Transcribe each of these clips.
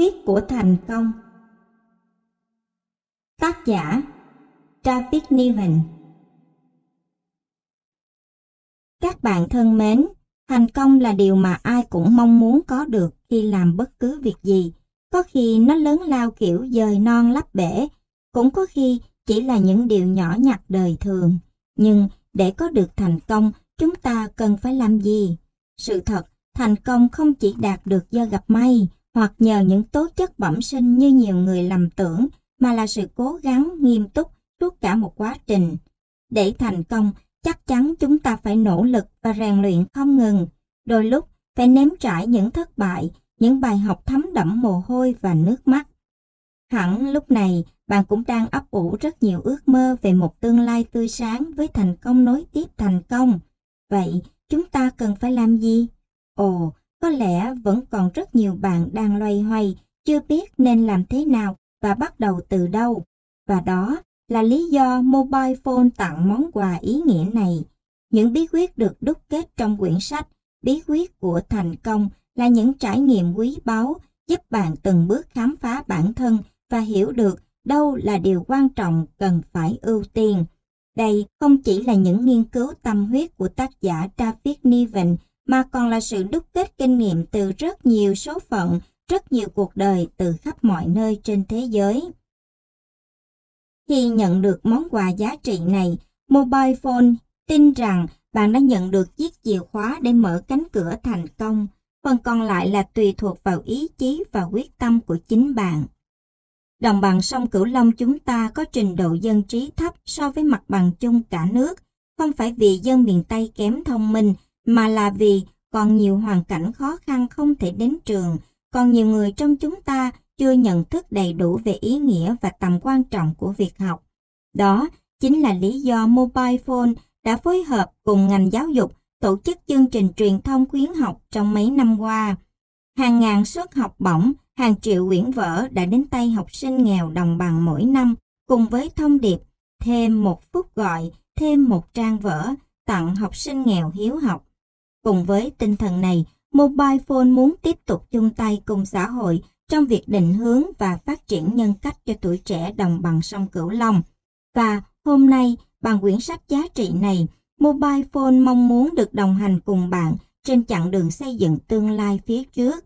quyết của thành công Tác giả Travis Niven Các bạn thân mến, thành công là điều mà ai cũng mong muốn có được khi làm bất cứ việc gì. Có khi nó lớn lao kiểu dời non lấp bể, cũng có khi chỉ là những điều nhỏ nhặt đời thường. Nhưng để có được thành công, chúng ta cần phải làm gì? Sự thật, thành công không chỉ đạt được do gặp may hoặc nhờ những tố chất bẩm sinh như nhiều người lầm tưởng, mà là sự cố gắng nghiêm túc suốt cả một quá trình. Để thành công, chắc chắn chúng ta phải nỗ lực và rèn luyện không ngừng. Đôi lúc phải nếm trải những thất bại, những bài học thấm đẫm mồ hôi và nước mắt. Hẳn lúc này bạn cũng đang ấp ủ rất nhiều ước mơ về một tương lai tươi sáng với thành công nối tiếp thành công. Vậy chúng ta cần phải làm gì? Ồ, có lẽ vẫn còn rất nhiều bạn đang loay hoay, chưa biết nên làm thế nào và bắt đầu từ đâu. Và đó là lý do mobile phone tặng món quà ý nghĩa này. Những bí quyết được đúc kết trong quyển sách Bí quyết của thành công là những trải nghiệm quý báu giúp bạn từng bước khám phá bản thân và hiểu được đâu là điều quan trọng cần phải ưu tiên. Đây không chỉ là những nghiên cứu tâm huyết của tác giả David Niven mà còn là sự đúc kết kinh nghiệm từ rất nhiều số phận, rất nhiều cuộc đời từ khắp mọi nơi trên thế giới. Khi nhận được món quà giá trị này, Mobile Phone tin rằng bạn đã nhận được chiếc chìa khóa để mở cánh cửa thành công. Phần còn lại là tùy thuộc vào ý chí và quyết tâm của chính bạn. Đồng bằng sông Cửu Long chúng ta có trình độ dân trí thấp so với mặt bằng chung cả nước, không phải vì dân miền Tây kém thông minh, mà là vì còn nhiều hoàn cảnh khó khăn không thể đến trường, còn nhiều người trong chúng ta chưa nhận thức đầy đủ về ý nghĩa và tầm quan trọng của việc học. Đó chính là lý do Mobile Phone đã phối hợp cùng ngành giáo dục tổ chức chương trình truyền thông khuyến học trong mấy năm qua. Hàng ngàn suất học bổng, hàng triệu quyển vở đã đến tay học sinh nghèo đồng bằng mỗi năm, cùng với thông điệp thêm một phút gọi, thêm một trang vở, tặng học sinh nghèo hiếu học. Cùng với tinh thần này, Mobile Phone muốn tiếp tục chung tay cùng xã hội trong việc định hướng và phát triển nhân cách cho tuổi trẻ đồng bằng sông Cửu Long. Và hôm nay, bằng quyển sách giá trị này, Mobile Phone mong muốn được đồng hành cùng bạn trên chặng đường xây dựng tương lai phía trước.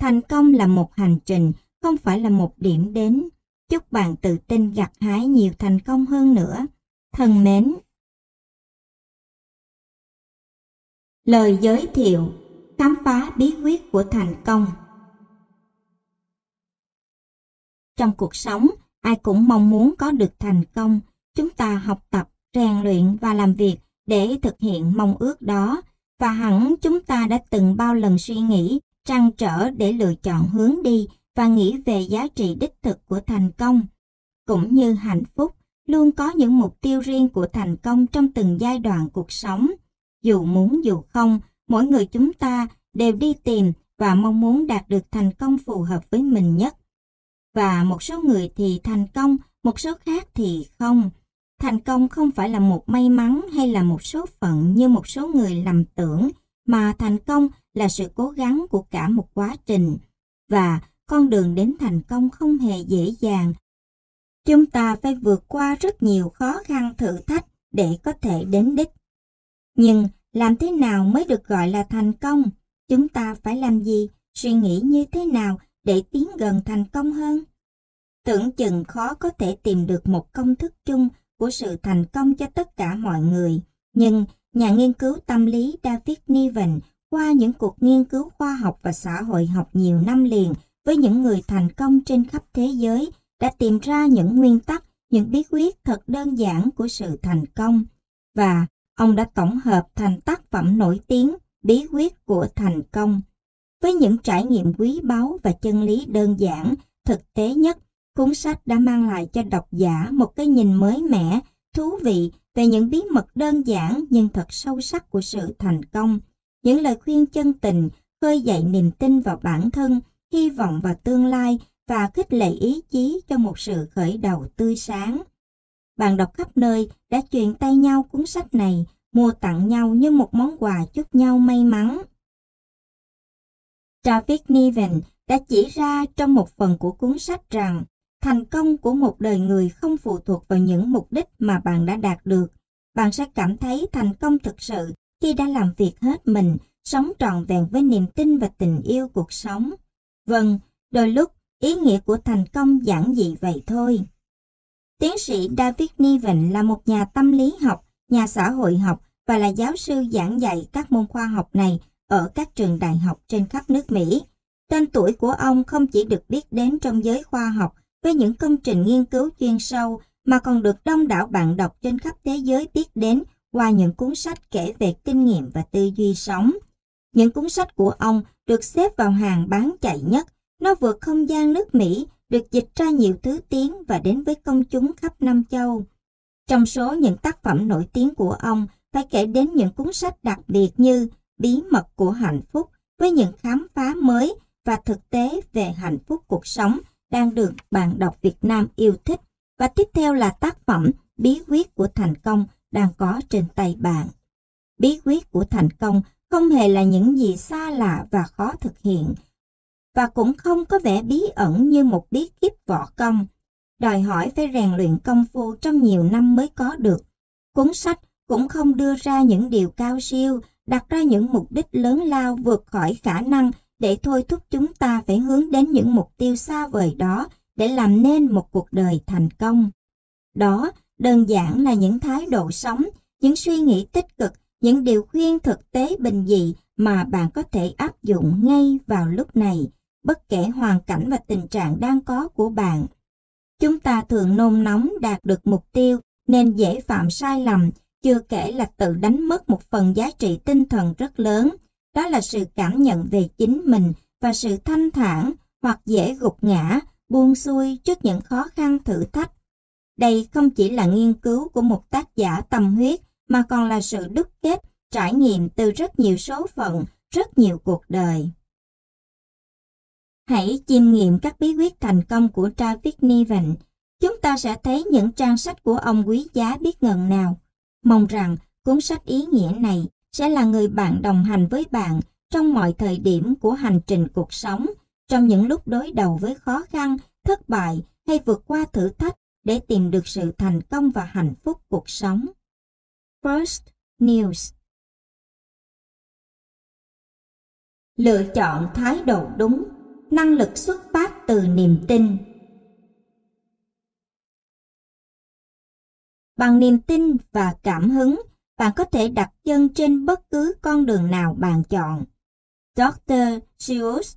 Thành công là một hành trình, không phải là một điểm đến. Chúc bạn tự tin gặt hái nhiều thành công hơn nữa. Thân mến! Lời giới thiệu Khám phá bí quyết của thành công Trong cuộc sống, ai cũng mong muốn có được thành công. Chúng ta học tập, rèn luyện và làm việc để thực hiện mong ước đó. Và hẳn chúng ta đã từng bao lần suy nghĩ, trăn trở để lựa chọn hướng đi và nghĩ về giá trị đích thực của thành công. Cũng như hạnh phúc, luôn có những mục tiêu riêng của thành công trong từng giai đoạn cuộc sống. Dù muốn dù không, mỗi người chúng ta đều đi tìm và mong muốn đạt được thành công phù hợp với mình nhất. Và một số người thì thành công, một số khác thì không. Thành công không phải là một may mắn hay là một số phận như một số người lầm tưởng, mà thành công là sự cố gắng của cả một quá trình. Và con đường đến thành công không hề dễ dàng. Chúng ta phải vượt qua rất nhiều khó khăn thử thách để có thể đến đích. Nhưng làm thế nào mới được gọi là thành công? Chúng ta phải làm gì? Suy nghĩ như thế nào để tiến gần thành công hơn? Tưởng chừng khó có thể tìm được một công thức chung của sự thành công cho tất cả mọi người. Nhưng nhà nghiên cứu tâm lý David Niven qua những cuộc nghiên cứu khoa học và xã hội học nhiều năm liền với những người thành công trên khắp thế giới đã tìm ra những nguyên tắc, những bí quyết thật đơn giản của sự thành công. Và ông đã tổng hợp thành tác phẩm nổi tiếng Bí quyết của thành công. Với những trải nghiệm quý báu và chân lý đơn giản, thực tế nhất, cuốn sách đã mang lại cho độc giả một cái nhìn mới mẻ, thú vị về những bí mật đơn giản nhưng thật sâu sắc của sự thành công. Những lời khuyên chân tình, khơi dậy niềm tin vào bản thân, hy vọng vào tương lai và khích lệ ý chí cho một sự khởi đầu tươi sáng. Bạn đọc khắp nơi đã truyền tay nhau cuốn sách này, mua tặng nhau như một món quà chúc nhau may mắn. David Niven đã chỉ ra trong một phần của cuốn sách rằng thành công của một đời người không phụ thuộc vào những mục đích mà bạn đã đạt được. Bạn sẽ cảm thấy thành công thực sự khi đã làm việc hết mình, sống trọn vẹn với niềm tin và tình yêu cuộc sống. Vâng, đôi lúc ý nghĩa của thành công giản dị vậy thôi. Tiến sĩ David Niven là một nhà tâm lý học, nhà xã hội học và là giáo sư giảng dạy các môn khoa học này ở các trường đại học trên khắp nước Mỹ. Tên tuổi của ông không chỉ được biết đến trong giới khoa học với những công trình nghiên cứu chuyên sâu mà còn được đông đảo bạn đọc trên khắp thế giới biết đến qua những cuốn sách kể về kinh nghiệm và tư duy sống. Những cuốn sách của ông được xếp vào hàng bán chạy nhất. Nó vượt không gian nước Mỹ, được dịch ra nhiều thứ tiếng và đến với công chúng khắp Nam Châu. Trong số những tác phẩm nổi tiếng của ông, phải kể đến những cuốn sách đặc biệt như Bí mật của hạnh phúc với những khám phá mới và thực tế về hạnh phúc cuộc sống đang được bạn đọc Việt Nam yêu thích. Và tiếp theo là tác phẩm Bí quyết của thành công đang có trên tay bạn. Bí quyết của thành công không hề là những gì xa lạ và khó thực hiện, và cũng không có vẻ bí ẩn như một bí kíp võ công, đòi hỏi phải rèn luyện công phu trong nhiều năm mới có được. Cuốn sách cũng không đưa ra những điều cao siêu, đặt ra những mục đích lớn lao vượt khỏi khả năng để thôi thúc chúng ta phải hướng đến những mục tiêu xa vời đó để làm nên một cuộc đời thành công. Đó đơn giản là những thái độ sống, những suy nghĩ tích cực, những điều khuyên thực tế bình dị mà bạn có thể áp dụng ngay vào lúc này, bất kể hoàn cảnh và tình trạng đang có của bạn. Chúng ta thường nôn nóng đạt được mục tiêu nên dễ phạm sai lầm, chưa kể là tự đánh mất một phần giá trị tinh thần rất lớn. Đó là sự cảm nhận về chính mình và sự thanh thản hoặc dễ gục ngã, buông xuôi trước những khó khăn thử thách. Đây không chỉ là nghiên cứu của một tác giả tâm huyết mà còn là sự đúc kết, trải nghiệm từ rất nhiều số phận, rất nhiều cuộc đời. Hãy chiêm nghiệm các bí quyết thành công của Travis Niven. Chúng ta sẽ thấy những trang sách của ông quý giá biết ngần nào. Mong rằng cuốn sách ý nghĩa này sẽ là người bạn đồng hành với bạn trong mọi thời điểm của hành trình cuộc sống, trong những lúc đối đầu với khó khăn, thất bại hay vượt qua thử thách để tìm được sự thành công và hạnh phúc cuộc sống. First News Lựa chọn thái độ đúng, năng lực xuất phát từ niềm tin. Bằng niềm tin và cảm hứng, bạn có thể đặt chân trên bất cứ con đường nào bạn chọn. Dr. Seuss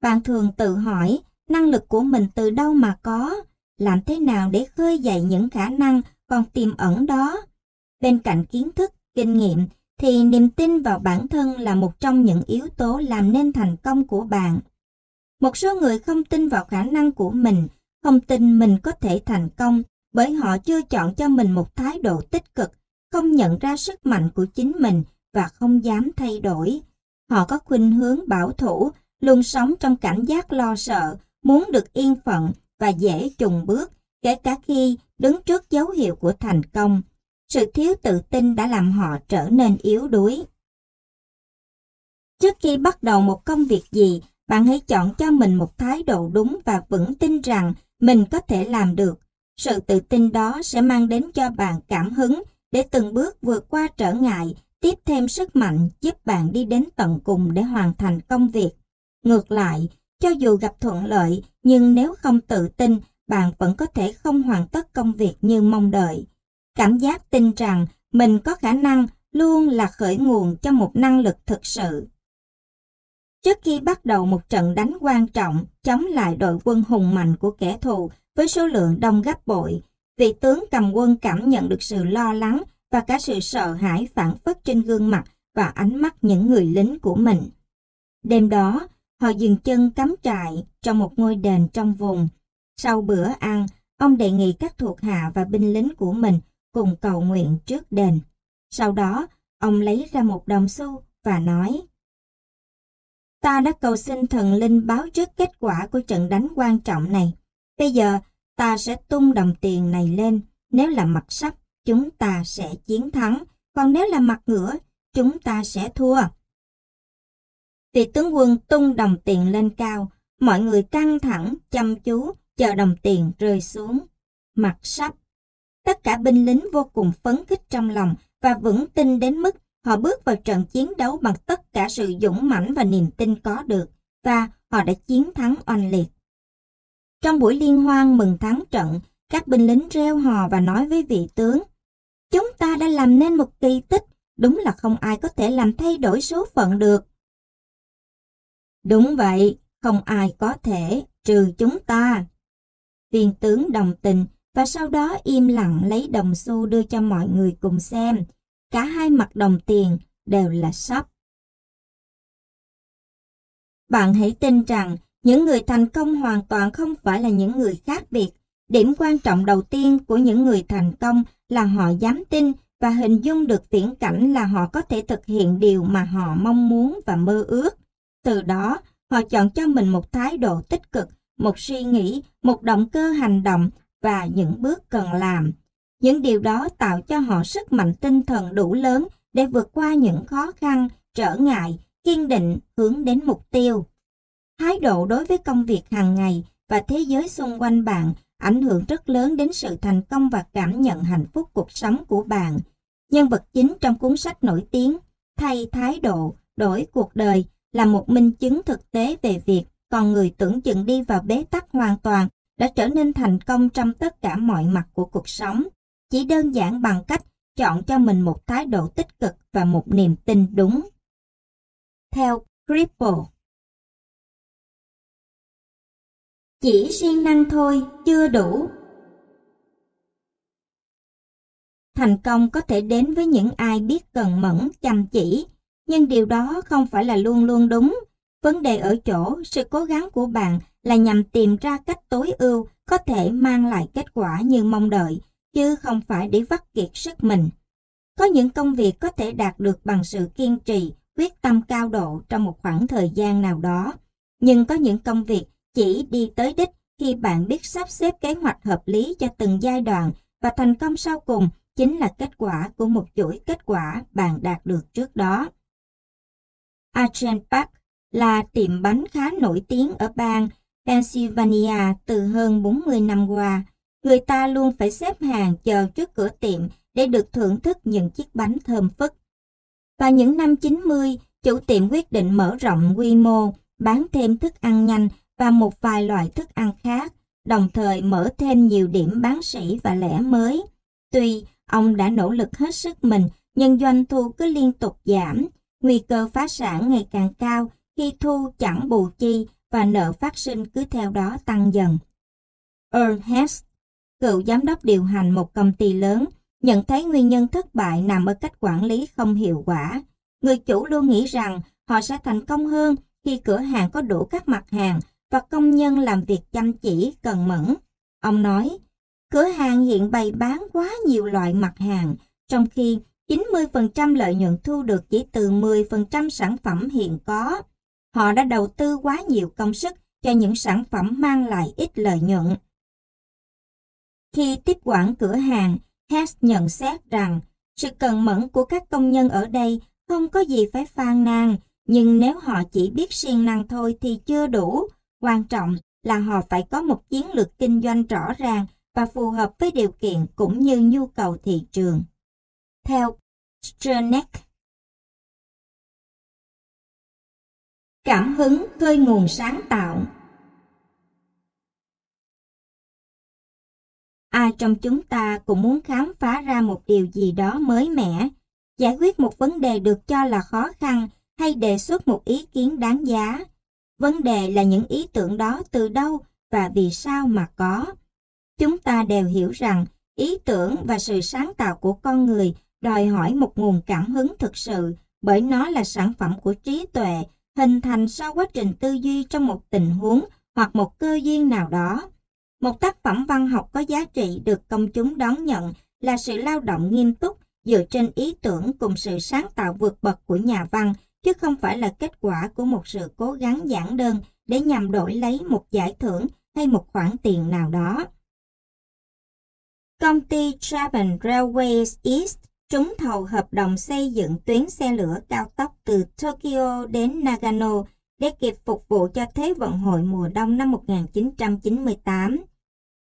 Bạn thường tự hỏi năng lực của mình từ đâu mà có, làm thế nào để khơi dậy những khả năng còn tiềm ẩn đó. Bên cạnh kiến thức, kinh nghiệm, thì niềm tin vào bản thân là một trong những yếu tố làm nên thành công của bạn. Một số người không tin vào khả năng của mình, không tin mình có thể thành công bởi họ chưa chọn cho mình một thái độ tích cực, không nhận ra sức mạnh của chính mình và không dám thay đổi. Họ có khuynh hướng bảo thủ, luôn sống trong cảm giác lo sợ, muốn được yên phận và dễ chùng bước, kể cả khi đứng trước dấu hiệu của thành công. Sự thiếu tự tin đã làm họ trở nên yếu đuối. Trước khi bắt đầu một công việc gì, bạn hãy chọn cho mình một thái độ đúng và vững tin rằng mình có thể làm được. Sự tự tin đó sẽ mang đến cho bạn cảm hứng để từng bước vượt qua trở ngại, tiếp thêm sức mạnh giúp bạn đi đến tận cùng để hoàn thành công việc. Ngược lại, cho dù gặp thuận lợi, nhưng nếu không tự tin, bạn vẫn có thể không hoàn tất công việc như mong đợi. Cảm giác tin rằng mình có khả năng luôn là khởi nguồn cho một năng lực thực sự. Trước khi bắt đầu một trận đánh quan trọng chống lại đội quân hùng mạnh của kẻ thù với số lượng đông gấp bội, vị tướng cầm quân cảm nhận được sự lo lắng và cả sự sợ hãi phản phất trên gương mặt và ánh mắt những người lính của mình. Đêm đó, họ dừng chân cắm trại trong một ngôi đền trong vùng. Sau bữa ăn, ông đề nghị các thuộc hạ và binh lính của mình cùng cầu nguyện trước đền. Sau đó, ông lấy ra một đồng xu và nói Ta đã cầu xin thần linh báo trước kết quả của trận đánh quan trọng này. Bây giờ, ta sẽ tung đồng tiền này lên. Nếu là mặt sắp, chúng ta sẽ chiến thắng. Còn nếu là mặt ngửa, chúng ta sẽ thua. Vị tướng quân tung đồng tiền lên cao, mọi người căng thẳng, chăm chú, chờ đồng tiền rơi xuống. Mặt sắp. Tất cả binh lính vô cùng phấn khích trong lòng và vững tin đến mức họ bước vào trận chiến đấu bằng tất cả sự dũng mãnh và niềm tin có được, và họ đã chiến thắng oanh liệt. Trong buổi liên hoan mừng thắng trận, các binh lính reo hò và nói với vị tướng, Chúng ta đã làm nên một kỳ tích, đúng là không ai có thể làm thay đổi số phận được. Đúng vậy, không ai có thể, trừ chúng ta. Viên tướng đồng tình và sau đó im lặng lấy đồng xu đưa cho mọi người cùng xem. Cả hai mặt đồng tiền đều là sắp. Bạn hãy tin rằng những người thành công hoàn toàn không phải là những người khác biệt. Điểm quan trọng đầu tiên của những người thành công là họ dám tin và hình dung được viễn cảnh là họ có thể thực hiện điều mà họ mong muốn và mơ ước. Từ đó, họ chọn cho mình một thái độ tích cực, một suy nghĩ, một động cơ hành động và những bước cần làm. Những điều đó tạo cho họ sức mạnh tinh thần đủ lớn để vượt qua những khó khăn, trở ngại, kiên định hướng đến mục tiêu. Thái độ đối với công việc hàng ngày và thế giới xung quanh bạn ảnh hưởng rất lớn đến sự thành công và cảm nhận hạnh phúc cuộc sống của bạn. Nhân vật chính trong cuốn sách nổi tiếng Thay thái độ, đổi cuộc đời là một minh chứng thực tế về việc con người tưởng chừng đi vào bế tắc hoàn toàn đã trở nên thành công trong tất cả mọi mặt của cuộc sống, chỉ đơn giản bằng cách chọn cho mình một thái độ tích cực và một niềm tin đúng. Theo Cripple Chỉ siêng năng thôi, chưa đủ. Thành công có thể đến với những ai biết cần mẫn, chăm chỉ, nhưng điều đó không phải là luôn luôn đúng. Vấn đề ở chỗ sự cố gắng của bạn là nhằm tìm ra cách tối ưu có thể mang lại kết quả như mong đợi, chứ không phải để vắt kiệt sức mình. Có những công việc có thể đạt được bằng sự kiên trì, quyết tâm cao độ trong một khoảng thời gian nào đó. Nhưng có những công việc chỉ đi tới đích khi bạn biết sắp xếp kế hoạch hợp lý cho từng giai đoạn và thành công sau cùng chính là kết quả của một chuỗi kết quả bạn đạt được trước đó. Argent Park là tiệm bánh khá nổi tiếng ở bang Pennsylvania từ hơn 40 năm qua. Người ta luôn phải xếp hàng chờ trước cửa tiệm để được thưởng thức những chiếc bánh thơm phức. Và những năm 90, chủ tiệm quyết định mở rộng quy mô, bán thêm thức ăn nhanh và một vài loại thức ăn khác, đồng thời mở thêm nhiều điểm bán sỉ và lẻ mới. Tuy ông đã nỗ lực hết sức mình, nhưng doanh thu cứ liên tục giảm, nguy cơ phá sản ngày càng cao khi thu chẳng bù chi và nợ phát sinh cứ theo đó tăng dần. Earl Hess, cựu giám đốc điều hành một công ty lớn, nhận thấy nguyên nhân thất bại nằm ở cách quản lý không hiệu quả. Người chủ luôn nghĩ rằng họ sẽ thành công hơn khi cửa hàng có đủ các mặt hàng và công nhân làm việc chăm chỉ, cần mẫn. Ông nói, cửa hàng hiện bày bán quá nhiều loại mặt hàng, trong khi 90% lợi nhuận thu được chỉ từ 10% sản phẩm hiện có. Họ đã đầu tư quá nhiều công sức cho những sản phẩm mang lại ít lợi nhuận. Khi tiếp quản cửa hàng, Hess nhận xét rằng sự cần mẫn của các công nhân ở đây không có gì phải phàn nàn, nhưng nếu họ chỉ biết siêng năng thôi thì chưa đủ. Quan trọng là họ phải có một chiến lược kinh doanh rõ ràng và phù hợp với điều kiện cũng như nhu cầu thị trường. Theo Sterneck Cảm hứng khơi nguồn sáng tạo Ai trong chúng ta cũng muốn khám phá ra một điều gì đó mới mẻ, giải quyết một vấn đề được cho là khó khăn hay đề xuất một ý kiến đáng giá. Vấn đề là những ý tưởng đó từ đâu và vì sao mà có. Chúng ta đều hiểu rằng ý tưởng và sự sáng tạo của con người đòi hỏi một nguồn cảm hứng thực sự bởi nó là sản phẩm của trí tuệ hình thành sau quá trình tư duy trong một tình huống hoặc một cơ duyên nào đó. Một tác phẩm văn học có giá trị được công chúng đón nhận là sự lao động nghiêm túc dựa trên ý tưởng cùng sự sáng tạo vượt bậc của nhà văn, chứ không phải là kết quả của một sự cố gắng giản đơn để nhằm đổi lấy một giải thưởng hay một khoản tiền nào đó. Công ty Traven Railways East trúng thầu hợp đồng xây dựng tuyến xe lửa cao tốc từ Tokyo đến Nagano để kịp phục vụ cho Thế vận hội mùa đông năm 1998.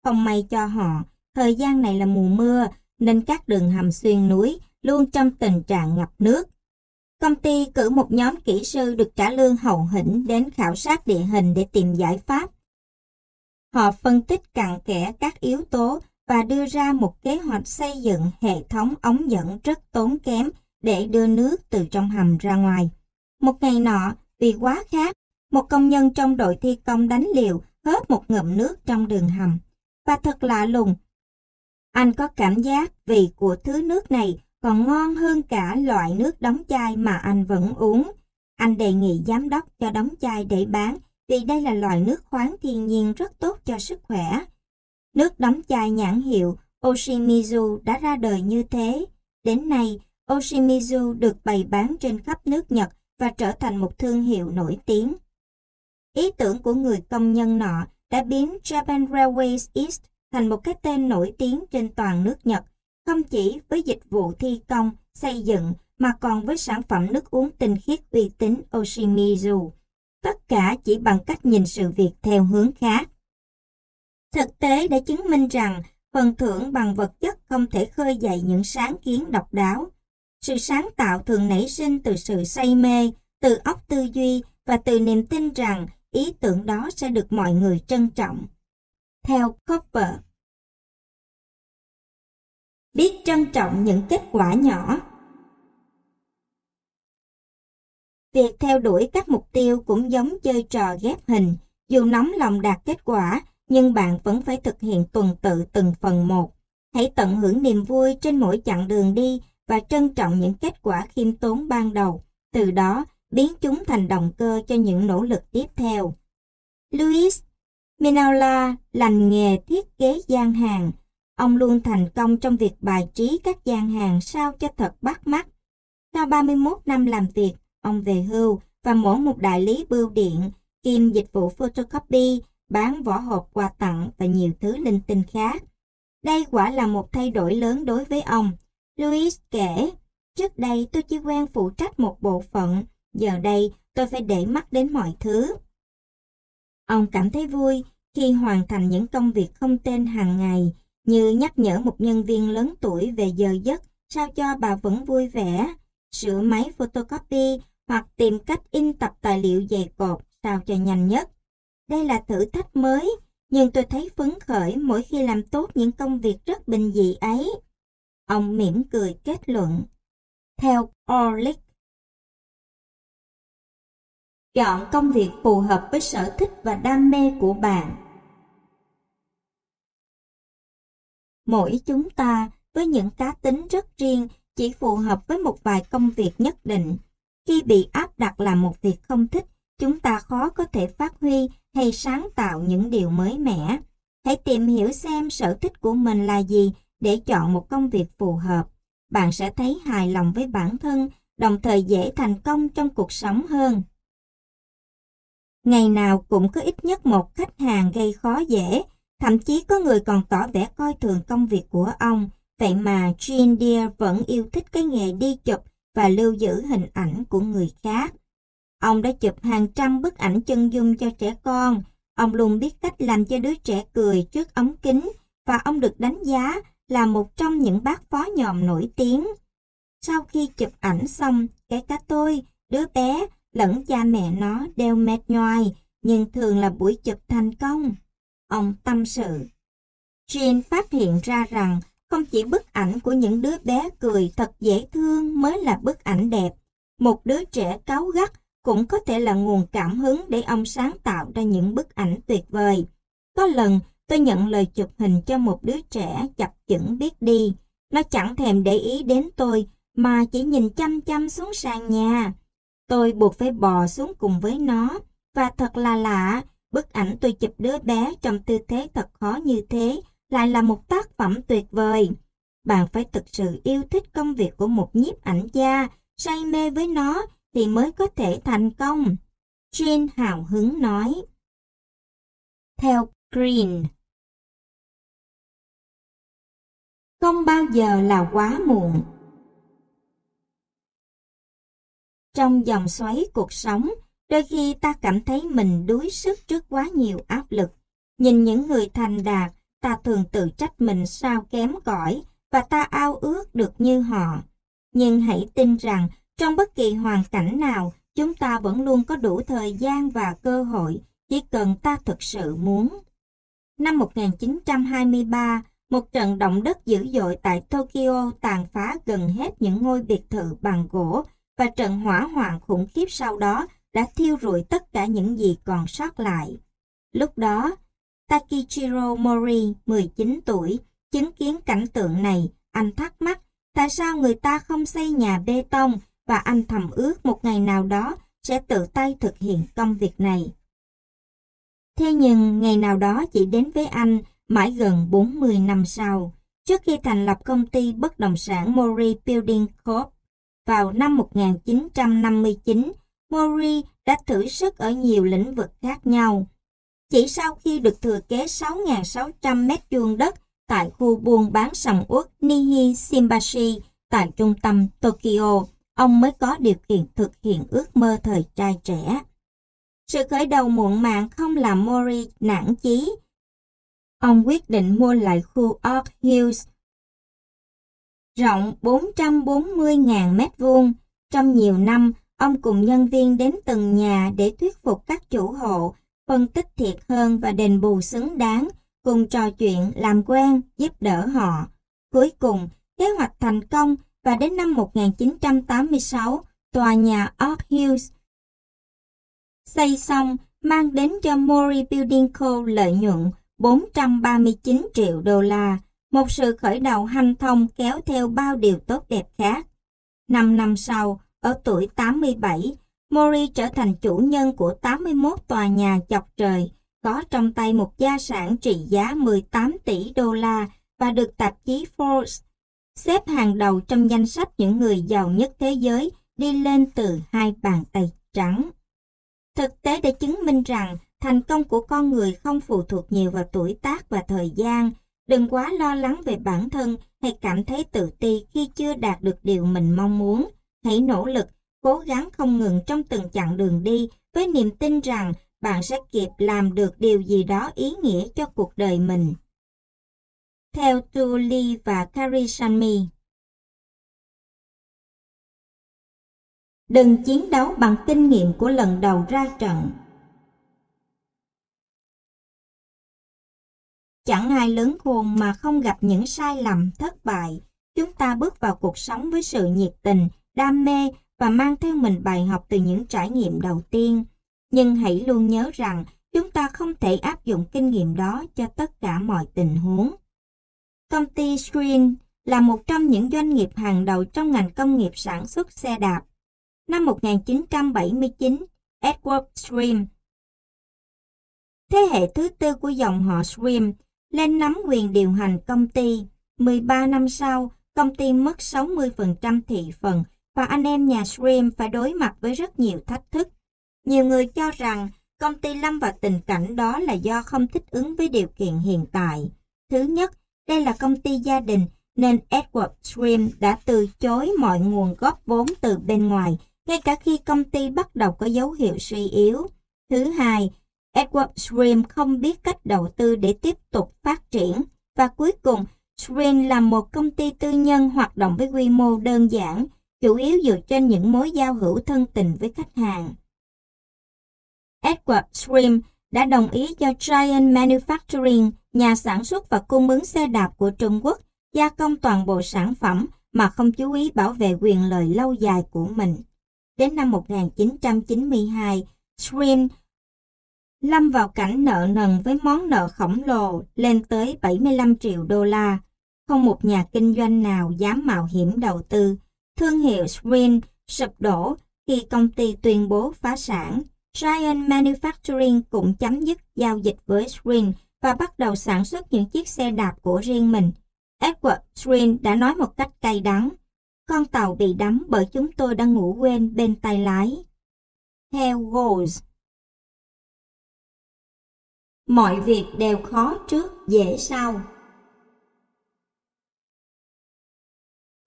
Không may cho họ, thời gian này là mùa mưa nên các đường hầm xuyên núi luôn trong tình trạng ngập nước. Công ty cử một nhóm kỹ sư được trả lương hậu hĩnh đến khảo sát địa hình để tìm giải pháp. Họ phân tích cặn kẽ các yếu tố và đưa ra một kế hoạch xây dựng hệ thống ống dẫn rất tốn kém để đưa nước từ trong hầm ra ngoài. Một ngày nọ, vì quá khát, một công nhân trong đội thi công đánh liều hớp một ngụm nước trong đường hầm. Và thật lạ lùng, anh có cảm giác vị của thứ nước này còn ngon hơn cả loại nước đóng chai mà anh vẫn uống. Anh đề nghị giám đốc cho đóng chai để bán vì đây là loại nước khoáng thiên nhiên rất tốt cho sức khỏe. Nước đóng chai nhãn hiệu Oshimizu đã ra đời như thế. Đến nay, Oshimizu được bày bán trên khắp nước Nhật và trở thành một thương hiệu nổi tiếng. Ý tưởng của người công nhân nọ đã biến Japan Railways East thành một cái tên nổi tiếng trên toàn nước Nhật, không chỉ với dịch vụ thi công, xây dựng mà còn với sản phẩm nước uống tinh khiết uy tín Oshimizu. Tất cả chỉ bằng cách nhìn sự việc theo hướng khác. Thực tế đã chứng minh rằng phần thưởng bằng vật chất không thể khơi dậy những sáng kiến độc đáo. Sự sáng tạo thường nảy sinh từ sự say mê, từ óc tư duy và từ niềm tin rằng ý tưởng đó sẽ được mọi người trân trọng. Theo Copper Biết trân trọng những kết quả nhỏ Việc theo đuổi các mục tiêu cũng giống chơi trò ghép hình, dù nóng lòng đạt kết quả, nhưng bạn vẫn phải thực hiện tuần tự từng phần một. Hãy tận hưởng niềm vui trên mỗi chặng đường đi và trân trọng những kết quả khiêm tốn ban đầu, từ đó biến chúng thành động cơ cho những nỗ lực tiếp theo. Louis Minaula lành nghề thiết kế gian hàng. Ông luôn thành công trong việc bài trí các gian hàng sao cho thật bắt mắt. Sau 31 năm làm việc, ông về hưu và mở một đại lý bưu điện, kiêm dịch vụ photocopy, bán vỏ hộp quà tặng và nhiều thứ linh tinh khác. Đây quả là một thay đổi lớn đối với ông. Louis kể, trước đây tôi chỉ quen phụ trách một bộ phận, giờ đây tôi phải để mắt đến mọi thứ. Ông cảm thấy vui khi hoàn thành những công việc không tên hàng ngày, như nhắc nhở một nhân viên lớn tuổi về giờ giấc sao cho bà vẫn vui vẻ, sửa máy photocopy hoặc tìm cách in tập tài liệu dày cột sao cho nhanh nhất. Đây là thử thách mới, nhưng tôi thấy phấn khởi mỗi khi làm tốt những công việc rất bình dị ấy. Ông mỉm cười kết luận. Theo Orlick, chọn công việc phù hợp với sở thích và đam mê của bạn. Mỗi chúng ta với những cá tính rất riêng chỉ phù hợp với một vài công việc nhất định. Khi bị áp đặt làm một việc không thích, chúng ta khó có thể phát huy hay sáng tạo những điều mới mẻ. Hãy tìm hiểu xem sở thích của mình là gì để chọn một công việc phù hợp. Bạn sẽ thấy hài lòng với bản thân, đồng thời dễ thành công trong cuộc sống hơn. Ngày nào cũng có ít nhất một khách hàng gây khó dễ, thậm chí có người còn tỏ vẻ coi thường công việc của ông. Vậy mà Jean Deere vẫn yêu thích cái nghề đi chụp và lưu giữ hình ảnh của người khác. Ông đã chụp hàng trăm bức ảnh chân dung cho trẻ con. Ông luôn biết cách làm cho đứa trẻ cười trước ống kính và ông được đánh giá là một trong những bác phó nhòm nổi tiếng. Sau khi chụp ảnh xong, kể cả tôi, đứa bé lẫn cha mẹ nó đều mệt nhoài, nhưng thường là buổi chụp thành công. Ông tâm sự. Jean phát hiện ra rằng không chỉ bức ảnh của những đứa bé cười thật dễ thương mới là bức ảnh đẹp. Một đứa trẻ cáu gắt cũng có thể là nguồn cảm hứng để ông sáng tạo ra những bức ảnh tuyệt vời. Có lần tôi nhận lời chụp hình cho một đứa trẻ chập chững biết đi. Nó chẳng thèm để ý đến tôi mà chỉ nhìn chăm chăm xuống sàn nhà. Tôi buộc phải bò xuống cùng với nó. Và thật là lạ, bức ảnh tôi chụp đứa bé trong tư thế thật khó như thế lại là một tác phẩm tuyệt vời. Bạn phải thực sự yêu thích công việc của một nhiếp ảnh gia, say mê với nó thì mới có thể thành công. Jean hào hứng nói. Theo Green Không bao giờ là quá muộn. Trong dòng xoáy cuộc sống, đôi khi ta cảm thấy mình đuối sức trước quá nhiều áp lực. Nhìn những người thành đạt, ta thường tự trách mình sao kém cỏi và ta ao ước được như họ. Nhưng hãy tin rằng trong bất kỳ hoàn cảnh nào, chúng ta vẫn luôn có đủ thời gian và cơ hội, chỉ cần ta thực sự muốn. Năm 1923, một trận động đất dữ dội tại Tokyo tàn phá gần hết những ngôi biệt thự bằng gỗ và trận hỏa hoạn khủng khiếp sau đó đã thiêu rụi tất cả những gì còn sót lại. Lúc đó, Takichiro Mori, 19 tuổi, chứng kiến cảnh tượng này, anh thắc mắc tại sao người ta không xây nhà bê tông và anh thầm ước một ngày nào đó sẽ tự tay thực hiện công việc này. Thế nhưng ngày nào đó chỉ đến với anh mãi gần 40 năm sau, trước khi thành lập công ty bất động sản Mori Building Corp. Vào năm 1959, Mori đã thử sức ở nhiều lĩnh vực khác nhau. Chỉ sau khi được thừa kế 6.600 mét vuông đất tại khu buôn bán sầm uất Nihi Shimbashi tại trung tâm Tokyo, ông mới có điều kiện thực hiện ước mơ thời trai trẻ. Sự khởi đầu muộn màng không làm Mori nản chí. Ông quyết định mua lại khu Oak Hills rộng 440.000 mét vuông. Trong nhiều năm, ông cùng nhân viên đến từng nhà để thuyết phục các chủ hộ, phân tích thiệt hơn và đền bù xứng đáng, cùng trò chuyện, làm quen, giúp đỡ họ. Cuối cùng, kế hoạch thành công và đến năm 1986, tòa nhà Oak Hills xây xong mang đến cho Mori Building Co. lợi nhuận 439 triệu đô la, một sự khởi đầu hanh thông kéo theo bao điều tốt đẹp khác. Năm năm sau, ở tuổi 87, Mori trở thành chủ nhân của 81 tòa nhà chọc trời, có trong tay một gia sản trị giá 18 tỷ đô la và được tạp chí Forbes xếp hàng đầu trong danh sách những người giàu nhất thế giới đi lên từ hai bàn tay trắng. Thực tế đã chứng minh rằng thành công của con người không phụ thuộc nhiều vào tuổi tác và thời gian. Đừng quá lo lắng về bản thân hay cảm thấy tự ti khi chưa đạt được điều mình mong muốn. Hãy nỗ lực, cố gắng không ngừng trong từng chặng đường đi với niềm tin rằng bạn sẽ kịp làm được điều gì đó ý nghĩa cho cuộc đời mình. Theo Tu Lee và Kari Sanmi Đừng chiến đấu bằng kinh nghiệm của lần đầu ra trận. Chẳng ai lớn khôn mà không gặp những sai lầm, thất bại. Chúng ta bước vào cuộc sống với sự nhiệt tình, đam mê và mang theo mình bài học từ những trải nghiệm đầu tiên. Nhưng hãy luôn nhớ rằng chúng ta không thể áp dụng kinh nghiệm đó cho tất cả mọi tình huống. Công ty Screen là một trong những doanh nghiệp hàng đầu trong ngành công nghiệp sản xuất xe đạp. Năm 1979, Edward Stream, thế hệ thứ tư của dòng họ Stream, lên nắm quyền điều hành công ty. 13 năm sau, công ty mất 60% thị phần và anh em nhà Stream phải đối mặt với rất nhiều thách thức. Nhiều người cho rằng công ty lâm vào tình cảnh đó là do không thích ứng với điều kiện hiện tại. Thứ nhất, đây là công ty gia đình nên Edward Stream đã từ chối mọi nguồn góp vốn từ bên ngoài, ngay cả khi công ty bắt đầu có dấu hiệu suy yếu. Thứ hai, Edward Stream không biết cách đầu tư để tiếp tục phát triển. Và cuối cùng, Stream là một công ty tư nhân hoạt động với quy mô đơn giản, chủ yếu dựa trên những mối giao hữu thân tình với khách hàng. Edward Stream đã đồng ý cho Giant Manufacturing, nhà sản xuất và cung ứng xe đạp của Trung Quốc, gia công toàn bộ sản phẩm mà không chú ý bảo vệ quyền lợi lâu dài của mình. Đến năm 1992, Stream lâm vào cảnh nợ nần với món nợ khổng lồ lên tới 75 triệu đô la. Không một nhà kinh doanh nào dám mạo hiểm đầu tư. Thương hiệu Spring sụp đổ khi công ty tuyên bố phá sản. Giant Manufacturing cũng chấm dứt giao dịch với Spring và bắt đầu sản xuất những chiếc xe đạp của riêng mình. Edward Green đã nói một cách cay đắng. Con tàu bị đắm bởi chúng tôi đang ngủ quên bên tay lái. Theo Goals Mọi việc đều khó trước, dễ sau.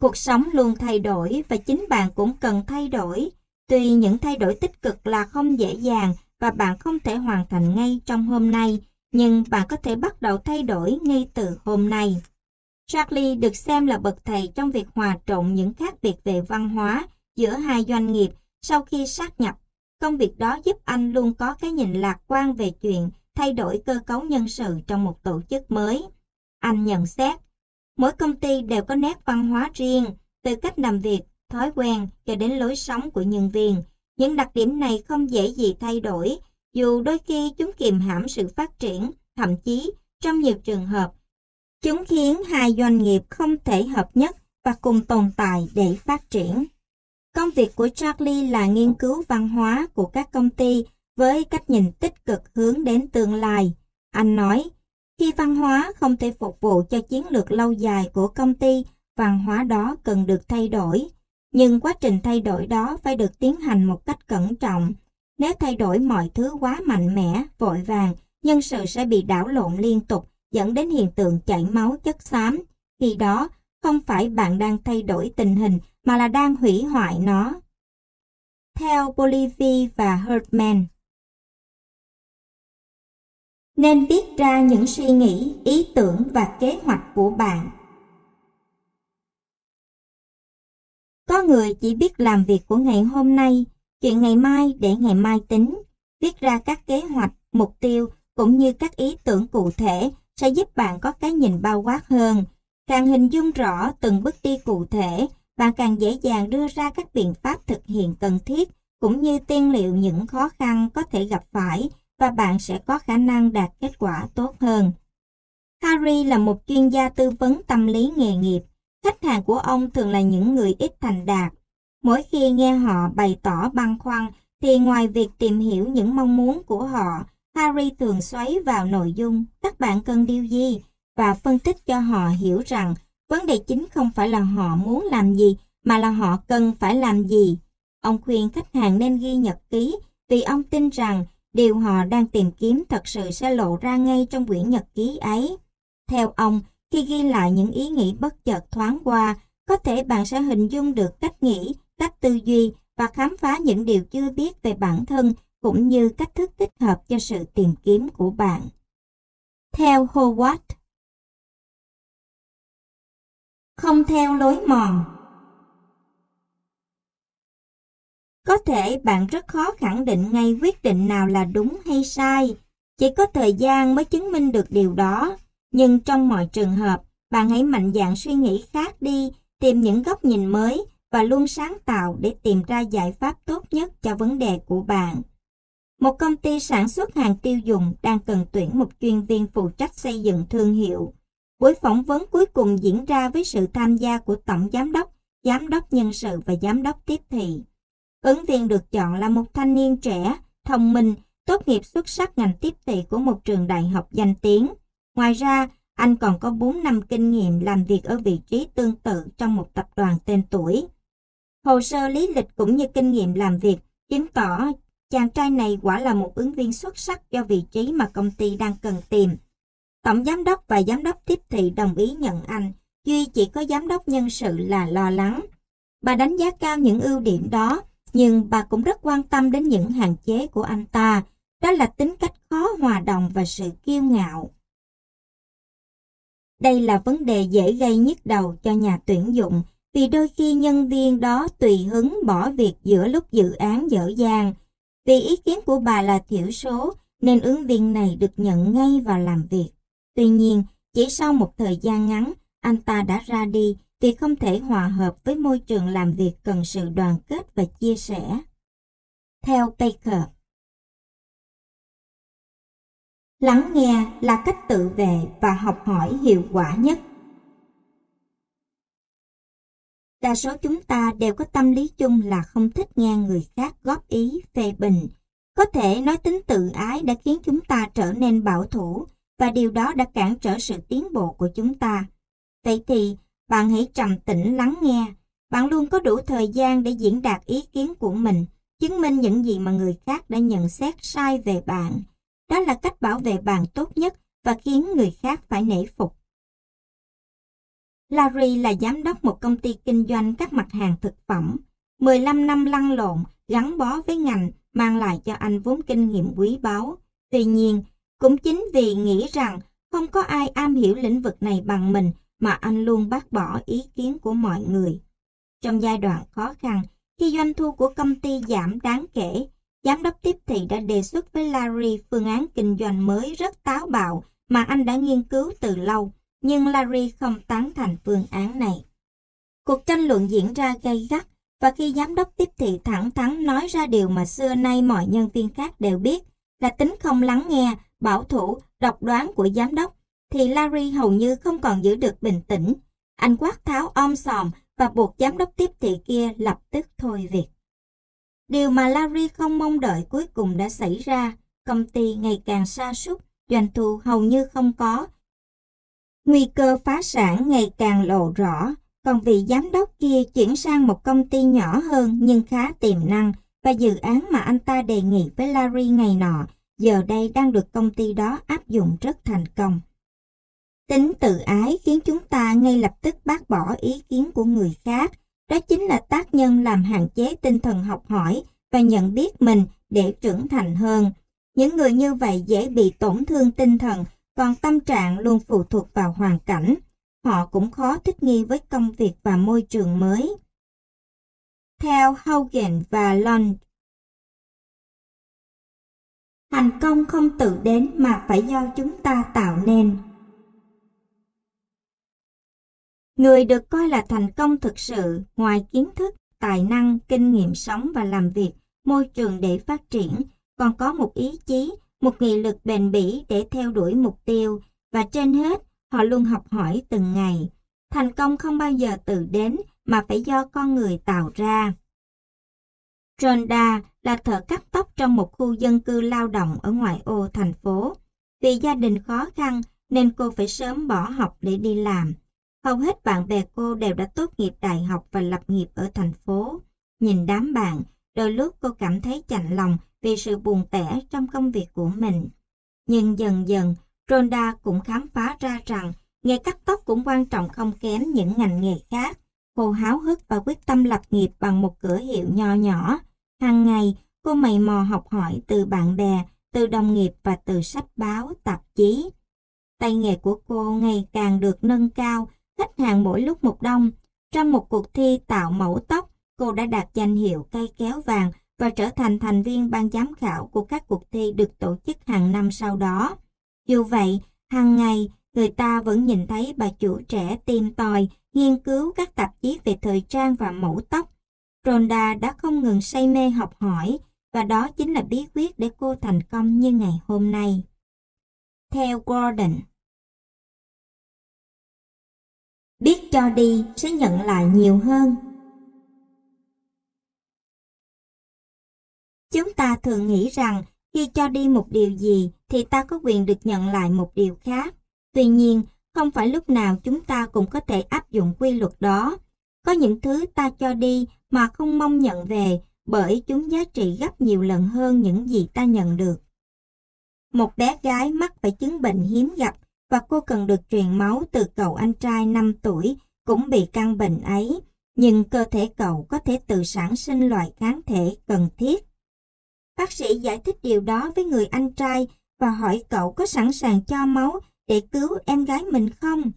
Cuộc sống luôn thay đổi và chính bạn cũng cần thay đổi. Tuy những thay đổi tích cực là không dễ dàng và bạn không thể hoàn thành ngay trong hôm nay, nhưng bạn có thể bắt đầu thay đổi ngay từ hôm nay. Charlie được xem là bậc thầy trong việc hòa trộn những khác biệt về văn hóa giữa hai doanh nghiệp sau khi sát nhập. Công việc đó giúp anh luôn có cái nhìn lạc quan về chuyện thay đổi cơ cấu nhân sự trong một tổ chức mới. Anh nhận xét, mỗi công ty đều có nét văn hóa riêng, từ cách làm việc, thói quen cho đến lối sống của nhân viên. Những đặc điểm này không dễ gì thay đổi, dù đôi khi chúng kiềm hãm sự phát triển, thậm chí trong nhiều trường hợp, chúng khiến hai doanh nghiệp không thể hợp nhất và cùng tồn tại để phát triển. Công việc của Charlie là nghiên cứu văn hóa của các công ty với cách nhìn tích cực hướng đến tương lai. Anh nói, khi văn hóa không thể phục vụ cho chiến lược lâu dài của công ty, văn hóa đó cần được thay đổi. Nhưng quá trình thay đổi đó phải được tiến hành một cách cẩn trọng. Nếu thay đổi mọi thứ quá mạnh mẽ, vội vàng, nhân sự sẽ bị đảo lộn liên tục, dẫn đến hiện tượng chảy máu chất xám. Khi đó, không phải bạn đang thay đổi tình hình, mà là đang hủy hoại nó. Theo Bolivie và Herdman, nên viết ra những suy nghĩ, ý tưởng và kế hoạch của bạn. Có người chỉ biết làm việc của ngày hôm nay, chuyện ngày mai để ngày mai tính, viết ra các kế hoạch, mục tiêu cũng như các ý tưởng cụ thể sẽ giúp bạn có cái nhìn bao quát hơn. Càng hình dung rõ từng bước đi cụ thể, bạn càng dễ dàng đưa ra các biện pháp thực hiện cần thiết cũng như tiên liệu những khó khăn có thể gặp phải và bạn sẽ có khả năng đạt kết quả tốt hơn. Harry là một chuyên gia tư vấn tâm lý nghề nghiệp. Khách hàng của ông thường là những người ít thành đạt. Mỗi khi nghe họ bày tỏ băn khoăn, thì ngoài việc tìm hiểu những mong muốn của họ, Harry thường xoáy vào nội dung các bạn cần điều gì và phân tích cho họ hiểu rằng vấn đề chính không phải là họ muốn làm gì mà là họ cần phải làm gì. Ông khuyên khách hàng nên ghi nhật ký vì ông tin rằng điều họ đang tìm kiếm thật sự sẽ lộ ra ngay trong quyển nhật ký ấy. Theo ông, khi ghi lại những ý nghĩ bất chợt thoáng qua, có thể bạn sẽ hình dung được cách nghĩ, cách tư duy và khám phá những điều chưa biết về bản thân cũng như cách thức thích hợp cho sự tìm kiếm của bạn. Theo Howard Không theo lối mòn Có thể bạn rất khó khẳng định ngay quyết định nào là đúng hay sai, chỉ có thời gian mới chứng minh được điều đó. Nhưng trong mọi trường hợp, bạn hãy mạnh dạn suy nghĩ khác đi, tìm những góc nhìn mới và luôn sáng tạo để tìm ra giải pháp tốt nhất cho vấn đề của bạn. Một công ty sản xuất hàng tiêu dùng đang cần tuyển một chuyên viên phụ trách xây dựng thương hiệu. Buổi phỏng vấn cuối cùng diễn ra với sự tham gia của tổng giám đốc, giám đốc nhân sự và giám đốc tiếp thị. Ứng viên được chọn là một thanh niên trẻ, thông minh, tốt nghiệp xuất sắc ngành tiếp thị của một trường đại học danh tiếng. Ngoài ra, anh còn có 4 năm kinh nghiệm làm việc ở vị trí tương tự trong một tập đoàn tên tuổi. Hồ sơ lý lịch cũng như kinh nghiệm làm việc chứng tỏ chàng trai này quả là một ứng viên xuất sắc cho vị trí mà công ty đang cần tìm. Tổng giám đốc và giám đốc tiếp thị đồng ý nhận anh, duy chỉ có giám đốc nhân sự là lo lắng. Bà đánh giá cao những ưu điểm đó nhưng bà cũng rất quan tâm đến những hạn chế của anh ta, đó là tính cách khó hòa đồng và sự kiêu ngạo. Đây là vấn đề dễ gây nhức đầu cho nhà tuyển dụng, vì đôi khi nhân viên đó tùy hứng bỏ việc giữa lúc dự án dở dàng. Vì ý kiến của bà là thiểu số, nên ứng viên này được nhận ngay vào làm việc. Tuy nhiên, chỉ sau một thời gian ngắn, anh ta đã ra đi vì không thể hòa hợp với môi trường làm việc cần sự đoàn kết và chia sẻ. Theo Baker Lắng nghe là cách tự vệ và học hỏi hiệu quả nhất. Đa số chúng ta đều có tâm lý chung là không thích nghe người khác góp ý, phê bình. Có thể nói tính tự ái đã khiến chúng ta trở nên bảo thủ và điều đó đã cản trở sự tiến bộ của chúng ta. Vậy thì bạn hãy trầm tĩnh lắng nghe. Bạn luôn có đủ thời gian để diễn đạt ý kiến của mình, chứng minh những gì mà người khác đã nhận xét sai về bạn. Đó là cách bảo vệ bạn tốt nhất và khiến người khác phải nể phục. Larry là giám đốc một công ty kinh doanh các mặt hàng thực phẩm. 15 năm lăn lộn, gắn bó với ngành mang lại cho anh vốn kinh nghiệm quý báu. Tuy nhiên, cũng chính vì nghĩ rằng không có ai am hiểu lĩnh vực này bằng mình mà anh luôn bác bỏ ý kiến của mọi người. Trong giai đoạn khó khăn, khi doanh thu của công ty giảm đáng kể, giám đốc tiếp thị đã đề xuất với Larry phương án kinh doanh mới rất táo bạo mà anh đã nghiên cứu từ lâu, nhưng Larry không tán thành phương án này. Cuộc tranh luận diễn ra gay gắt và khi giám đốc tiếp thị thẳng thắn nói ra điều mà xưa nay mọi nhân viên khác đều biết là tính không lắng nghe, bảo thủ, độc đoán của giám đốc, thì Larry hầu như không còn giữ được bình tĩnh. Anh quát tháo om sòm và buộc giám đốc tiếp thị kia lập tức thôi việc. Điều mà Larry không mong đợi cuối cùng đã xảy ra, công ty ngày càng sa sút doanh thu hầu như không có. Nguy cơ phá sản ngày càng lộ rõ, còn vị giám đốc kia chuyển sang một công ty nhỏ hơn nhưng khá tiềm năng và dự án mà anh ta đề nghị với Larry ngày nọ giờ đây đang được công ty đó áp dụng rất thành công. Tính tự ái khiến chúng ta ngay lập tức bác bỏ ý kiến của người khác. Đó chính là tác nhân làm hạn chế tinh thần học hỏi và nhận biết mình để trưởng thành hơn. Những người như vậy dễ bị tổn thương tinh thần, còn tâm trạng luôn phụ thuộc vào hoàn cảnh. Họ cũng khó thích nghi với công việc và môi trường mới. Theo Hogan và Lund, thành công không tự đến mà phải do chúng ta tạo nên. Người được coi là thành công thực sự, ngoài kiến thức, tài năng, kinh nghiệm sống và làm việc, môi trường để phát triển, còn có một ý chí, một nghị lực bền bỉ để theo đuổi mục tiêu, và trên hết, họ luôn học hỏi từng ngày. Thành công không bao giờ tự đến, mà phải do con người tạo ra. Rhonda là thợ cắt tóc trong một khu dân cư lao động ở ngoại ô thành phố. Vì gia đình khó khăn nên cô phải sớm bỏ học để đi làm. Hầu hết bạn bè cô đều đã tốt nghiệp đại học và lập nghiệp ở thành phố. Nhìn đám bạn, đôi lúc cô cảm thấy chạnh lòng vì sự buồn tẻ trong công việc của mình. Nhưng dần dần, Rhonda cũng khám phá ra rằng nghề cắt tóc cũng quan trọng không kém những ngành nghề khác. Cô háo hức và quyết tâm lập nghiệp bằng một cửa hiệu nho nhỏ. Hàng ngày, cô mày mò học hỏi từ bạn bè, từ đồng nghiệp và từ sách báo, tạp chí. Tay nghề của cô ngày càng được nâng cao khách hàng mỗi lúc một đông. Trong một cuộc thi tạo mẫu tóc, cô đã đạt danh hiệu cây kéo vàng và trở thành thành viên ban giám khảo của các cuộc thi được tổ chức hàng năm sau đó. Dù vậy, hàng ngày, người ta vẫn nhìn thấy bà chủ trẻ tìm tòi, nghiên cứu các tạp chí về thời trang và mẫu tóc. Rhonda đã không ngừng say mê học hỏi, và đó chính là bí quyết để cô thành công như ngày hôm nay. Theo Gordon biết cho đi sẽ nhận lại nhiều hơn. Chúng ta thường nghĩ rằng khi cho đi một điều gì thì ta có quyền được nhận lại một điều khác. Tuy nhiên, không phải lúc nào chúng ta cũng có thể áp dụng quy luật đó. Có những thứ ta cho đi mà không mong nhận về bởi chúng giá trị gấp nhiều lần hơn những gì ta nhận được. Một bé gái mắc phải chứng bệnh hiếm gặp và cô cần được truyền máu từ cậu anh trai 5 tuổi cũng bị căn bệnh ấy, nhưng cơ thể cậu có thể tự sản sinh loại kháng thể cần thiết. Bác sĩ giải thích điều đó với người anh trai và hỏi cậu có sẵn sàng cho máu để cứu em gái mình không?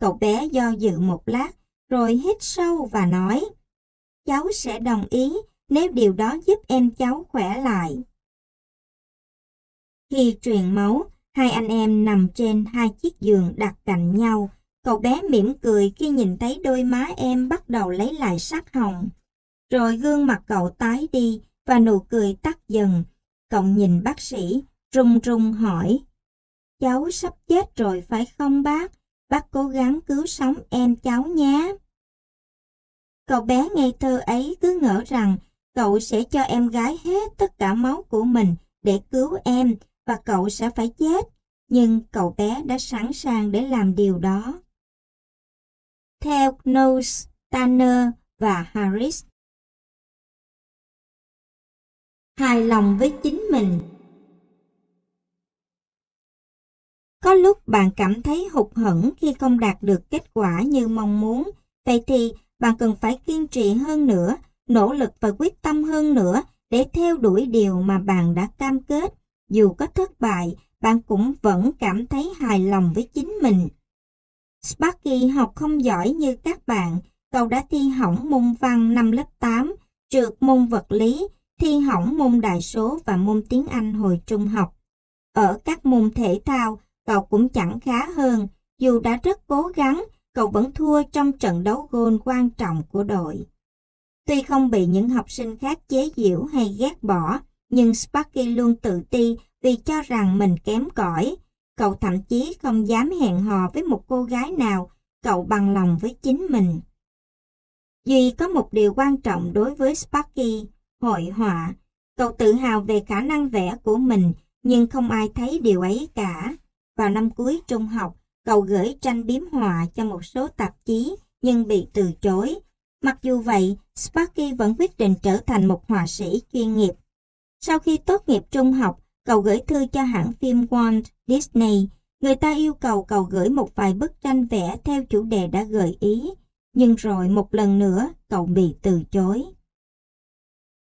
Cậu bé do dự một lát, rồi hít sâu và nói, cháu sẽ đồng ý nếu điều đó giúp em cháu khỏe lại. Khi truyền máu, Hai anh em nằm trên hai chiếc giường đặt cạnh nhau. Cậu bé mỉm cười khi nhìn thấy đôi má em bắt đầu lấy lại sắc hồng. Rồi gương mặt cậu tái đi và nụ cười tắt dần. Cậu nhìn bác sĩ, run run hỏi. Cháu sắp chết rồi phải không bác? Bác cố gắng cứu sống em cháu nhé. Cậu bé ngây thơ ấy cứ ngỡ rằng cậu sẽ cho em gái hết tất cả máu của mình để cứu em và cậu sẽ phải chết, nhưng cậu bé đã sẵn sàng để làm điều đó. Theo Knowles, Tanner và Harris. Hài lòng với chính mình Có lúc bạn cảm thấy hụt hẫng khi không đạt được kết quả như mong muốn, vậy thì bạn cần phải kiên trì hơn nữa nỗ lực và quyết tâm hơn nữa để theo đuổi điều mà bạn đã cam kết. Dù có thất bại, bạn cũng vẫn cảm thấy hài lòng với chính mình. Sparky học không giỏi như các bạn, cậu đã thi hỏng môn văn năm lớp 8, trượt môn vật lý, thi hỏng môn đại số và môn tiếng Anh hồi trung học. Ở các môn thể thao, cậu cũng chẳng khá hơn, dù đã rất cố gắng, cậu vẫn thua trong trận đấu gôn quan trọng của đội. Tuy không bị những học sinh khác chế giễu hay ghét bỏ, nhưng Sparky luôn tự ti vì cho rằng mình kém cỏi. Cậu thậm chí không dám hẹn hò với một cô gái nào, cậu bằng lòng với chính mình. Duy có một điều quan trọng đối với Sparky, hội họa. Cậu tự hào về khả năng vẽ của mình, nhưng không ai thấy điều ấy cả. Vào năm cuối trung học, cậu gửi tranh biếm họa cho một số tạp chí, nhưng bị từ chối. Mặc dù vậy, Sparky vẫn quyết định trở thành một họa sĩ chuyên nghiệp. Sau khi tốt nghiệp trung học, cậu gửi thư cho hãng phim Walt Disney. Người ta yêu cầu cậu gửi một vài bức tranh vẽ theo chủ đề đã gợi ý, nhưng rồi một lần nữa cậu bị từ chối.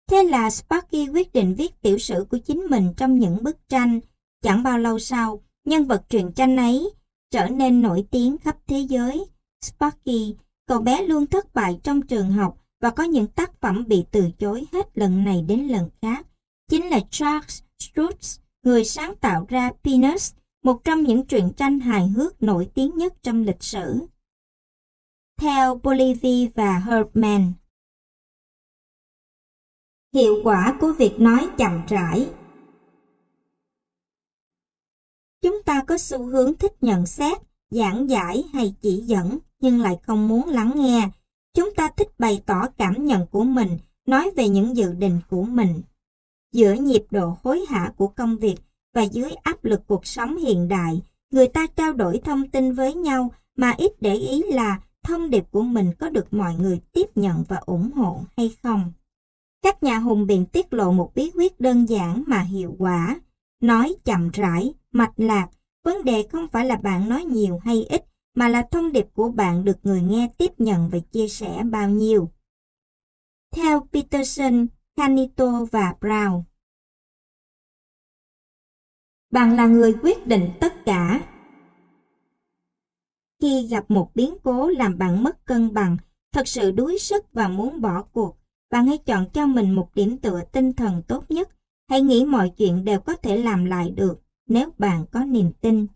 Thế là Sparky quyết định viết tiểu sử của chính mình trong những bức tranh. Chẳng bao lâu sau, nhân vật truyện tranh ấy trở nên nổi tiếng khắp thế giới. Sparky, cậu bé luôn thất bại trong trường học và có những tác phẩm bị từ chối hết lần này đến lần khác. Chính là Charles Strutz, người sáng tạo ra Peanuts, một trong những truyện tranh hài hước nổi tiếng nhất trong lịch sử. Theo Bolivie và Herbman Hiệu quả của việc nói chậm rãi Chúng ta có xu hướng thích nhận xét, giảng giải hay chỉ dẫn nhưng lại không muốn lắng nghe. Chúng ta thích bày tỏ cảm nhận của mình, nói về những dự định của mình. Giữa nhịp độ hối hả của công việc và dưới áp lực cuộc sống hiện đại, người ta trao đổi thông tin với nhau mà ít để ý là thông điệp của mình có được mọi người tiếp nhận và ủng hộ hay không. Các nhà hùng biện tiết lộ một bí quyết đơn giản mà hiệu quả. Nói chậm rãi, mạch lạc, vấn đề không phải là bạn nói nhiều hay ít, mà là thông điệp của bạn được người nghe tiếp nhận và chia sẻ bao nhiêu. Theo Peterson, Canito và Brown. Bạn là người quyết định tất cả. Khi gặp một biến cố làm bạn mất cân bằng, thật sự đuối sức và muốn bỏ cuộc, bạn hãy chọn cho mình một điểm tựa tinh thần tốt nhất. Hãy nghĩ mọi chuyện đều có thể làm lại được nếu bạn có niềm tin.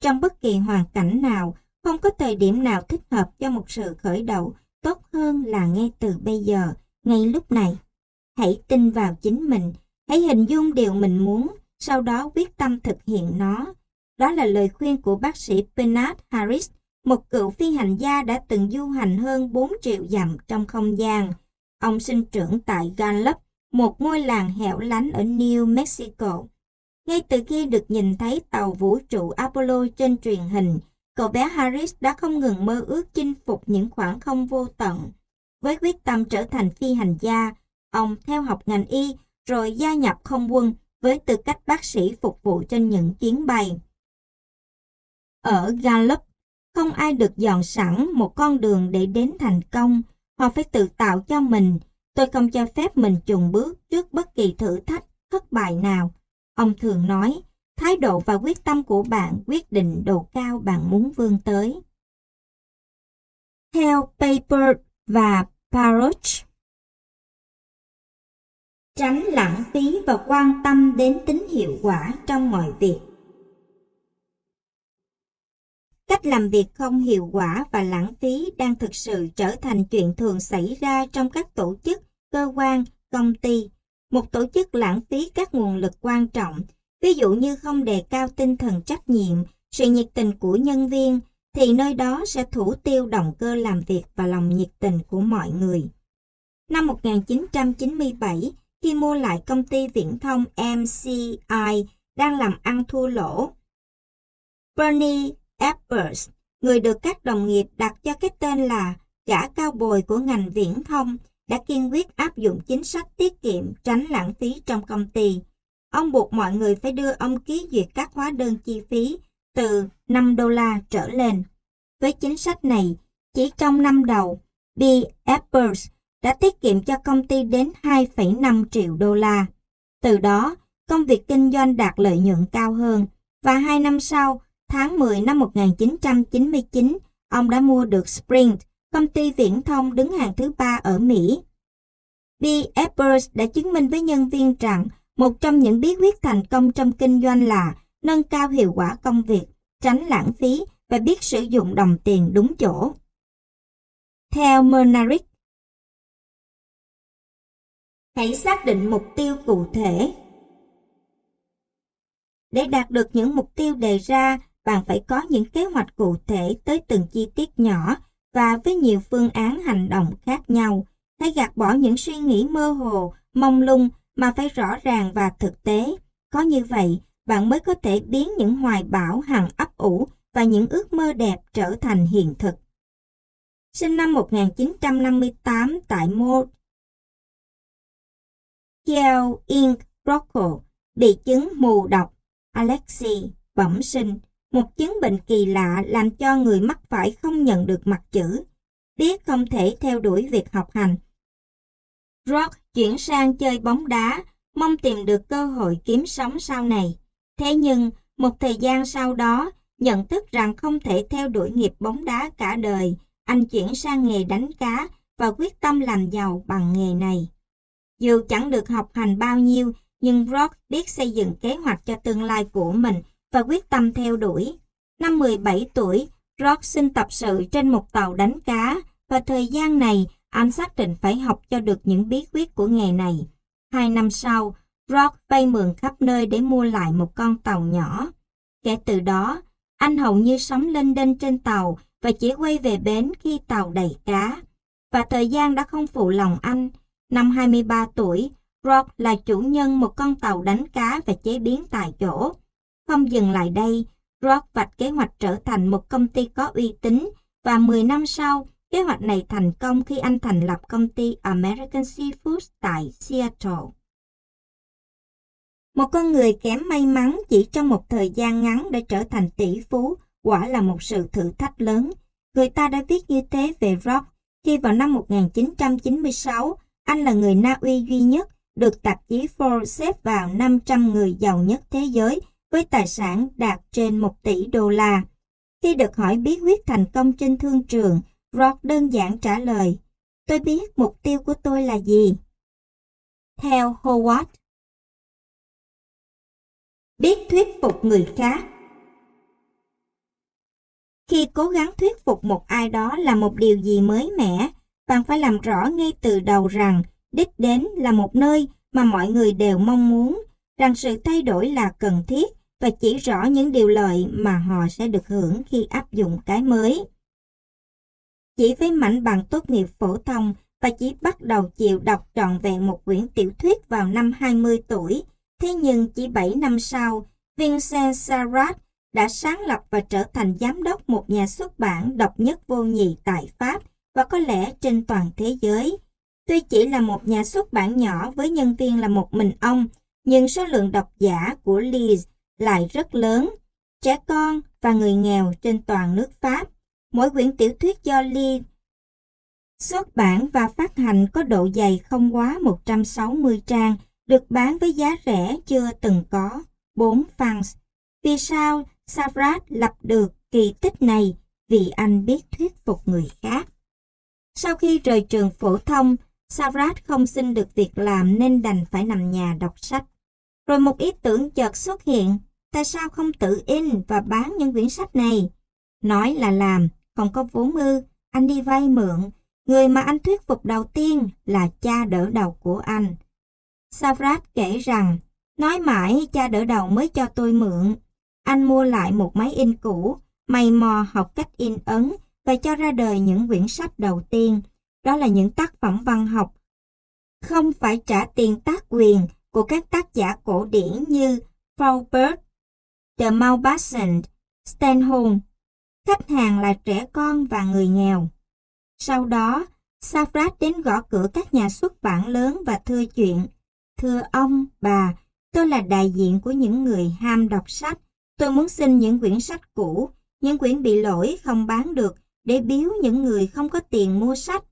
Trong bất kỳ hoàn cảnh nào, không có thời điểm nào thích hợp cho một sự khởi đầu tốt hơn là ngay từ bây giờ, ngay lúc này. Hãy tin vào chính mình, hãy hình dung điều mình muốn, sau đó quyết tâm thực hiện nó. Đó là lời khuyên của bác sĩ Bernard Harris, một cựu phi hành gia đã từng du hành hơn 4 triệu dặm trong không gian. Ông sinh trưởng tại Gallup, một ngôi làng hẻo lánh ở New Mexico. Ngay từ khi được nhìn thấy tàu vũ trụ Apollo trên truyền hình, cậu bé Harris đã không ngừng mơ ước chinh phục những khoảng không vô tận. Với quyết tâm trở thành phi hành gia, ông theo học ngành y rồi gia nhập không quân với tư cách bác sĩ phục vụ trên những chuyến bay. Ở Gallup, không ai được dọn sẵn một con đường để đến thành công, họ phải tự tạo cho mình. Tôi không cho phép mình chùn bước trước bất kỳ thử thách, thất bại nào. Ông thường nói, thái độ và quyết tâm của bạn quyết định độ cao bạn muốn vươn tới. Theo Paper và Paroch Tránh lãng phí và quan tâm đến tính hiệu quả trong mọi việc. Cách làm việc không hiệu quả và lãng phí đang thực sự trở thành chuyện thường xảy ra trong các tổ chức, cơ quan, công ty. Một tổ chức lãng phí các nguồn lực quan trọng, ví dụ như không đề cao tinh thần trách nhiệm, sự nhiệt tình của nhân viên, thì nơi đó sẽ thủ tiêu động cơ làm việc và lòng nhiệt tình của mọi người. Năm 1997, khi mua lại công ty viễn thông MCI đang làm ăn thua lỗ, Bernie Ebbers, người được các đồng nghiệp đặt cho cái tên là gã cao bồi của ngành viễn thông, đã kiên quyết áp dụng chính sách tiết kiệm tránh lãng phí trong công ty. Ông buộc mọi người phải đưa ông ký duyệt các hóa đơn chi phí từ 5 đô la trở lên. Với chính sách này, chỉ trong năm đầu, B. Apple's đã tiết kiệm cho công ty đến 2,5 triệu đô la. Từ đó, công việc kinh doanh đạt lợi nhuận cao hơn và hai năm sau, tháng 10 năm 1999, ông đã mua được Sprint, công ty viễn thông đứng hàng thứ ba ở Mỹ. B. Eppers đã chứng minh với nhân viên rằng một trong những bí quyết thành công trong kinh doanh là nâng cao hiệu quả công việc, tránh lãng phí và biết sử dụng đồng tiền đúng chỗ. Theo Mernarick, hãy xác định mục tiêu cụ thể. Để đạt được những mục tiêu đề ra, bạn phải có những kế hoạch cụ thể tới từng chi tiết nhỏ và với nhiều phương án hành động khác nhau. Hãy gạt bỏ những suy nghĩ mơ hồ, mông lung mà phải rõ ràng và thực tế. Có như vậy, bạn mới có thể biến những hoài bão hằng ấp ủ và những ước mơ đẹp trở thành hiện thực. Sinh năm 1958 tại Mort, Kiel Ink Rocco bị chứng mù độc, Alexi bẩm sinh, một chứng bệnh kỳ lạ làm cho người mắc phải không nhận được mặt chữ, tiếc không thể theo đuổi việc học hành. Rock chuyển sang chơi bóng đá, mong tìm được cơ hội kiếm sống sau này. Thế nhưng, một thời gian sau đó, nhận thức rằng không thể theo đuổi nghiệp bóng đá cả đời, anh chuyển sang nghề đánh cá và quyết tâm làm giàu bằng nghề này. Dù chẳng được học hành bao nhiêu, nhưng Rock biết xây dựng kế hoạch cho tương lai của mình và quyết tâm theo đuổi. Năm 17 tuổi, Rock xin tập sự trên một tàu đánh cá và thời gian này anh xác định phải học cho được những bí quyết của nghề này. Hai năm sau, Rock vay mượn khắp nơi để mua lại một con tàu nhỏ. Kể từ đó, anh hầu như sống lên đên trên tàu và chỉ quay về bến khi tàu đầy cá. Và thời gian đã không phụ lòng anh. Năm 23 tuổi, Rock là chủ nhân một con tàu đánh cá và chế biến tại chỗ. Không dừng lại đây, Rock vạch kế hoạch trở thành một công ty có uy tín và 10 năm sau, kế hoạch này thành công khi anh thành lập công ty American seafood tại Seattle. Một con người kém may mắn chỉ trong một thời gian ngắn đã trở thành tỷ phú quả là một sự thử thách lớn. Người ta đã viết như thế về Rock khi vào năm 1996 anh là người Na Uy duy nhất được tạp chí Forbes xếp vào 500 người giàu nhất thế giới với tài sản đạt trên 1 tỷ đô la. Khi được hỏi bí quyết thành công trên thương trường, Rock đơn giản trả lời, tôi biết mục tiêu của tôi là gì. Theo Howard, biết thuyết phục người khác. Khi cố gắng thuyết phục một ai đó là một điều gì mới mẻ, bạn phải làm rõ ngay từ đầu rằng đích đến là một nơi mà mọi người đều mong muốn, rằng sự thay đổi là cần thiết và chỉ rõ những điều lợi mà họ sẽ được hưởng khi áp dụng cái mới. Chỉ với mảnh bằng tốt nghiệp phổ thông và chỉ bắt đầu chịu đọc trọn vẹn một quyển tiểu thuyết vào năm 20 tuổi, thế nhưng chỉ 7 năm sau, Vincent Sarrat đã sáng lập và trở thành giám đốc một nhà xuất bản độc nhất vô nhị tại Pháp và có lẽ trên toàn thế giới. Tuy chỉ là một nhà xuất bản nhỏ với nhân viên là một mình ông, nhưng số lượng độc giả của Leeds lại rất lớn, trẻ con và người nghèo trên toàn nước Pháp. Mỗi quyển tiểu thuyết do Leeds xuất bản và phát hành có độ dày không quá 160 trang, được bán với giá rẻ chưa từng có, 4 francs. Vì sao Savrat lập được kỳ tích này? Vì anh biết thuyết phục người khác. Sau khi rời trường phổ thông, Savrat không xin được việc làm nên đành phải nằm nhà đọc sách. Rồi một ý tưởng chợt xuất hiện, tại sao không tự in và bán những quyển sách này? Nói là làm, không có vốn ư, anh đi vay mượn. Người mà anh thuyết phục đầu tiên là cha đỡ đầu của anh. Savrat kể rằng, nói mãi cha đỡ đầu mới cho tôi mượn. Anh mua lại một máy in cũ, mày mò học cách in ấn và cho ra đời những quyển sách đầu tiên. Đó là những tác phẩm văn học. Không phải trả tiền tác quyền của các tác giả cổ điển như Flaubert, The Maupassant, Stenholm. Khách hàng là trẻ con và người nghèo. Sau đó, Safrat đến gõ cửa các nhà xuất bản lớn và thưa chuyện. Thưa ông, bà, tôi là đại diện của những người ham đọc sách. Tôi muốn xin những quyển sách cũ, những quyển bị lỗi không bán được để biếu những người không có tiền mua sách.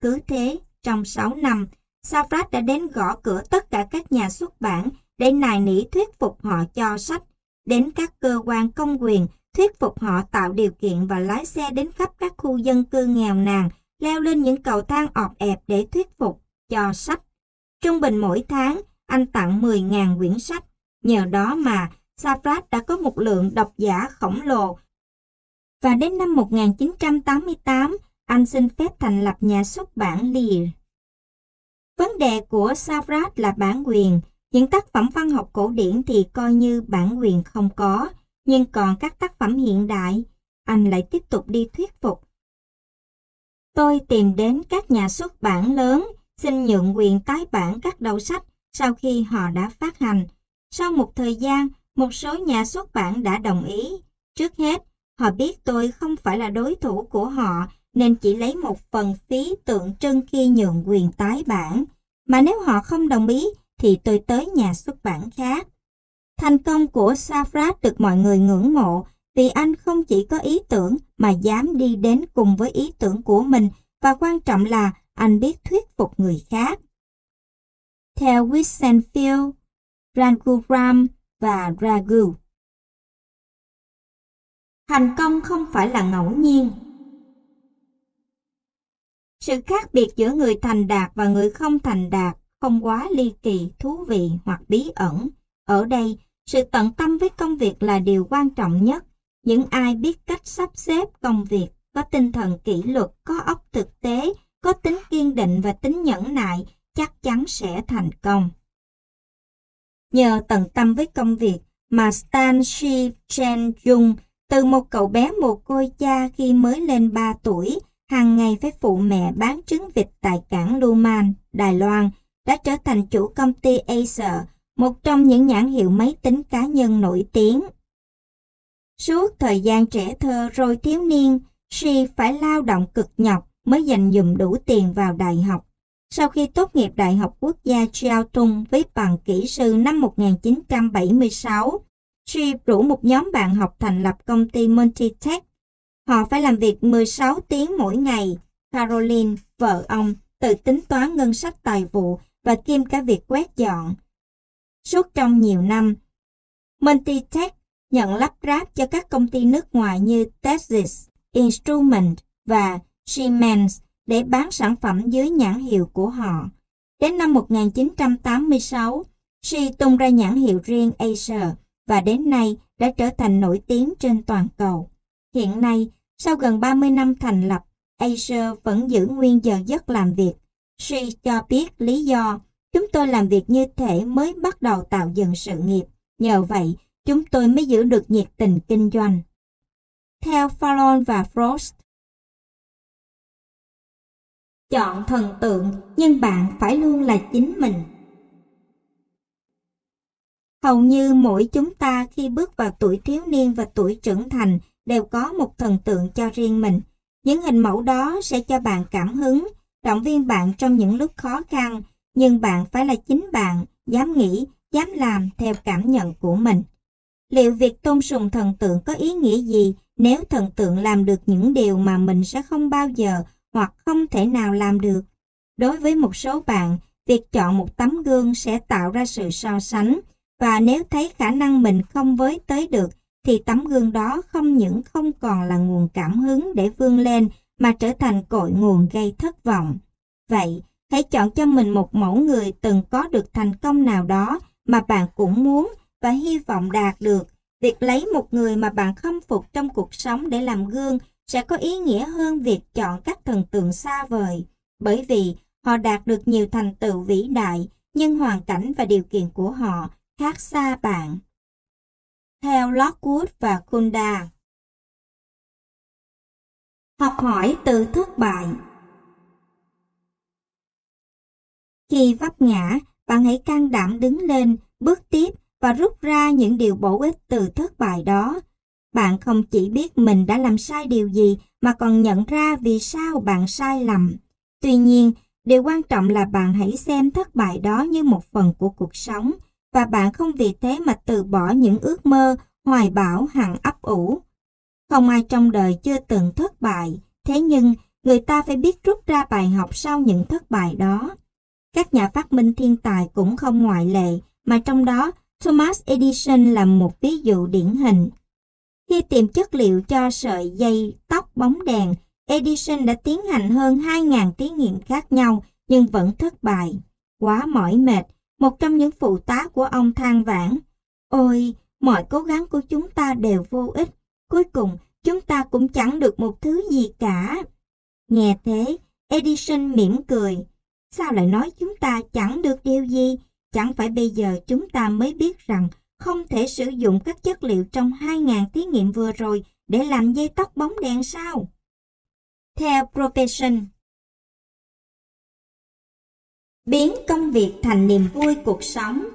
Cứ thế, trong 6 năm, Safrat đã đến gõ cửa tất cả các nhà xuất bản để nài nỉ thuyết phục họ cho sách, đến các cơ quan công quyền thuyết phục họ tạo điều kiện và lái xe đến khắp các khu dân cư nghèo nàn, leo lên những cầu thang ọp ẹp để thuyết phục cho sách. Trung bình mỗi tháng, anh tặng 10.000 quyển sách. Nhờ đó mà Safrat đã có một lượng độc giả khổng lồ. Và đến năm 1988, anh xin phép thành lập nhà xuất bản Lear. Vấn đề của Safrat là bản quyền. Những tác phẩm văn học cổ điển thì coi như bản quyền không có, nhưng còn các tác phẩm hiện đại, anh lại tiếp tục đi thuyết phục. Tôi tìm đến các nhà xuất bản lớn, xin nhượng quyền tái bản các đầu sách sau khi họ đã phát hành. Sau một thời gian, một số nhà xuất bản đã đồng ý. Trước hết, họ biết tôi không phải là đối thủ của họ nên chỉ lấy một phần phí tượng trưng khi nhượng quyền tái bản. Mà nếu họ không đồng ý thì tôi tới nhà xuất bản khác. Thành công của Safrat được mọi người ngưỡng mộ vì anh không chỉ có ý tưởng mà dám đi đến cùng với ý tưởng của mình và quan trọng là anh biết thuyết phục người khác. Theo Witsenfield, Ranguram và Ragu. Thành công không phải là ngẫu nhiên. Sự khác biệt giữa người thành đạt và người không thành đạt không quá ly kỳ, thú vị hoặc bí ẩn. Ở đây, sự tận tâm với công việc là điều quan trọng nhất. Những ai biết cách sắp xếp công việc, có tinh thần kỷ luật, có óc thực tế, có tính kiên định và tính nhẫn nại, chắc chắn sẽ thành công. Nhờ tận tâm với công việc mà Stan Shi Chen Jung từ một cậu bé mồ côi cha khi mới lên 3 tuổi, hàng ngày phải phụ mẹ bán trứng vịt tại cảng Luman, Đài Loan, đã trở thành chủ công ty Acer, một trong những nhãn hiệu máy tính cá nhân nổi tiếng. Suốt thời gian trẻ thơ rồi thiếu niên, Shi phải lao động cực nhọc mới dành dụm đủ tiền vào đại học. Sau khi tốt nghiệp Đại học Quốc gia Chiao Tung với bằng kỹ sư năm 1976, Shi rủ một nhóm bạn học thành lập công ty Multitech. Họ phải làm việc 16 tiếng mỗi ngày. Caroline, vợ ông, tự tính toán ngân sách tài vụ và kiêm cả việc quét dọn. Suốt trong nhiều năm, Multitech nhận lắp ráp cho các công ty nước ngoài như Texas, Instrument và Siemens để bán sản phẩm dưới nhãn hiệu của họ. Đến năm 1986, Si tung ra nhãn hiệu riêng Acer và đến nay đã trở thành nổi tiếng trên toàn cầu. Hiện nay, sau gần 30 năm thành lập, Acer vẫn giữ nguyên giờ giấc làm việc. Si cho biết lý do, chúng tôi làm việc như thể mới bắt đầu tạo dựng sự nghiệp. Nhờ vậy, chúng tôi mới giữ được nhiệt tình kinh doanh. Theo Fallon và Frost, Chọn thần tượng, nhưng bạn phải luôn là chính mình. Hầu như mỗi chúng ta khi bước vào tuổi thiếu niên và tuổi trưởng thành đều có một thần tượng cho riêng mình. Những hình mẫu đó sẽ cho bạn cảm hứng, động viên bạn trong những lúc khó khăn, nhưng bạn phải là chính bạn, dám nghĩ, dám làm theo cảm nhận của mình. Liệu việc tôn sùng thần tượng có ý nghĩa gì nếu thần tượng làm được những điều mà mình sẽ không bao giờ hoặc không thể nào làm được. Đối với một số bạn, việc chọn một tấm gương sẽ tạo ra sự so sánh và nếu thấy khả năng mình không với tới được thì tấm gương đó không những không còn là nguồn cảm hứng để vươn lên mà trở thành cội nguồn gây thất vọng. Vậy, hãy chọn cho mình một mẫu người từng có được thành công nào đó mà bạn cũng muốn và hy vọng đạt được. Việc lấy một người mà bạn khâm phục trong cuộc sống để làm gương sẽ có ý nghĩa hơn việc chọn các thần tượng xa vời, bởi vì họ đạt được nhiều thành tựu vĩ đại, nhưng hoàn cảnh và điều kiện của họ khác xa bạn. Theo Lockwood và Kunda Học hỏi từ thất bại Khi vấp ngã, bạn hãy can đảm đứng lên, bước tiếp và rút ra những điều bổ ích từ thất bại đó bạn không chỉ biết mình đã làm sai điều gì mà còn nhận ra vì sao bạn sai lầm. Tuy nhiên, điều quan trọng là bạn hãy xem thất bại đó như một phần của cuộc sống và bạn không vì thế mà từ bỏ những ước mơ, hoài bão hằng ấp ủ. Không ai trong đời chưa từng thất bại, thế nhưng người ta phải biết rút ra bài học sau những thất bại đó. Các nhà phát minh thiên tài cũng không ngoại lệ, mà trong đó Thomas Edison là một ví dụ điển hình. Khi tìm chất liệu cho sợi dây tóc bóng đèn, Edison đã tiến hành hơn 2.000 thí nghiệm khác nhau nhưng vẫn thất bại. Quá mỏi mệt, một trong những phụ tá của ông than vãn. Ôi, mọi cố gắng của chúng ta đều vô ích. Cuối cùng, chúng ta cũng chẳng được một thứ gì cả. Nghe thế, Edison mỉm cười. Sao lại nói chúng ta chẳng được điều gì? Chẳng phải bây giờ chúng ta mới biết rằng không thể sử dụng các chất liệu trong 2.000 thí nghiệm vừa rồi để làm dây tóc bóng đèn sao? Theo Profession Biến công việc thành niềm vui cuộc sống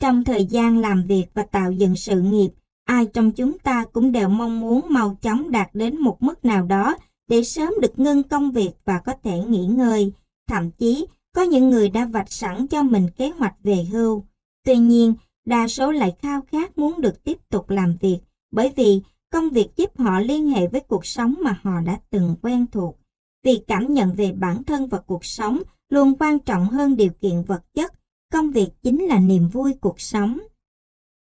Trong thời gian làm việc và tạo dựng sự nghiệp, ai trong chúng ta cũng đều mong muốn mau chóng đạt đến một mức nào đó để sớm được ngưng công việc và có thể nghỉ ngơi. Thậm chí, có những người đã vạch sẵn cho mình kế hoạch về hưu. Tuy nhiên, đa số lại khao khát muốn được tiếp tục làm việc, bởi vì công việc giúp họ liên hệ với cuộc sống mà họ đã từng quen thuộc. Vì cảm nhận về bản thân và cuộc sống luôn quan trọng hơn điều kiện vật chất, công việc chính là niềm vui cuộc sống.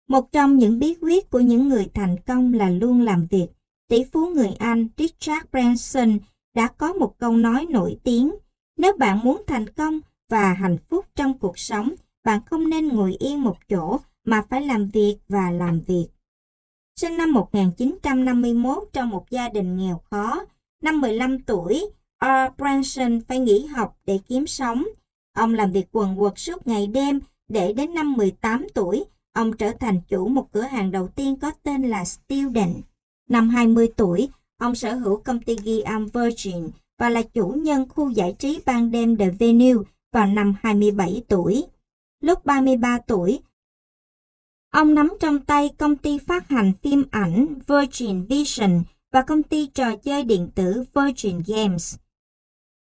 Một trong những bí quyết của những người thành công là luôn làm việc. Tỷ phú người Anh Richard Branson đã có một câu nói nổi tiếng. Nếu bạn muốn thành công và hạnh phúc trong cuộc sống, bạn không nên ngồi yên một chỗ mà phải làm việc và làm việc. Sinh năm 1951 trong một gia đình nghèo khó, năm 15 tuổi, R. Branson phải nghỉ học để kiếm sống. Ông làm việc quần quật suốt ngày đêm để đến năm 18 tuổi, ông trở thành chủ một cửa hàng đầu tiên có tên là Student. Năm 20 tuổi, ông sở hữu công ty ghi âm Virgin và là chủ nhân khu giải trí ban đêm The Venue vào năm 27 tuổi. Lúc 33 tuổi, ông nắm trong tay công ty phát hành phim ảnh Virgin Vision và công ty trò chơi điện tử Virgin Games.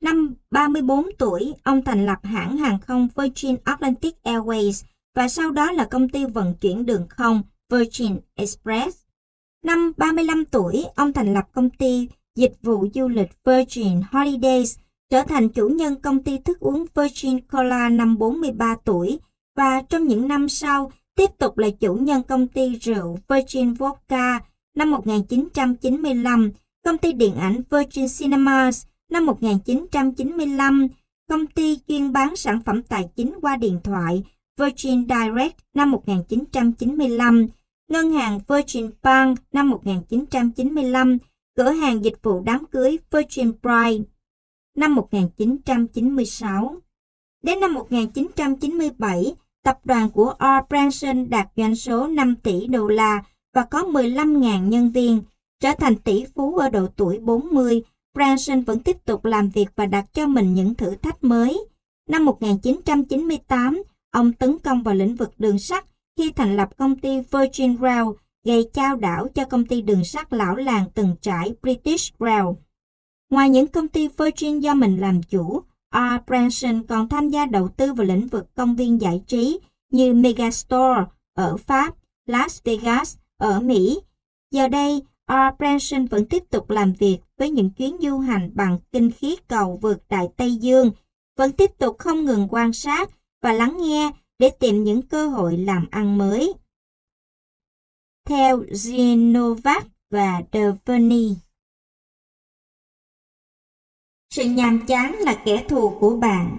Năm 34 tuổi, ông thành lập hãng hàng không Virgin Atlantic Airways và sau đó là công ty vận chuyển đường không Virgin Express. Năm 35 tuổi, ông thành lập công ty dịch vụ du lịch Virgin Holidays, trở thành chủ nhân công ty thức uống Virgin Cola năm 43 tuổi và trong những năm sau tiếp tục là chủ nhân công ty rượu Virgin Vodka năm 1995, công ty điện ảnh Virgin Cinemas năm 1995, công ty chuyên bán sản phẩm tài chính qua điện thoại Virgin Direct năm 1995, ngân hàng Virgin Bank năm 1995, cửa hàng dịch vụ đám cưới Virgin Bride năm 1996. Đến năm 1997, tập đoàn của R. Branson đạt doanh số 5 tỷ đô la và có 15.000 nhân viên, trở thành tỷ phú ở độ tuổi 40. Branson vẫn tiếp tục làm việc và đặt cho mình những thử thách mới. Năm 1998, ông tấn công vào lĩnh vực đường sắt khi thành lập công ty Virgin Rail, gây trao đảo cho công ty đường sắt lão làng từng trải British Rail. Ngoài những công ty Virgin do mình làm chủ, R. Branson còn tham gia đầu tư vào lĩnh vực công viên giải trí như Megastore ở Pháp, Las Vegas ở Mỹ. Giờ đây, R. Branson vẫn tiếp tục làm việc với những chuyến du hành bằng kinh khí cầu vượt Đại Tây Dương, vẫn tiếp tục không ngừng quan sát và lắng nghe để tìm những cơ hội làm ăn mới. Theo Zinovac và De Sự nhàm chán là kẻ thù của bạn.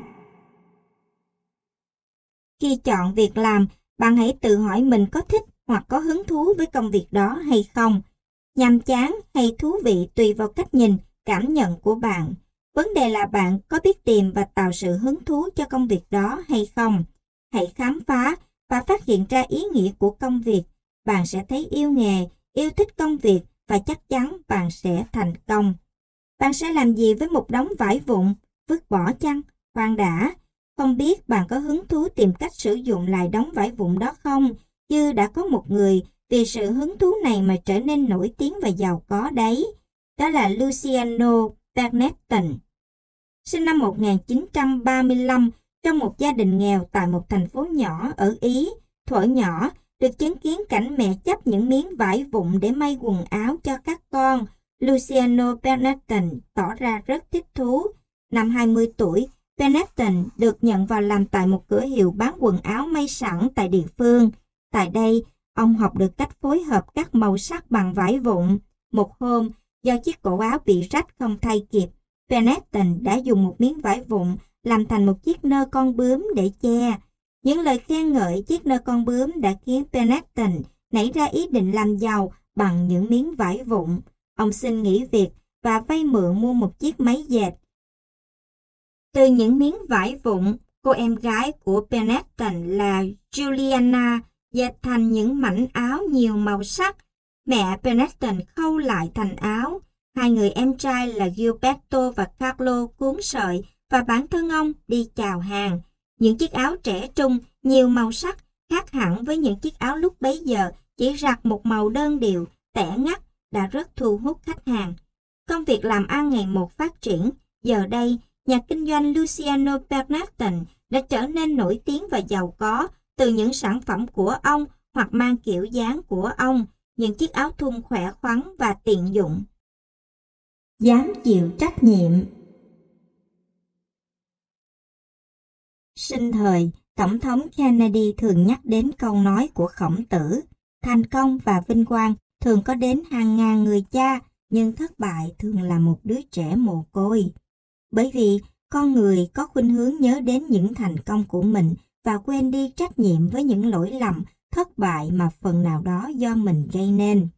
Khi chọn việc làm, bạn hãy tự hỏi mình có thích hoặc có hứng thú với công việc đó hay không. Nhàm chán hay thú vị tùy vào cách nhìn, cảm nhận của bạn. Vấn đề là bạn có biết tìm và tạo sự hứng thú cho công việc đó hay không. Hãy khám phá và phát hiện ra ý nghĩa của công việc. Bạn sẽ thấy yêu nghề, yêu thích công việc và chắc chắn bạn sẽ thành công. Bạn sẽ làm gì với một đống vải vụn? Vứt bỏ chăng? Khoan đã. Không biết bạn có hứng thú tìm cách sử dụng lại đống vải vụn đó không? Chứ đã có một người vì sự hứng thú này mà trở nên nổi tiếng và giàu có đấy. Đó là Luciano Benetton. Sinh năm 1935 trong một gia đình nghèo tại một thành phố nhỏ ở Ý, thuở nhỏ, được chứng kiến cảnh mẹ chấp những miếng vải vụn để may quần áo cho các con. Luciano Benetton tỏ ra rất thích thú. Năm 20 tuổi, Benetton được nhận vào làm tại một cửa hiệu bán quần áo may sẵn tại địa phương. Tại đây, ông học được cách phối hợp các màu sắc bằng vải vụn. Một hôm, do chiếc cổ áo bị rách không thay kịp, Benetton đã dùng một miếng vải vụn làm thành một chiếc nơ con bướm để che. Những lời khen ngợi chiếc nơ con bướm đã khiến Benetton nảy ra ý định làm giàu bằng những miếng vải vụn. Ông xin nghỉ việc và vay mượn mua một chiếc máy dệt. Từ những miếng vải vụn, cô em gái của Benetton là Juliana dệt thành những mảnh áo nhiều màu sắc. Mẹ Benetton khâu lại thành áo. Hai người em trai là Gilberto và Carlo cuốn sợi và bản thân ông đi chào hàng. Những chiếc áo trẻ trung, nhiều màu sắc, khác hẳn với những chiếc áo lúc bấy giờ chỉ rạc một màu đơn điệu, tẻ ngắt, đã rất thu hút khách hàng. Công việc làm ăn ngày một phát triển, giờ đây, nhà kinh doanh Luciano Bernatton đã trở nên nổi tiếng và giàu có từ những sản phẩm của ông hoặc mang kiểu dáng của ông, những chiếc áo thun khỏe khoắn và tiện dụng. Dám chịu trách nhiệm Sinh thời, Tổng thống Kennedy thường nhắc đến câu nói của khổng tử, thành công và vinh quang thường có đến hàng ngàn người cha, nhưng thất bại thường là một đứa trẻ mồ côi. Bởi vì con người có khuynh hướng nhớ đến những thành công của mình và quên đi trách nhiệm với những lỗi lầm, thất bại mà phần nào đó do mình gây nên.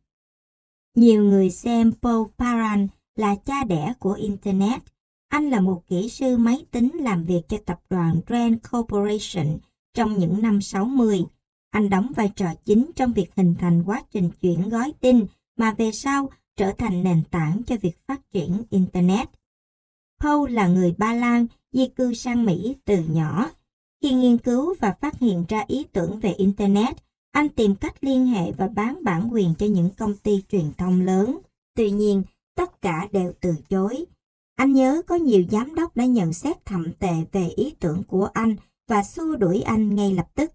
Nhiều người xem Paul Paran là cha đẻ của Internet. Anh là một kỹ sư máy tính làm việc cho tập đoàn Rand Corporation trong những năm 60. Anh đóng vai trò chính trong việc hình thành quá trình chuyển gói tin mà về sau trở thành nền tảng cho việc phát triển Internet. Paul là người Ba Lan, di cư sang Mỹ từ nhỏ. Khi nghiên cứu và phát hiện ra ý tưởng về Internet, anh tìm cách liên hệ và bán bản quyền cho những công ty truyền thông lớn. Tuy nhiên, tất cả đều từ chối. Anh nhớ có nhiều giám đốc đã nhận xét thậm tệ về ý tưởng của anh và xua đuổi anh ngay lập tức.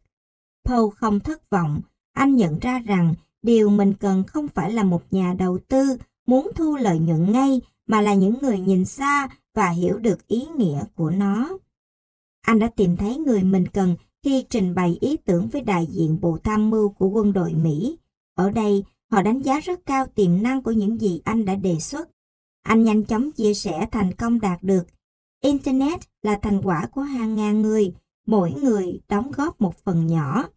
Paul không thất vọng, anh nhận ra rằng điều mình cần không phải là một nhà đầu tư muốn thu lợi nhuận ngay, mà là những người nhìn xa và hiểu được ý nghĩa của nó. Anh đã tìm thấy người mình cần khi trình bày ý tưởng với đại diện Bộ Tham mưu của quân đội Mỹ. Ở đây, họ đánh giá rất cao tiềm năng của những gì anh đã đề xuất. Anh nhanh chóng chia sẻ thành công đạt được. Internet là thành quả của hàng ngàn người, mỗi người đóng góp một phần nhỏ.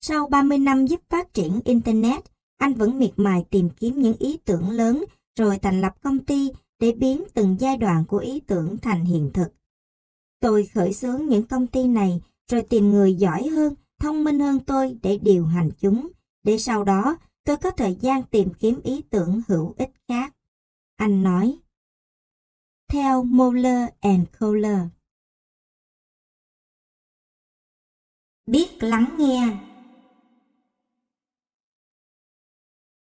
Sau 30 năm giúp phát triển Internet, anh vẫn miệt mài tìm kiếm những ý tưởng lớn rồi thành lập công ty để biến từng giai đoạn của ý tưởng thành hiện thực. Tôi khởi xướng những công ty này rồi tìm người giỏi hơn, thông minh hơn tôi để điều hành chúng, để sau đó tôi có thời gian tìm kiếm ý tưởng hữu ích khác. Anh nói. Theo Moller and Kohler Biết lắng nghe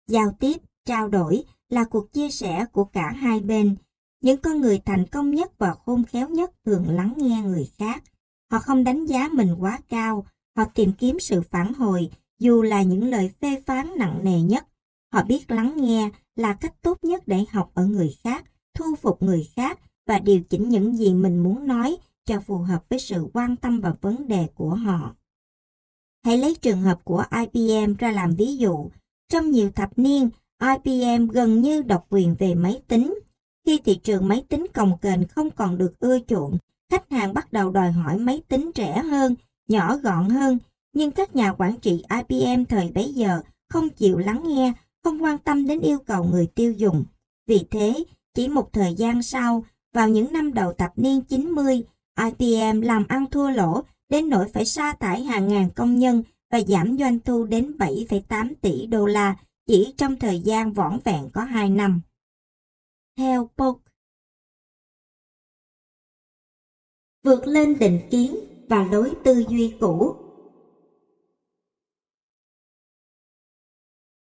Giao tiếp, trao đổi là cuộc chia sẻ của cả hai bên. Những con người thành công nhất và khôn khéo nhất thường lắng nghe người khác. Họ không đánh giá mình quá cao, họ tìm kiếm sự phản hồi dù là những lời phê phán nặng nề nhất. Họ biết lắng nghe là cách tốt nhất để học ở người khác, thu phục người khác và điều chỉnh những gì mình muốn nói cho phù hợp với sự quan tâm và vấn đề của họ. Hãy lấy trường hợp của IBM ra làm ví dụ. Trong nhiều thập niên, IBM gần như độc quyền về máy tính. Khi thị trường máy tính cồng kềnh không còn được ưa chuộng, khách hàng bắt đầu đòi hỏi máy tính rẻ hơn, nhỏ gọn hơn, nhưng các nhà quản trị IBM thời bấy giờ không chịu lắng nghe, không quan tâm đến yêu cầu người tiêu dùng. Vì thế, chỉ một thời gian sau, vào những năm đầu thập niên 90, IBM làm ăn thua lỗ đến nỗi phải sa thải hàng ngàn công nhân và giảm doanh thu đến 7,8 tỷ đô la chỉ trong thời gian vỏn vẹn có 2 năm. Theo Polk, vượt lên định kiến và lối tư duy cũ.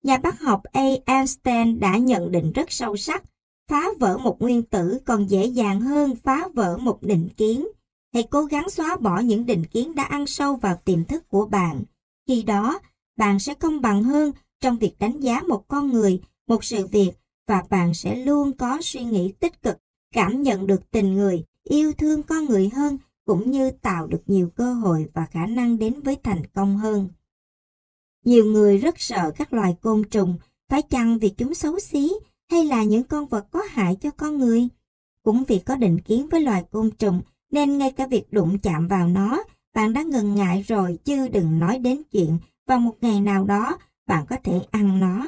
Nhà bác học A. Einstein đã nhận định rất sâu sắc, phá vỡ một nguyên tử còn dễ dàng hơn phá vỡ một định kiến. Hãy cố gắng xóa bỏ những định kiến đã ăn sâu vào tiềm thức của bạn. Khi đó, bạn sẽ công bằng hơn trong việc đánh giá một con người, một sự việc và bạn sẽ luôn có suy nghĩ tích cực, cảm nhận được tình người, yêu thương con người hơn cũng như tạo được nhiều cơ hội và khả năng đến với thành công hơn. Nhiều người rất sợ các loài côn trùng, phải chăng vì chúng xấu xí hay là những con vật có hại cho con người? Cũng vì có định kiến với loài côn trùng nên ngay cả việc đụng chạm vào nó, bạn đã ngần ngại rồi chứ đừng nói đến chuyện vào một ngày nào đó bạn có thể ăn nó.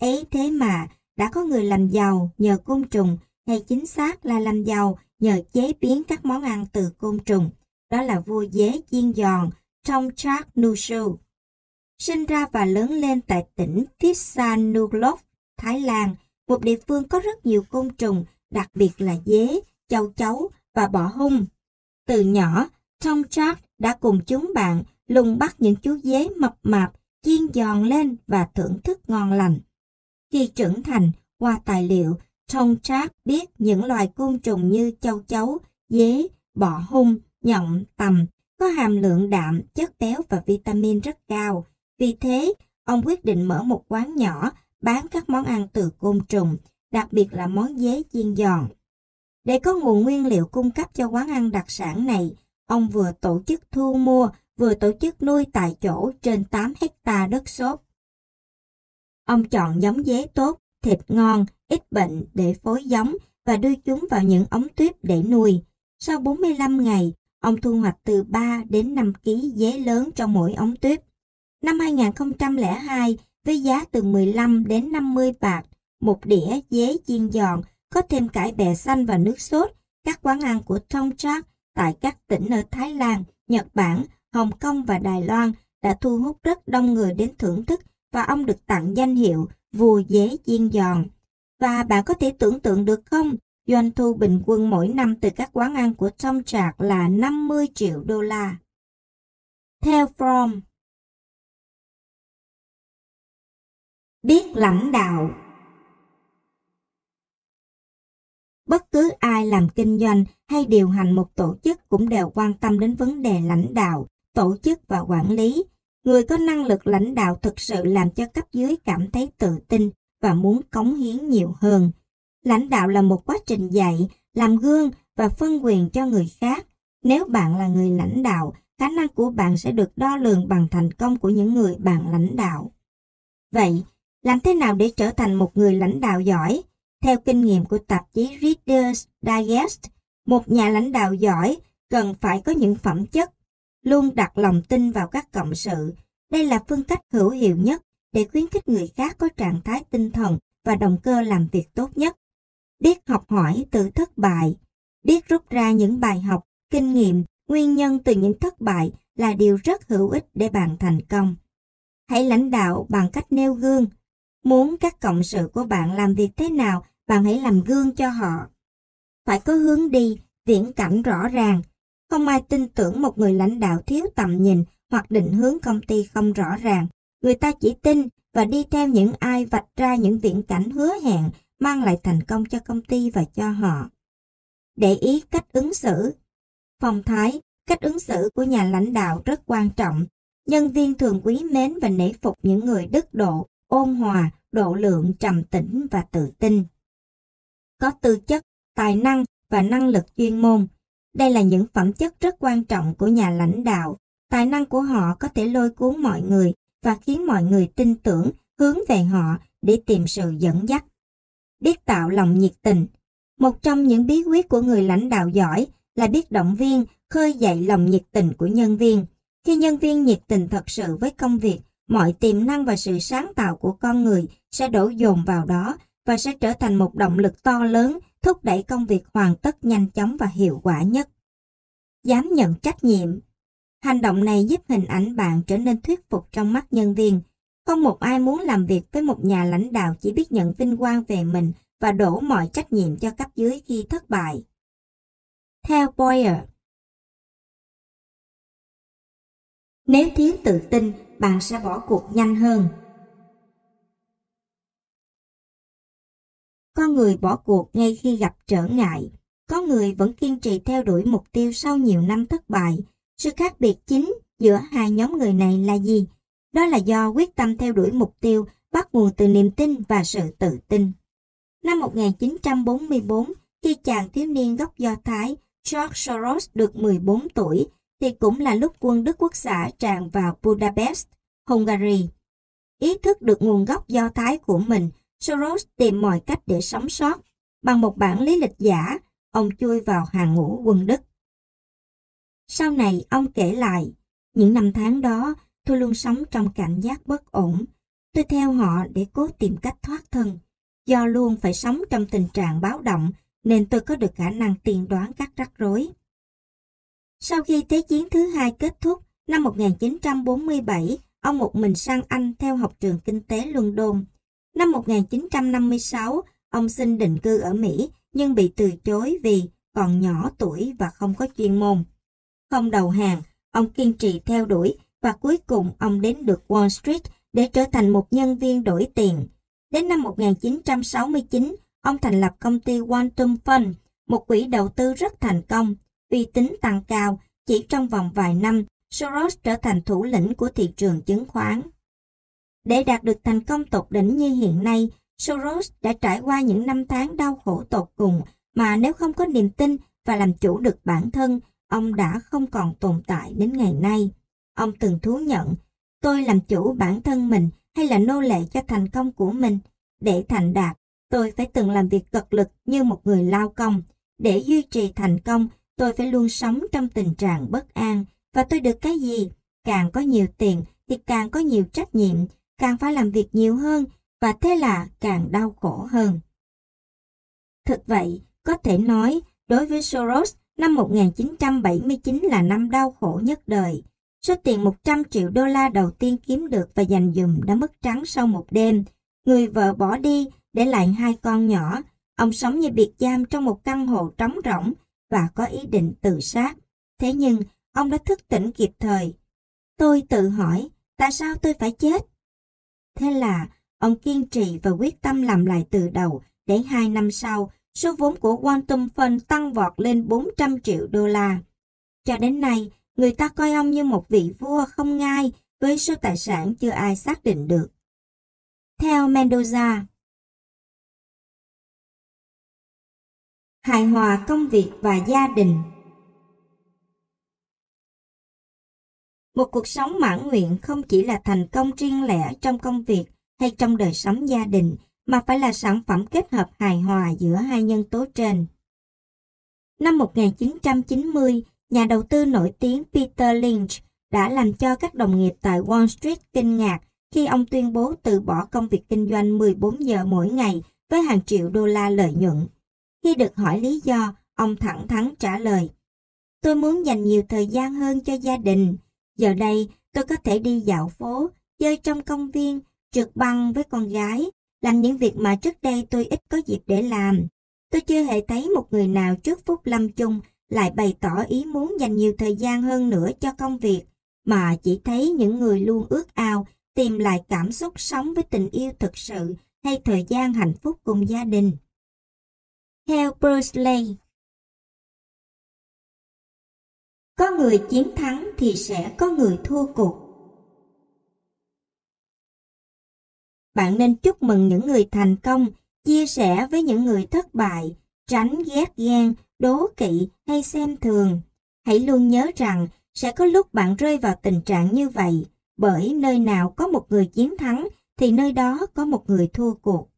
Ấy thế mà, đã có người làm giàu nhờ côn trùng hay chính xác là làm giàu nhờ chế biến các món ăn từ côn trùng. Đó là vua dế chiên giòn trong Chak Nushu. Sinh ra và lớn lên tại tỉnh Phitsanulok, Thái Lan, một địa phương có rất nhiều côn trùng, đặc biệt là dế, châu chấu và bọ hung. Từ nhỏ, Tom Chak đã cùng chúng bạn lùng bắt những chú dế mập mạp, chiên giòn lên và thưởng thức ngon lành. Khi trưởng thành, qua tài liệu, Thông Trác biết những loài côn trùng như châu chấu, dế, bọ hung, nhộng, tầm có hàm lượng đạm, chất béo và vitamin rất cao. Vì thế, ông quyết định mở một quán nhỏ bán các món ăn từ côn trùng, đặc biệt là món dế chiên giòn. Để có nguồn nguyên liệu cung cấp cho quán ăn đặc sản này, ông vừa tổ chức thu mua, vừa tổ chức nuôi tại chỗ trên 8 hecta đất xốp. Ông chọn giống dế tốt, thịt ngon, ít bệnh để phối giống và đưa chúng vào những ống tuyếp để nuôi. Sau 45 ngày, ông thu hoạch từ 3 đến 5 kg dế lớn trong mỗi ống tuyếp. Năm 2002, với giá từ 15 đến 50 bạc, một đĩa dế chiên giòn, có thêm cải bẹ xanh và nước sốt, các quán ăn của Tom Chak tại các tỉnh ở Thái Lan, Nhật Bản, Hồng Kông và Đài Loan đã thu hút rất đông người đến thưởng thức và ông được tặng danh hiệu vua dế chiên giòn. Và bạn có thể tưởng tượng được không, doanh thu bình quân mỗi năm từ các quán ăn của Tom Trạc là 50 triệu đô la. Theo From Biết lãnh đạo Bất cứ ai làm kinh doanh hay điều hành một tổ chức cũng đều quan tâm đến vấn đề lãnh đạo, tổ chức và quản lý. Người có năng lực lãnh đạo thực sự làm cho cấp dưới cảm thấy tự tin và muốn cống hiến nhiều hơn. Lãnh đạo là một quá trình dạy, làm gương và phân quyền cho người khác. Nếu bạn là người lãnh đạo, khả năng của bạn sẽ được đo lường bằng thành công của những người bạn lãnh đạo. Vậy, làm thế nào để trở thành một người lãnh đạo giỏi? Theo kinh nghiệm của tạp chí Reader's Digest, một nhà lãnh đạo giỏi cần phải có những phẩm chất, luôn đặt lòng tin vào các cộng sự. Đây là phương cách hữu hiệu nhất để khuyến khích người khác có trạng thái tinh thần và động cơ làm việc tốt nhất. Biết học hỏi từ thất bại, biết rút ra những bài học, kinh nghiệm, nguyên nhân từ những thất bại là điều rất hữu ích để bạn thành công. Hãy lãnh đạo bằng cách nêu gương. Muốn các cộng sự của bạn làm việc thế nào bạn hãy làm gương cho họ. Phải có hướng đi, viễn cảnh rõ ràng. Không ai tin tưởng một người lãnh đạo thiếu tầm nhìn hoặc định hướng công ty không rõ ràng. Người ta chỉ tin và đi theo những ai vạch ra những viễn cảnh hứa hẹn mang lại thành công cho công ty và cho họ. Để ý cách ứng xử. Phong thái, cách ứng xử của nhà lãnh đạo rất quan trọng. Nhân viên thường quý mến và nể phục những người đức độ, ôn hòa, độ lượng, trầm tĩnh và tự tin có tư chất, tài năng và năng lực chuyên môn. Đây là những phẩm chất rất quan trọng của nhà lãnh đạo. Tài năng của họ có thể lôi cuốn mọi người và khiến mọi người tin tưởng, hướng về họ để tìm sự dẫn dắt. Biết tạo lòng nhiệt tình. Một trong những bí quyết của người lãnh đạo giỏi là biết động viên, khơi dậy lòng nhiệt tình của nhân viên. Khi nhân viên nhiệt tình thật sự với công việc, mọi tiềm năng và sự sáng tạo của con người sẽ đổ dồn vào đó và sẽ trở thành một động lực to lớn thúc đẩy công việc hoàn tất nhanh chóng và hiệu quả nhất. Dám nhận trách nhiệm Hành động này giúp hình ảnh bạn trở nên thuyết phục trong mắt nhân viên. Không một ai muốn làm việc với một nhà lãnh đạo chỉ biết nhận vinh quang về mình và đổ mọi trách nhiệm cho cấp dưới khi thất bại. Theo Boyer Nếu thiếu tự tin, bạn sẽ bỏ cuộc nhanh hơn. Có người bỏ cuộc ngay khi gặp trở ngại. Có người vẫn kiên trì theo đuổi mục tiêu sau nhiều năm thất bại. Sự khác biệt chính giữa hai nhóm người này là gì? Đó là do quyết tâm theo đuổi mục tiêu bắt nguồn từ niềm tin và sự tự tin. Năm 1944, khi chàng thiếu niên gốc Do Thái George Soros được 14 tuổi, thì cũng là lúc quân Đức Quốc xã tràn vào Budapest, Hungary. Ý thức được nguồn gốc Do Thái của mình, Soros tìm mọi cách để sống sót. Bằng một bản lý lịch giả, ông chui vào hàng ngũ quân Đức. Sau này ông kể lại, những năm tháng đó tôi luôn sống trong cảnh giác bất ổn. Tôi theo họ để cố tìm cách thoát thân. Do luôn phải sống trong tình trạng báo động nên tôi có được khả năng tiên đoán các rắc rối. Sau khi Thế chiến thứ hai kết thúc, năm 1947, ông một mình sang Anh theo học trường kinh tế London. Năm 1956, ông xin định cư ở Mỹ nhưng bị từ chối vì còn nhỏ tuổi và không có chuyên môn. Không đầu hàng, ông kiên trì theo đuổi và cuối cùng ông đến được Wall Street để trở thành một nhân viên đổi tiền. Đến năm 1969, ông thành lập công ty Quantum Fund, một quỹ đầu tư rất thành công, uy tín tăng cao, chỉ trong vòng vài năm, Soros trở thành thủ lĩnh của thị trường chứng khoán. Để đạt được thành công tột đỉnh như hiện nay, Soros đã trải qua những năm tháng đau khổ tột cùng mà nếu không có niềm tin và làm chủ được bản thân, ông đã không còn tồn tại đến ngày nay. Ông từng thú nhận, tôi làm chủ bản thân mình hay là nô lệ cho thành công của mình. Để thành đạt, tôi phải từng làm việc cực lực như một người lao công. Để duy trì thành công, tôi phải luôn sống trong tình trạng bất an. Và tôi được cái gì? Càng có nhiều tiền thì càng có nhiều trách nhiệm, càng phải làm việc nhiều hơn và thế là càng đau khổ hơn. Thực vậy, có thể nói, đối với Soros, năm 1979 là năm đau khổ nhất đời. Số tiền 100 triệu đô la đầu tiên kiếm được và dành dùm đã mất trắng sau một đêm. Người vợ bỏ đi, để lại hai con nhỏ. Ông sống như biệt giam trong một căn hộ trống rỗng và có ý định tự sát. Thế nhưng, ông đã thức tỉnh kịp thời. Tôi tự hỏi, tại sao tôi phải chết? Thế là, ông kiên trì và quyết tâm làm lại từ đầu để hai năm sau, số vốn của Quantum Fund tăng vọt lên 400 triệu đô la. Cho đến nay, người ta coi ông như một vị vua không ngai với số tài sản chưa ai xác định được. Theo Mendoza, hài hòa công việc và gia đình Một cuộc sống mãn nguyện không chỉ là thành công riêng lẻ trong công việc hay trong đời sống gia đình, mà phải là sản phẩm kết hợp hài hòa giữa hai nhân tố trên. Năm 1990, nhà đầu tư nổi tiếng Peter Lynch đã làm cho các đồng nghiệp tại Wall Street kinh ngạc khi ông tuyên bố từ bỏ công việc kinh doanh 14 giờ mỗi ngày với hàng triệu đô la lợi nhuận. Khi được hỏi lý do, ông thẳng thắn trả lời. Tôi muốn dành nhiều thời gian hơn cho gia đình. Giờ đây, tôi có thể đi dạo phố, chơi trong công viên, trượt băng với con gái, làm những việc mà trước đây tôi ít có dịp để làm. Tôi chưa hề thấy một người nào trước phút lâm chung lại bày tỏ ý muốn dành nhiều thời gian hơn nữa cho công việc, mà chỉ thấy những người luôn ước ao tìm lại cảm xúc sống với tình yêu thực sự hay thời gian hạnh phúc cùng gia đình. Theo Bruce Lee Có người chiến thắng thì sẽ có người thua cuộc. Bạn nên chúc mừng những người thành công, chia sẻ với những người thất bại, tránh ghét ghen, đố kỵ hay xem thường. Hãy luôn nhớ rằng sẽ có lúc bạn rơi vào tình trạng như vậy, bởi nơi nào có một người chiến thắng thì nơi đó có một người thua cuộc.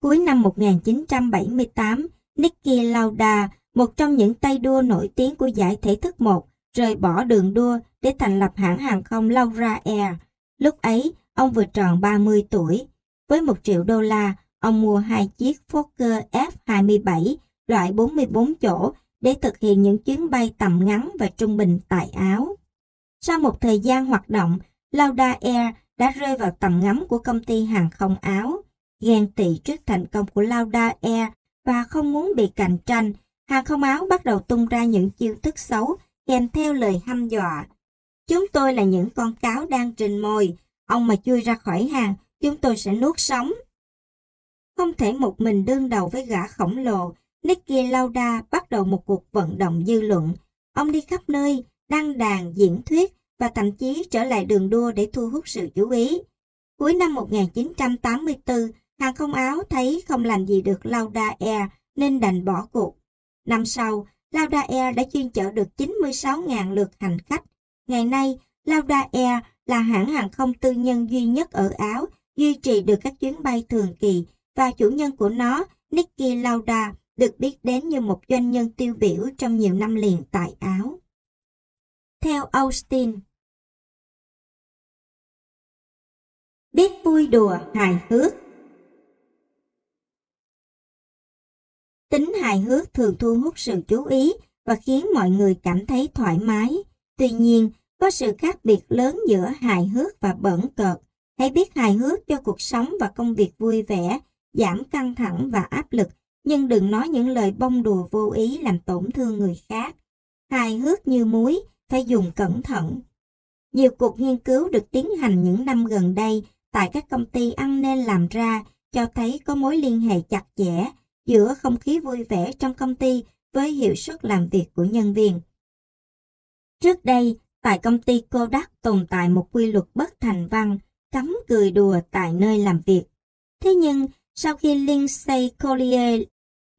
Cuối năm 1978, Nicky Lauda, một trong những tay đua nổi tiếng của giải thể thức 1, rời bỏ đường đua để thành lập hãng hàng không Laura Air. Lúc ấy, ông vừa tròn 30 tuổi. Với một triệu đô la, ông mua hai chiếc Fokker F-27 loại 44 chỗ để thực hiện những chuyến bay tầm ngắn và trung bình tại Áo. Sau một thời gian hoạt động, Lauda Air đã rơi vào tầm ngắm của công ty hàng không Áo. Ghen tị trước thành công của Lauda Air và không muốn bị cạnh tranh, hàng không Áo bắt đầu tung ra những chiêu thức xấu kèm theo lời hăm dọa. Chúng tôi là những con cáo đang trình mồi, ông mà chui ra khỏi hàng, chúng tôi sẽ nuốt sống. Không thể một mình đương đầu với gã khổng lồ, Nicky Lauda bắt đầu một cuộc vận động dư luận. Ông đi khắp nơi, đăng đàn, diễn thuyết và thậm chí trở lại đường đua để thu hút sự chú ý. Cuối năm 1984, Hàng không áo thấy không làm gì được Lauda Air nên đành bỏ cuộc. Năm sau, Lauda Air đã chuyên chở được 96.000 lượt hành khách. Ngày nay, Lauda Air là hãng hàng không tư nhân duy nhất ở Áo duy trì được các chuyến bay thường kỳ và chủ nhân của nó, Nicky Lauda, được biết đến như một doanh nhân tiêu biểu trong nhiều năm liền tại Áo. Theo Austin, biết vui đùa hài hước Tính hài hước thường thu hút sự chú ý và khiến mọi người cảm thấy thoải mái. Tuy nhiên, có sự khác biệt lớn giữa hài hước và bẩn cợt. Hãy biết hài hước cho cuộc sống và công việc vui vẻ, giảm căng thẳng và áp lực, nhưng đừng nói những lời bông đùa vô ý làm tổn thương người khác. Hài hước như muối, phải dùng cẩn thận. Nhiều cuộc nghiên cứu được tiến hành những năm gần đây tại các công ty ăn nên làm ra cho thấy có mối liên hệ chặt chẽ giữa không khí vui vẻ trong công ty với hiệu suất làm việc của nhân viên. Trước đây, tại công ty Kodak tồn tại một quy luật bất thành văn, cấm cười đùa tại nơi làm việc. Thế nhưng, sau khi Lindsay Collier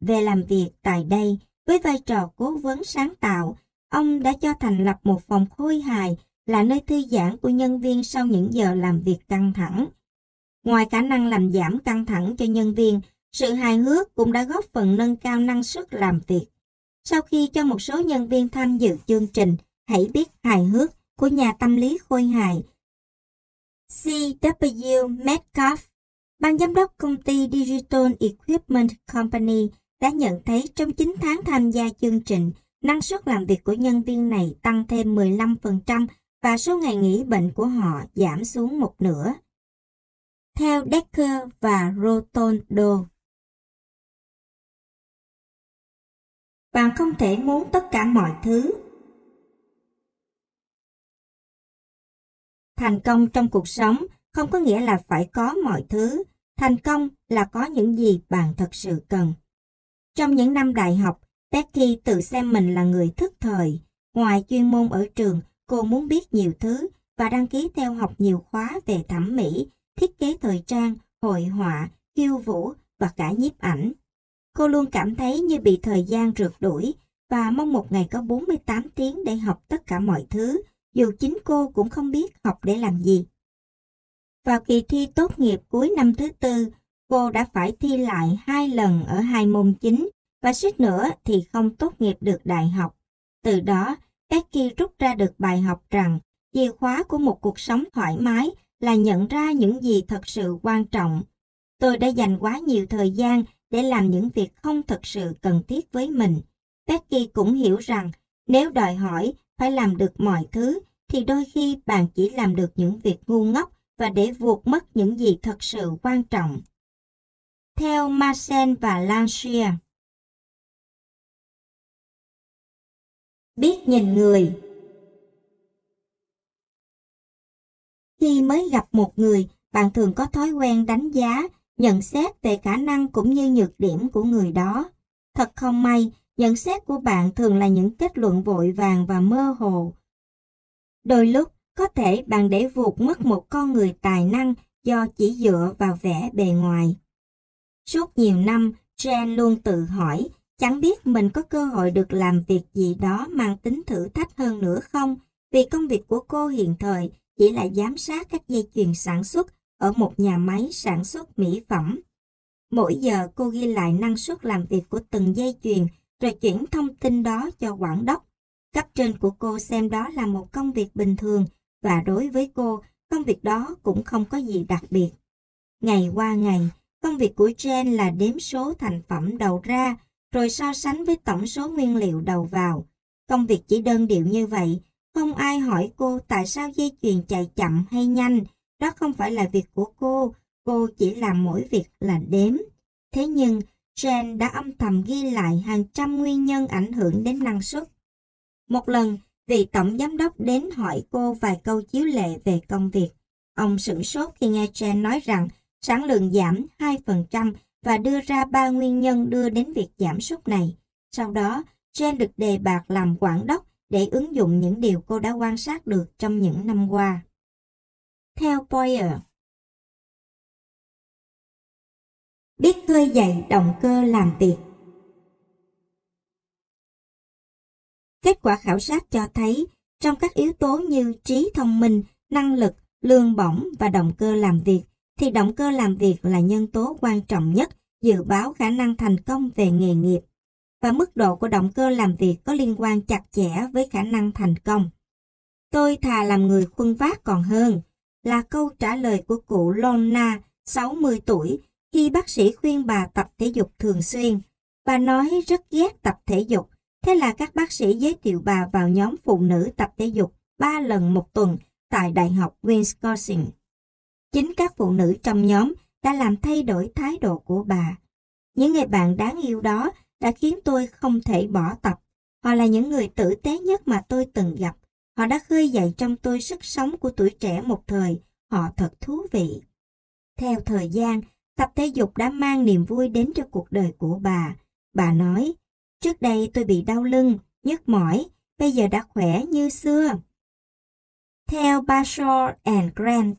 về làm việc tại đây với vai trò cố vấn sáng tạo, ông đã cho thành lập một phòng khôi hài là nơi thư giãn của nhân viên sau những giờ làm việc căng thẳng. Ngoài khả năng làm giảm căng thẳng cho nhân viên, sự hài hước cũng đã góp phần nâng cao năng suất làm việc. Sau khi cho một số nhân viên tham dự chương trình Hãy biết hài hước của nhà tâm lý khôi hài C.W. Metcalf, ban giám đốc công ty Digital Equipment Company đã nhận thấy trong 9 tháng tham gia chương trình, năng suất làm việc của nhân viên này tăng thêm 15% và số ngày nghỉ bệnh của họ giảm xuống một nửa. Theo Decker và Rotondo, bạn không thể muốn tất cả mọi thứ. Thành công trong cuộc sống không có nghĩa là phải có mọi thứ. Thành công là có những gì bạn thật sự cần. Trong những năm đại học, Becky tự xem mình là người thức thời. Ngoài chuyên môn ở trường, cô muốn biết nhiều thứ và đăng ký theo học nhiều khóa về thẩm mỹ, thiết kế thời trang, hội họa, khiêu vũ và cả nhiếp ảnh. Cô luôn cảm thấy như bị thời gian rượt đuổi và mong một ngày có 48 tiếng để học tất cả mọi thứ, dù chính cô cũng không biết học để làm gì. Vào kỳ thi tốt nghiệp cuối năm thứ tư, cô đã phải thi lại hai lần ở hai môn chính và suýt nữa thì không tốt nghiệp được đại học. Từ đó, Becky rút ra được bài học rằng chìa khóa của một cuộc sống thoải mái là nhận ra những gì thật sự quan trọng. Tôi đã dành quá nhiều thời gian để làm những việc không thật sự cần thiết với mình. Becky cũng hiểu rằng nếu đòi hỏi phải làm được mọi thứ thì đôi khi bạn chỉ làm được những việc ngu ngốc và để vụt mất những gì thật sự quan trọng. Theo Marcel và Lancia Biết nhìn người Khi mới gặp một người, bạn thường có thói quen đánh giá, nhận xét về khả năng cũng như nhược điểm của người đó. Thật không may, nhận xét của bạn thường là những kết luận vội vàng và mơ hồ. Đôi lúc, có thể bạn để vụt mất một con người tài năng do chỉ dựa vào vẻ bề ngoài. Suốt nhiều năm, Jen luôn tự hỏi, chẳng biết mình có cơ hội được làm việc gì đó mang tính thử thách hơn nữa không, vì công việc của cô hiện thời chỉ là giám sát các dây chuyền sản xuất ở một nhà máy sản xuất mỹ phẩm. Mỗi giờ cô ghi lại năng suất làm việc của từng dây chuyền rồi chuyển thông tin đó cho quản đốc. Cấp trên của cô xem đó là một công việc bình thường và đối với cô, công việc đó cũng không có gì đặc biệt. Ngày qua ngày, công việc của Jen là đếm số thành phẩm đầu ra rồi so sánh với tổng số nguyên liệu đầu vào. Công việc chỉ đơn điệu như vậy, không ai hỏi cô tại sao dây chuyền chạy chậm hay nhanh, đó không phải là việc của cô, cô chỉ làm mỗi việc là đếm. Thế nhưng, Jen đã âm thầm ghi lại hàng trăm nguyên nhân ảnh hưởng đến năng suất. Một lần, vị tổng giám đốc đến hỏi cô vài câu chiếu lệ về công việc. Ông sửng sốt khi nghe Jen nói rằng sản lượng giảm 2% và đưa ra ba nguyên nhân đưa đến việc giảm sút này. Sau đó, Jen được đề bạt làm quản đốc để ứng dụng những điều cô đã quan sát được trong những năm qua. Theo Boyer, biết khơi dậy động cơ làm việc. Kết quả khảo sát cho thấy, trong các yếu tố như trí thông minh, năng lực, lương bổng và động cơ làm việc, thì động cơ làm việc là nhân tố quan trọng nhất dự báo khả năng thành công về nghề nghiệp. Và mức độ của động cơ làm việc có liên quan chặt chẽ với khả năng thành công. Tôi thà làm người khuân vác còn hơn, là câu trả lời của cụ Lona, 60 tuổi, khi bác sĩ khuyên bà tập thể dục thường xuyên. Bà nói rất ghét tập thể dục, thế là các bác sĩ giới thiệu bà vào nhóm phụ nữ tập thể dục 3 lần một tuần tại Đại học Wisconsin. Chính các phụ nữ trong nhóm đã làm thay đổi thái độ của bà. Những người bạn đáng yêu đó đã khiến tôi không thể bỏ tập. Họ là những người tử tế nhất mà tôi từng gặp. Họ đã khơi dậy trong tôi sức sống của tuổi trẻ một thời. Họ thật thú vị. Theo thời gian, tập thể dục đã mang niềm vui đến cho cuộc đời của bà. Bà nói, trước đây tôi bị đau lưng, nhức mỏi, bây giờ đã khỏe như xưa. Theo Bashor and Grant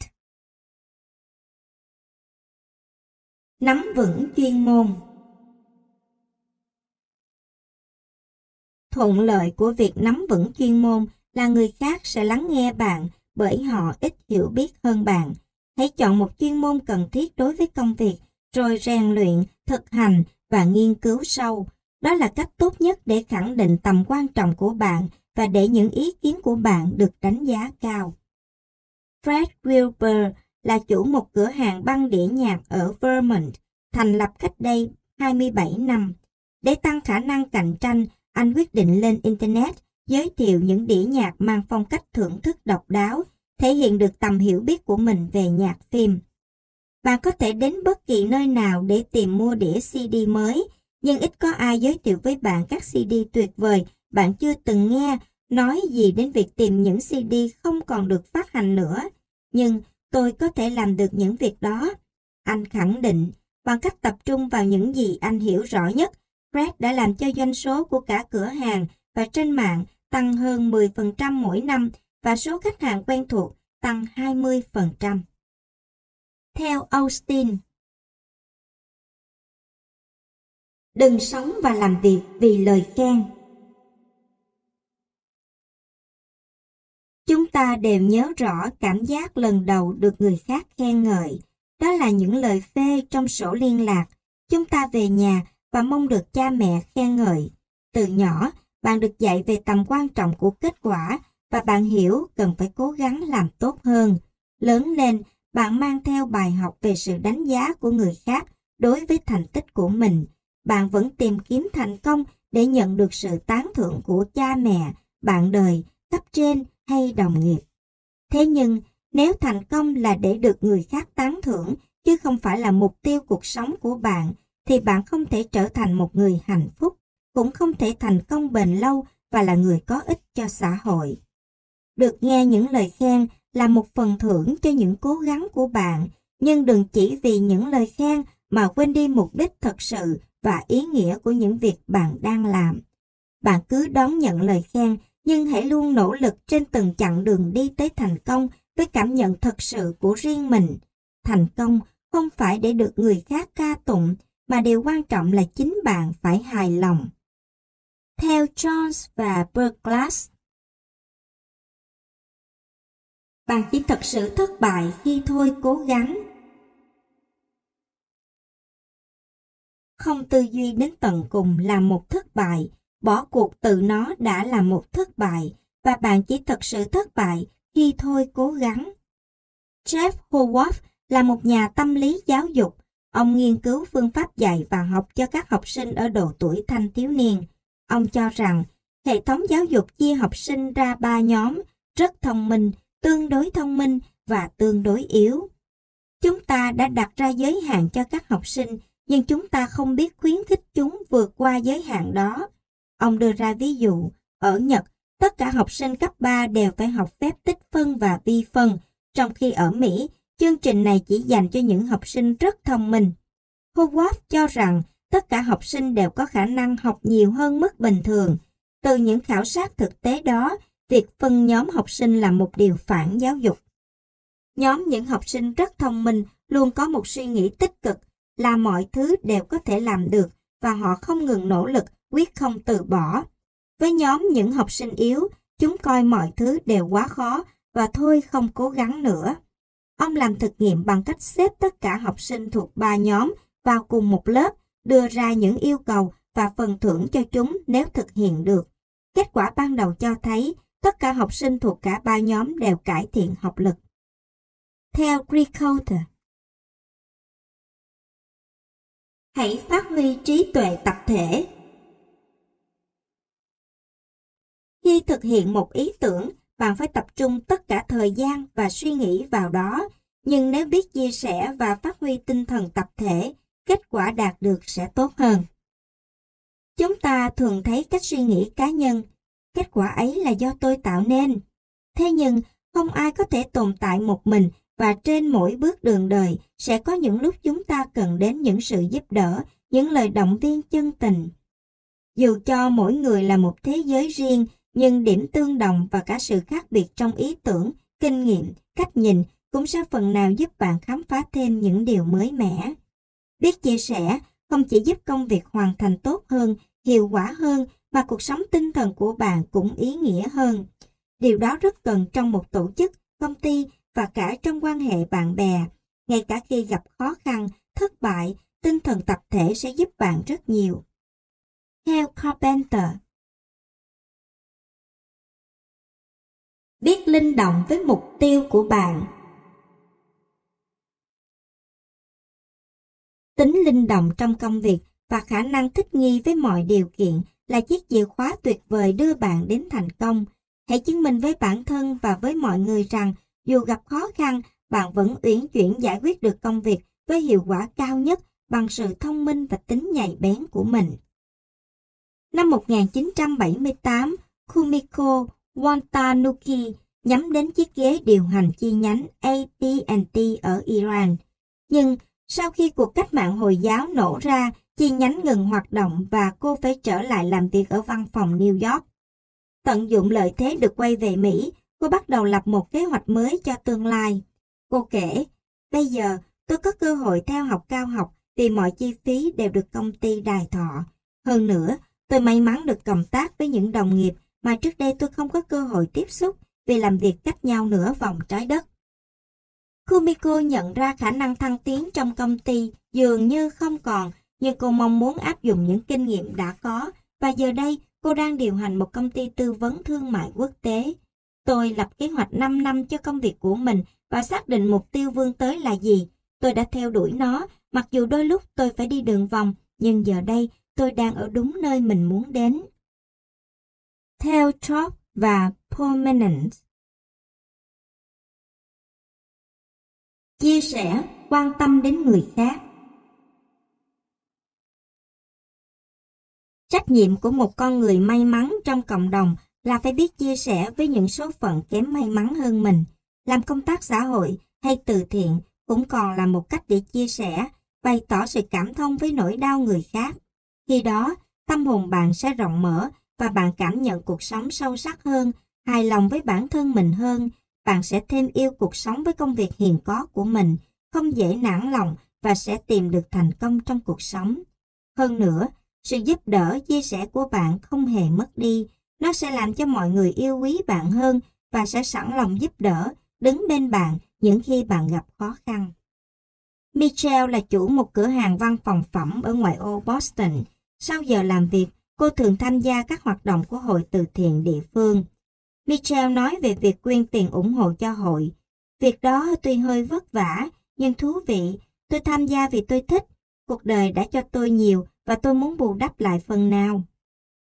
Nắm vững chuyên môn Thuận lợi của việc nắm vững chuyên môn là người khác sẽ lắng nghe bạn bởi họ ít hiểu biết hơn bạn. Hãy chọn một chuyên môn cần thiết đối với công việc, rồi rèn luyện, thực hành và nghiên cứu sâu. Đó là cách tốt nhất để khẳng định tầm quan trọng của bạn và để những ý kiến của bạn được đánh giá cao. Fred Wilbur là chủ một cửa hàng băng đĩa nhạc ở Vermont, thành lập cách đây 27 năm. Để tăng khả năng cạnh tranh, anh quyết định lên Internet giới thiệu những đĩa nhạc mang phong cách thưởng thức độc đáo, thể hiện được tầm hiểu biết của mình về nhạc phim. Bạn có thể đến bất kỳ nơi nào để tìm mua đĩa CD mới, nhưng ít có ai giới thiệu với bạn các CD tuyệt vời bạn chưa từng nghe, nói gì đến việc tìm những CD không còn được phát hành nữa. Nhưng tôi có thể làm được những việc đó. Anh khẳng định, bằng cách tập trung vào những gì anh hiểu rõ nhất, Fred đã làm cho doanh số của cả cửa hàng và trên mạng tăng hơn 10% mỗi năm và số khách hàng quen thuộc tăng 20%. Theo Austin, đừng sống và làm việc vì lời khen. Chúng ta đều nhớ rõ cảm giác lần đầu được người khác khen ngợi. Đó là những lời phê trong sổ liên lạc. Chúng ta về nhà và mong được cha mẹ khen ngợi. Từ nhỏ, bạn được dạy về tầm quan trọng của kết quả và bạn hiểu cần phải cố gắng làm tốt hơn. Lớn lên, bạn mang theo bài học về sự đánh giá của người khác đối với thành tích của mình. Bạn vẫn tìm kiếm thành công để nhận được sự tán thưởng của cha mẹ, bạn đời, cấp trên hay đồng nghiệp. Thế nhưng, nếu thành công là để được người khác tán thưởng, chứ không phải là mục tiêu cuộc sống của bạn, thì bạn không thể trở thành một người hạnh phúc, cũng không thể thành công bền lâu và là người có ích cho xã hội. Được nghe những lời khen là một phần thưởng cho những cố gắng của bạn, nhưng đừng chỉ vì những lời khen mà quên đi mục đích thật sự và ý nghĩa của những việc bạn đang làm. Bạn cứ đón nhận lời khen, nhưng hãy luôn nỗ lực trên từng chặng đường đi tới thành công với cảm nhận thật sự của riêng mình. Thành công không phải để được người khác ca tụng, mà điều quan trọng là chính bạn phải hài lòng. Theo Jones và Berglas, bạn chỉ thật sự thất bại khi thôi cố gắng. Không tư duy đến tận cùng là một thất bại, bỏ cuộc từ nó đã là một thất bại, và bạn chỉ thật sự thất bại khi thôi cố gắng. Jeff Howard là một nhà tâm lý giáo dục. Ông nghiên cứu phương pháp dạy và học cho các học sinh ở độ tuổi thanh thiếu niên. Ông cho rằng hệ thống giáo dục chia học sinh ra ba nhóm, rất thông minh, tương đối thông minh và tương đối yếu. Chúng ta đã đặt ra giới hạn cho các học sinh, nhưng chúng ta không biết khuyến khích chúng vượt qua giới hạn đó. Ông đưa ra ví dụ, ở Nhật, tất cả học sinh cấp 3 đều phải học phép tích phân và vi phân, trong khi ở Mỹ, chương trình này chỉ dành cho những học sinh rất thông minh. Howard cho rằng tất cả học sinh đều có khả năng học nhiều hơn mức bình thường. Từ những khảo sát thực tế đó, việc phân nhóm học sinh là một điều phản giáo dục. Nhóm những học sinh rất thông minh luôn có một suy nghĩ tích cực là mọi thứ đều có thể làm được và họ không ngừng nỗ lực, quyết không từ bỏ. Với nhóm những học sinh yếu, chúng coi mọi thứ đều quá khó và thôi không cố gắng nữa. Ông làm thực nghiệm bằng cách xếp tất cả học sinh thuộc ba nhóm vào cùng một lớp, đưa ra những yêu cầu và phần thưởng cho chúng nếu thực hiện được. Kết quả ban đầu cho thấy tất cả học sinh thuộc cả ba nhóm đều cải thiện học lực. Theo Greekcoulter, hãy phát huy trí tuệ tập thể. Khi thực hiện một ý tưởng, bạn phải tập trung tất cả thời gian và suy nghĩ vào đó. Nhưng nếu biết chia sẻ và phát huy tinh thần tập thể, kết quả đạt được sẽ tốt hơn. Chúng ta thường thấy cách suy nghĩ cá nhân, kết quả ấy là do tôi tạo nên. Thế nhưng, không ai có thể tồn tại một mình và trên mỗi bước đường đời sẽ có những lúc chúng ta cần đến những sự giúp đỡ, những lời động viên chân tình. Dù cho mỗi người là một thế giới riêng, nhưng điểm tương đồng và cả sự khác biệt trong ý tưởng, kinh nghiệm, cách nhìn cũng sẽ phần nào giúp bạn khám phá thêm những điều mới mẻ. Biết chia sẻ không chỉ giúp công việc hoàn thành tốt hơn, hiệu quả hơn mà cuộc sống tinh thần của bạn cũng ý nghĩa hơn. Điều đó rất cần trong một tổ chức, công ty và cả trong quan hệ bạn bè. Ngay cả khi gặp khó khăn, thất bại, tinh thần tập thể sẽ giúp bạn rất nhiều. Theo Carpenter Biết linh động với mục tiêu của bạn Tính linh động trong công việc và khả năng thích nghi với mọi điều kiện là chiếc chìa khóa tuyệt vời đưa bạn đến thành công. Hãy chứng minh với bản thân và với mọi người rằng dù gặp khó khăn, bạn vẫn uyển chuyển giải quyết được công việc với hiệu quả cao nhất bằng sự thông minh và tính nhạy bén của mình. Năm 1978, Kumiko Watanuki nhắm đến chiếc ghế điều hành chi nhánh AT&T ở Iran. Nhưng sau khi cuộc cách mạng Hồi giáo nổ ra, chi nhánh ngừng hoạt động và cô phải trở lại làm việc ở văn phòng New York. Tận dụng lợi thế được quay về Mỹ, cô bắt đầu lập một kế hoạch mới cho tương lai. Cô kể, bây giờ tôi có cơ hội theo học cao học vì mọi chi phí đều được công ty đài thọ. Hơn nữa, tôi may mắn được cộng tác với những đồng nghiệp mà trước đây tôi không có cơ hội tiếp xúc vì làm việc cách nhau nửa vòng trái đất. Kumiko nhận ra khả năng thăng tiến trong công ty dường như không còn, nhưng cô mong muốn áp dụng những kinh nghiệm đã có và giờ đây cô đang điều hành một công ty tư vấn thương mại quốc tế. Tôi lập kế hoạch 5 năm cho công việc của mình và xác định mục tiêu vươn tới là gì. Tôi đã theo đuổi nó, mặc dù đôi lúc tôi phải đi đường vòng, nhưng giờ đây tôi đang ở đúng nơi mình muốn đến. Theo Trop và Permanence Chia sẻ, quan tâm đến người khác Trách nhiệm của một con người may mắn trong cộng đồng là phải biết chia sẻ với những số phận kém may mắn hơn mình. Làm công tác xã hội hay từ thiện cũng còn là một cách để chia sẻ, bày tỏ sự cảm thông với nỗi đau người khác. Khi đó, tâm hồn bạn sẽ rộng mở và bạn cảm nhận cuộc sống sâu sắc hơn, hài lòng với bản thân mình hơn. Bạn sẽ thêm yêu cuộc sống với công việc hiện có của mình, không dễ nản lòng và sẽ tìm được thành công trong cuộc sống. Hơn nữa, sự giúp đỡ, chia sẻ của bạn không hề mất đi. Nó sẽ làm cho mọi người yêu quý bạn hơn và sẽ sẵn lòng giúp đỡ, đứng bên bạn những khi bạn gặp khó khăn. Michelle là chủ một cửa hàng văn phòng phẩm ở ngoại ô Boston. Sau giờ làm việc, cô thường tham gia các hoạt động của hội từ thiện địa phương. Michelle nói về việc quyên tiền ủng hộ cho hội. Việc đó tuy hơi vất vả, nhưng thú vị. Tôi tham gia vì tôi thích. Cuộc đời đã cho tôi nhiều và tôi muốn bù đắp lại phần nào.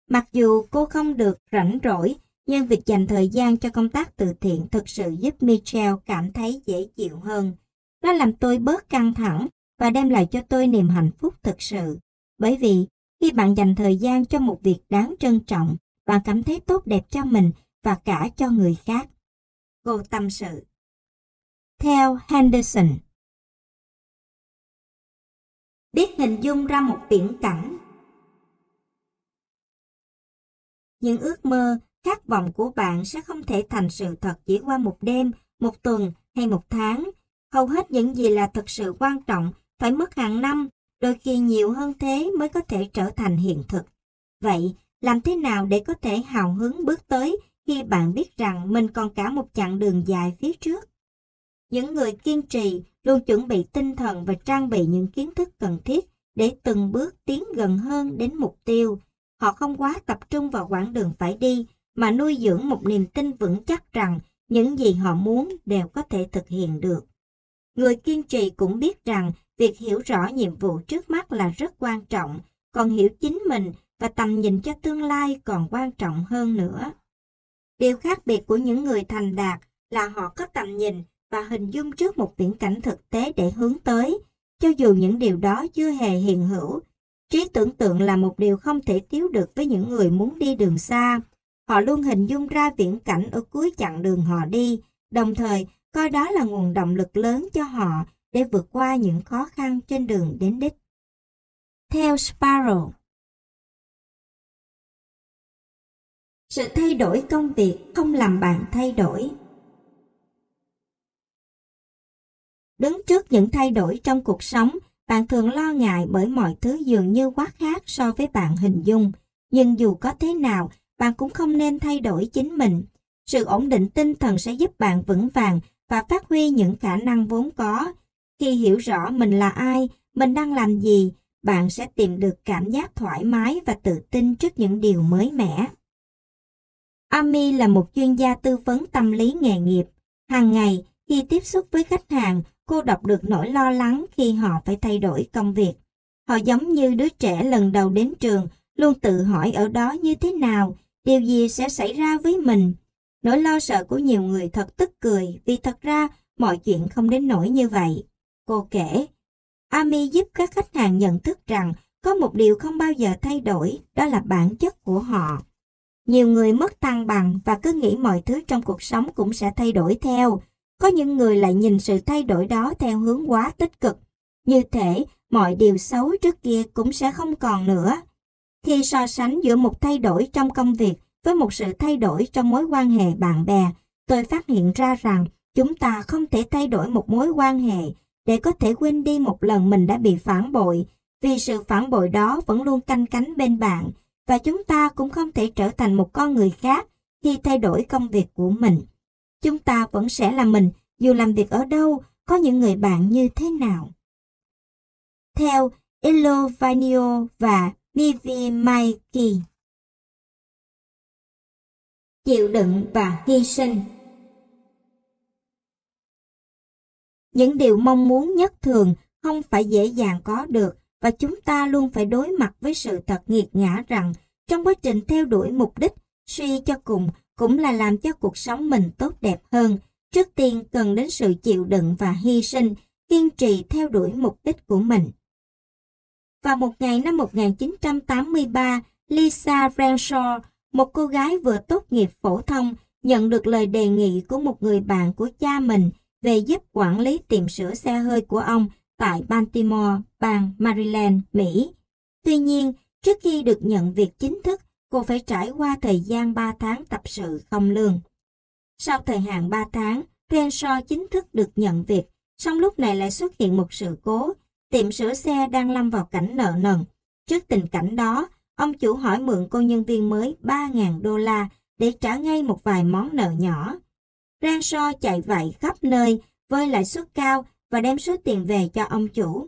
Mặc dù cô không được rảnh rỗi, nhưng việc dành thời gian cho công tác từ thiện thực sự giúp Michelle cảm thấy dễ chịu hơn. Nó làm tôi bớt căng thẳng và đem lại cho tôi niềm hạnh phúc thực sự. Bởi vì khi bạn dành thời gian cho một việc đáng trân trọng, bạn cảm thấy tốt đẹp cho mình và cả cho người khác. Cô tâm sự. Theo Henderson Biết hình dung ra một viễn cảnh Những ước mơ, khát vọng của bạn sẽ không thể thành sự thật chỉ qua một đêm, một tuần hay một tháng. Hầu hết những gì là thực sự quan trọng phải mất hàng năm, đôi khi nhiều hơn thế mới có thể trở thành hiện thực. Vậy, làm thế nào để có thể hào hứng bước tới khi bạn biết rằng mình còn cả một chặng đường dài phía trước? Những người kiên trì luôn chuẩn bị tinh thần và trang bị những kiến thức cần thiết để từng bước tiến gần hơn đến mục tiêu. Họ không quá tập trung vào quãng đường phải đi, mà nuôi dưỡng một niềm tin vững chắc rằng những gì họ muốn đều có thể thực hiện được. Người kiên trì cũng biết rằng việc hiểu rõ nhiệm vụ trước mắt là rất quan trọng, còn hiểu chính mình và tầm nhìn cho tương lai còn quan trọng hơn nữa. Điều khác biệt của những người thành đạt là họ có tầm nhìn và hình dung trước một viễn cảnh thực tế để hướng tới, cho dù những điều đó chưa hề hiện hữu. Trí tưởng tượng là một điều không thể thiếu được với những người muốn đi đường xa. Họ luôn hình dung ra viễn cảnh ở cuối chặng đường họ đi, đồng thời coi đó là nguồn động lực lớn cho họ để vượt qua những khó khăn trên đường đến đích. Theo Sparrow Sự thay đổi công việc không làm bạn thay đổi. Đứng trước những thay đổi trong cuộc sống, bạn thường lo ngại bởi mọi thứ dường như quá khác so với bạn hình dung. Nhưng dù có thế nào, bạn cũng không nên thay đổi chính mình. Sự ổn định tinh thần sẽ giúp bạn vững vàng và phát huy những khả năng vốn có. Khi hiểu rõ mình là ai, mình đang làm gì, bạn sẽ tìm được cảm giác thoải mái và tự tin trước những điều mới mẻ. Ami là một chuyên gia tư vấn tâm lý nghề nghiệp. Hàng ngày, khi tiếp xúc với khách hàng, cô đọc được nỗi lo lắng khi họ phải thay đổi công việc. Họ giống như đứa trẻ lần đầu đến trường, luôn tự hỏi ở đó như thế nào, điều gì sẽ xảy ra với mình. Nỗi lo sợ của nhiều người thật tức cười vì thật ra mọi chuyện không đến nỗi như vậy. Cô kể, Ami giúp các khách hàng nhận thức rằng có một điều không bao giờ thay đổi, đó là bản chất của họ. Nhiều người mất thăng bằng và cứ nghĩ mọi thứ trong cuộc sống cũng sẽ thay đổi theo. Có những người lại nhìn sự thay đổi đó theo hướng quá tích cực. Như thể mọi điều xấu trước kia cũng sẽ không còn nữa. Khi so sánh giữa một thay đổi trong công việc với một sự thay đổi trong mối quan hệ bạn bè, tôi phát hiện ra rằng chúng ta không thể thay đổi một mối quan hệ để có thể quên đi một lần mình đã bị phản bội, vì sự phản bội đó vẫn luôn canh cánh bên bạn, và chúng ta cũng không thể trở thành một con người khác khi thay đổi công việc của mình. Chúng ta vẫn sẽ là mình dù làm việc ở đâu, có những người bạn như thế nào. Theo Elo Vanio và Mivi Maiki Chịu đựng và hy sinh Những điều mong muốn nhất thường không phải dễ dàng có được và chúng ta luôn phải đối mặt với sự thật nghiệt ngã rằng trong quá trình theo đuổi mục đích, suy cho cùng cũng là làm cho cuộc sống mình tốt đẹp hơn. Trước tiên cần đến sự chịu đựng và hy sinh, kiên trì theo đuổi mục đích của mình. Vào một ngày năm 1983, Lisa Renshaw, một cô gái vừa tốt nghiệp phổ thông, nhận được lời đề nghị của một người bạn của cha mình về giúp quản lý tiệm sửa xe hơi của ông tại Baltimore, bang Maryland, Mỹ. Tuy nhiên, trước khi được nhận việc chính thức, cô phải trải qua thời gian 3 tháng tập sự không lương. Sau thời hạn 3 tháng, Renshaw chính thức được nhận việc, song lúc này lại xuất hiện một sự cố, tiệm sửa xe đang lâm vào cảnh nợ nần. Trước tình cảnh đó, ông chủ hỏi mượn cô nhân viên mới 3.000 đô la để trả ngay một vài món nợ nhỏ. Renshaw chạy vậy khắp nơi với lãi suất cao và đem số tiền về cho ông chủ.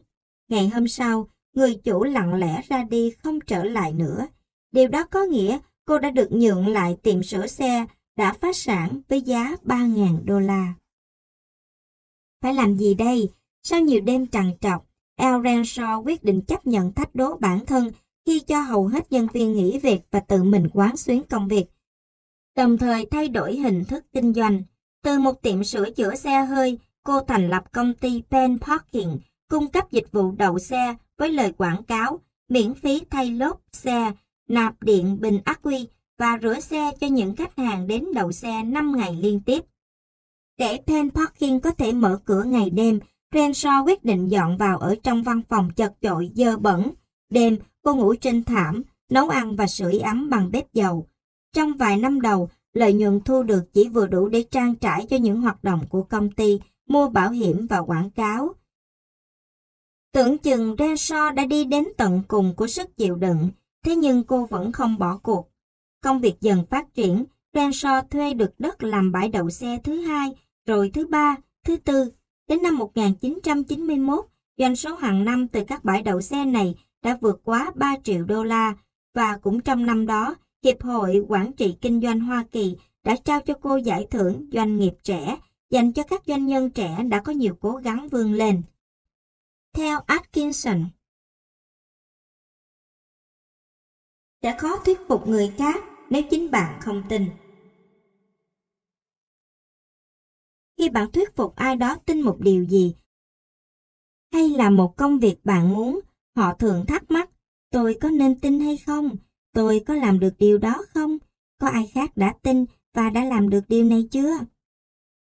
Ngày hôm sau, người chủ lặng lẽ ra đi không trở lại nữa. Điều đó có nghĩa cô đã được nhượng lại tiệm sửa xe đã phá sản với giá 3.000 đô la. Phải làm gì đây? Sau nhiều đêm trằn trọc, El Renshaw quyết định chấp nhận thách đố bản thân khi cho hầu hết nhân viên nghỉ việc và tự mình quán xuyến công việc. Đồng thời thay đổi hình thức kinh doanh. Từ một tiệm sửa chữa xe hơi, cô thành lập công ty Pen Parking, cung cấp dịch vụ đậu xe với lời quảng cáo miễn phí thay lốp xe, nạp điện bình ắc quy và rửa xe cho những khách hàng đến đậu xe 5 ngày liên tiếp. Để Pen Parking có thể mở cửa ngày đêm, Renshaw quyết định dọn vào ở trong văn phòng chật chội dơ bẩn. Đêm, cô ngủ trên thảm, nấu ăn và sưởi ấm bằng bếp dầu. Trong vài năm đầu, lợi nhuận thu được chỉ vừa đủ để trang trải cho những hoạt động của công ty mua bảo hiểm và quảng cáo. Tưởng chừng Renshaw đã đi đến tận cùng của sức chịu đựng, thế nhưng cô vẫn không bỏ cuộc. Công việc dần phát triển, Renshaw thuê được đất làm bãi đậu xe thứ hai, rồi thứ ba, thứ tư. Đến năm 1991, doanh số hàng năm từ các bãi đậu xe này đã vượt quá 3 triệu đô la, và cũng trong năm đó, Hiệp hội Quản trị Kinh doanh Hoa Kỳ đã trao cho cô giải thưởng Doanh nghiệp trẻ dành cho các doanh nhân trẻ đã có nhiều cố gắng vươn lên. Theo Atkinson, sẽ khó thuyết phục người khác nếu chính bạn không tin. Khi bạn thuyết phục ai đó tin một điều gì, hay là một công việc bạn muốn, họ thường thắc mắc, tôi có nên tin hay không? Tôi có làm được điều đó không? Có ai khác đã tin và đã làm được điều này chưa?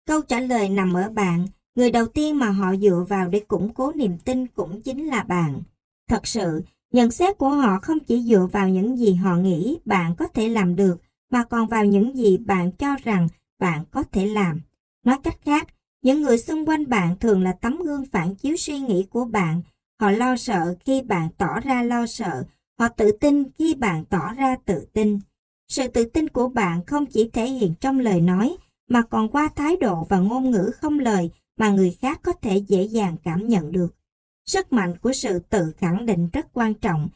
Câu trả lời nằm ở bạn, người đầu tiên mà họ dựa vào để củng cố niềm tin cũng chính là bạn. Thật sự, nhận xét của họ không chỉ dựa vào những gì họ nghĩ bạn có thể làm được, mà còn vào những gì bạn cho rằng bạn có thể làm. Nói cách khác, những người xung quanh bạn thường là tấm gương phản chiếu suy nghĩ của bạn. Họ lo sợ khi bạn tỏ ra lo sợ, họ tự tin khi bạn tỏ ra tự tin. Sự tự tin của bạn không chỉ thể hiện trong lời nói, mà còn qua thái độ và ngôn ngữ không lời mà người khác có thể dễ dàng cảm nhận được. Sức mạnh của sự tự khẳng định rất quan trọng.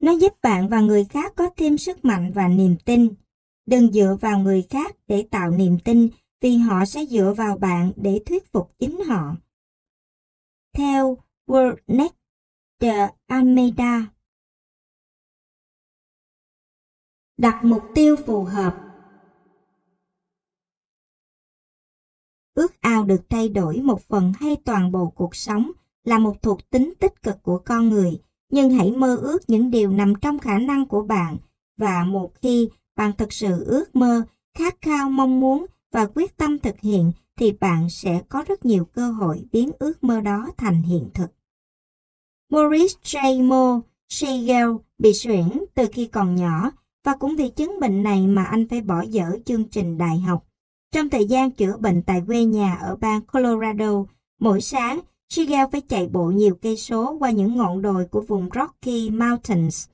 Nó giúp bạn và người khác có thêm sức mạnh và niềm tin. Đừng dựa vào người khác để tạo niềm tin, vì họ sẽ dựa vào bạn để thuyết phục chính họ. Theo Worldnet de Almeida, Đặt mục tiêu phù hợp Ước ao được thay đổi một phần hay toàn bộ cuộc sống là một thuộc tính tích cực của con người, nhưng hãy mơ ước những điều nằm trong khả năng của bạn và một khi bạn thực sự ước mơ, khát khao mong muốn và quyết tâm thực hiện thì bạn sẽ có rất nhiều cơ hội biến ước mơ đó thành hiện thực. Maurice J. Moore Siegel bị suyễn từ khi còn nhỏ và cũng vì chứng bệnh này mà anh phải bỏ dở chương trình đại học. Trong thời gian chữa bệnh tại quê nhà ở bang Colorado, mỗi sáng, Shigel phải chạy bộ nhiều cây số qua những ngọn đồi của vùng Rocky Mountains.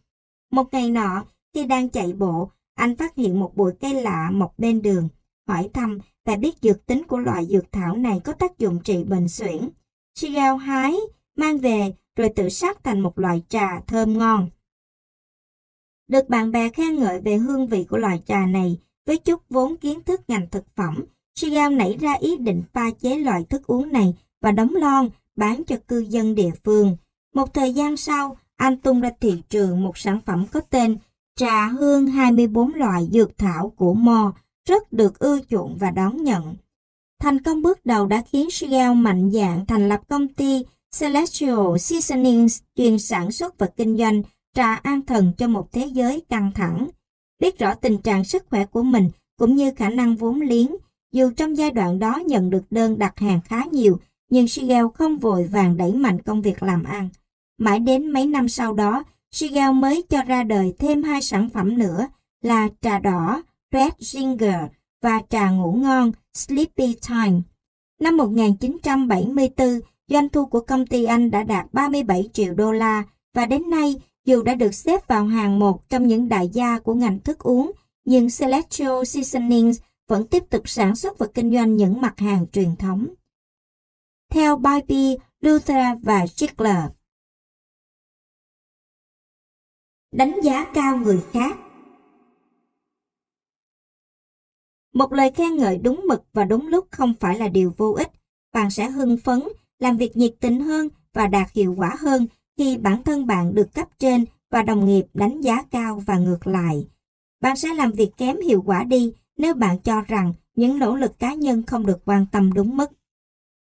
Một ngày nọ, khi đang chạy bộ, anh phát hiện một bụi cây lạ mọc bên đường, hỏi thăm và biết dược tính của loại dược thảo này có tác dụng trị bệnh suyễn. Shigel hái, mang về rồi tự sắc thành một loại trà thơm ngon. Được bạn bè khen ngợi về hương vị của loại trà này, với chút vốn kiến thức ngành thực phẩm, Shigao nảy ra ý định pha chế loại thức uống này và đóng lon bán cho cư dân địa phương. Một thời gian sau, anh tung ra thị trường một sản phẩm có tên Trà hương 24 loại dược thảo của Mo, rất được ưa chuộng và đón nhận. Thành công bước đầu đã khiến Shigao mạnh dạn thành lập công ty Celestial Seasonings chuyên sản xuất và kinh doanh trà an thần cho một thế giới căng thẳng biết rõ tình trạng sức khỏe của mình cũng như khả năng vốn liếng. Dù trong giai đoạn đó nhận được đơn đặt hàng khá nhiều, nhưng Shigel không vội vàng đẩy mạnh công việc làm ăn. Mãi đến mấy năm sau đó, Shigel mới cho ra đời thêm hai sản phẩm nữa là trà đỏ Red Ginger và trà ngủ ngon Sleepy Time. Năm 1974, doanh thu của công ty Anh đã đạt 37 triệu đô la và đến nay dù đã được xếp vào hàng một trong những đại gia của ngành thức uống, nhưng Celestial Seasonings vẫn tiếp tục sản xuất và kinh doanh những mặt hàng truyền thống. Theo Bybee, Luther và Ziegler, Đánh giá cao người khác Một lời khen ngợi đúng mực và đúng lúc không phải là điều vô ích. Bạn sẽ hưng phấn, làm việc nhiệt tình hơn và đạt hiệu quả hơn khi bản thân bạn được cấp trên và đồng nghiệp đánh giá cao và ngược lại. Bạn sẽ làm việc kém hiệu quả đi nếu bạn cho rằng những nỗ lực cá nhân không được quan tâm đúng mức.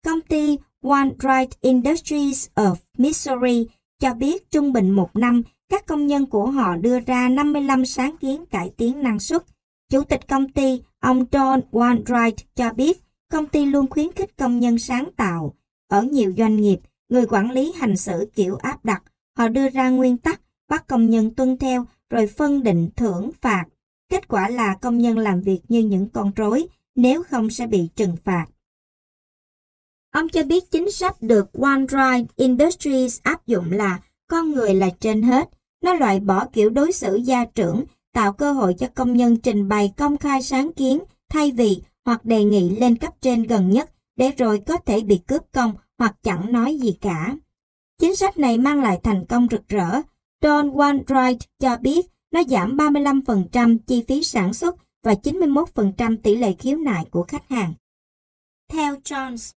Công ty One Right Industries of Missouri cho biết trung bình một năm các công nhân của họ đưa ra 55 sáng kiến cải tiến năng suất. Chủ tịch công ty, ông John Wainwright cho biết công ty luôn khuyến khích công nhân sáng tạo. Ở nhiều doanh nghiệp, Người quản lý hành xử kiểu áp đặt, họ đưa ra nguyên tắc, bắt công nhân tuân theo, rồi phân định thưởng phạt. Kết quả là công nhân làm việc như những con rối, nếu không sẽ bị trừng phạt. Ông cho biết chính sách được OneDrive Industries áp dụng là con người là trên hết. Nó loại bỏ kiểu đối xử gia trưởng, tạo cơ hội cho công nhân trình bày công khai sáng kiến thay vì hoặc đề nghị lên cấp trên gần nhất để rồi có thể bị cướp công hoặc chẳng nói gì cả. Chính sách này mang lại thành công rực rỡ. Don Wainwright cho biết nó giảm 35% chi phí sản xuất và 91% tỷ lệ khiếu nại của khách hàng. Theo Jones,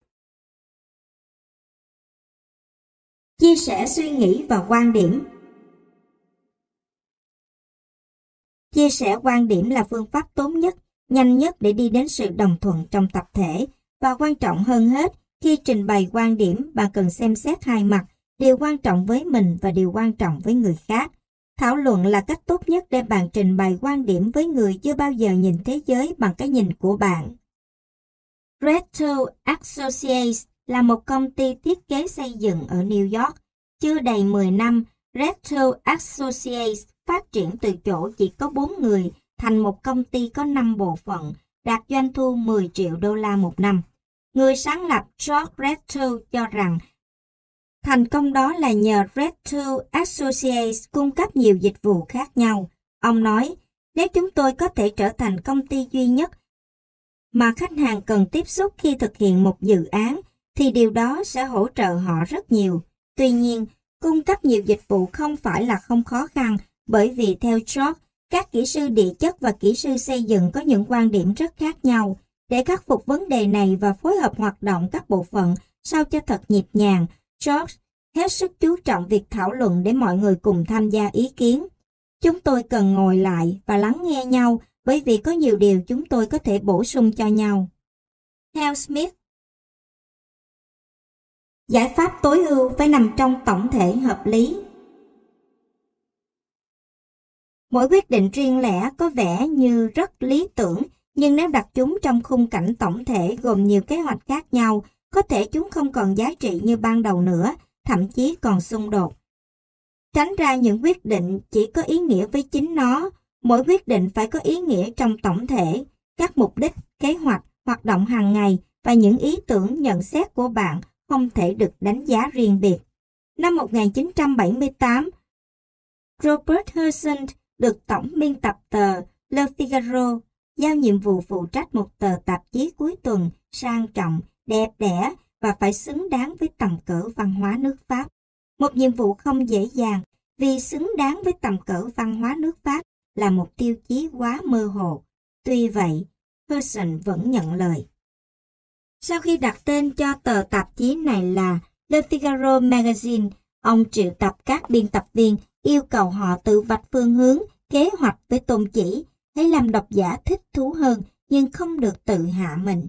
chia sẻ suy nghĩ và quan điểm Chia sẻ quan điểm là phương pháp tốt nhất, nhanh nhất để đi đến sự đồng thuận trong tập thể và quan trọng hơn hết, khi trình bày quan điểm bạn cần xem xét hai mặt, điều quan trọng với mình và điều quan trọng với người khác. Thảo luận là cách tốt nhất để bạn trình bày quan điểm với người chưa bao giờ nhìn thế giới bằng cái nhìn của bạn. Retro Associates là một công ty thiết kế xây dựng ở New York. Chưa đầy 10 năm, Retro Associates phát triển từ chỗ chỉ có 4 người thành một công ty có 5 bộ phận, đạt doanh thu 10 triệu đô la một năm. Người sáng lập George Retro cho rằng thành công đó là nhờ Retro Associates cung cấp nhiều dịch vụ khác nhau. Ông nói, nếu chúng tôi có thể trở thành công ty duy nhất mà khách hàng cần tiếp xúc khi thực hiện một dự án, thì điều đó sẽ hỗ trợ họ rất nhiều. Tuy nhiên, cung cấp nhiều dịch vụ không phải là không khó khăn, bởi vì theo George, các kỹ sư địa chất và kỹ sư xây dựng có những quan điểm rất khác nhau. Để khắc phục vấn đề này và phối hợp hoạt động các bộ phận sao cho thật nhịp nhàng, George hết sức chú trọng việc thảo luận để mọi người cùng tham gia ý kiến. Chúng tôi cần ngồi lại và lắng nghe nhau bởi vì có nhiều điều chúng tôi có thể bổ sung cho nhau. Theo Smith, giải pháp tối ưu phải nằm trong tổng thể hợp lý. Mỗi quyết định riêng lẻ có vẻ như rất lý tưởng, nhưng nếu đặt chúng trong khung cảnh tổng thể gồm nhiều kế hoạch khác nhau, có thể chúng không còn giá trị như ban đầu nữa, thậm chí còn xung đột. Tránh ra những quyết định chỉ có ý nghĩa với chính nó, mỗi quyết định phải có ý nghĩa trong tổng thể, các mục đích, kế hoạch, hoạt động hàng ngày và những ý tưởng nhận xét của bạn không thể được đánh giá riêng biệt. Năm 1978, Robert Herson được tổng biên tập tờ Le Figaro giao nhiệm vụ phụ trách một tờ tạp chí cuối tuần sang trọng, đẹp đẽ và phải xứng đáng với tầm cỡ văn hóa nước Pháp. Một nhiệm vụ không dễ dàng vì xứng đáng với tầm cỡ văn hóa nước Pháp là một tiêu chí quá mơ hồ. Tuy vậy, Person vẫn nhận lời. Sau khi đặt tên cho tờ tạp chí này là Le Figaro Magazine, ông triệu tập các biên tập viên yêu cầu họ tự vạch phương hướng, kế hoạch với tôn chỉ, hãy làm độc giả thích thú hơn nhưng không được tự hạ mình.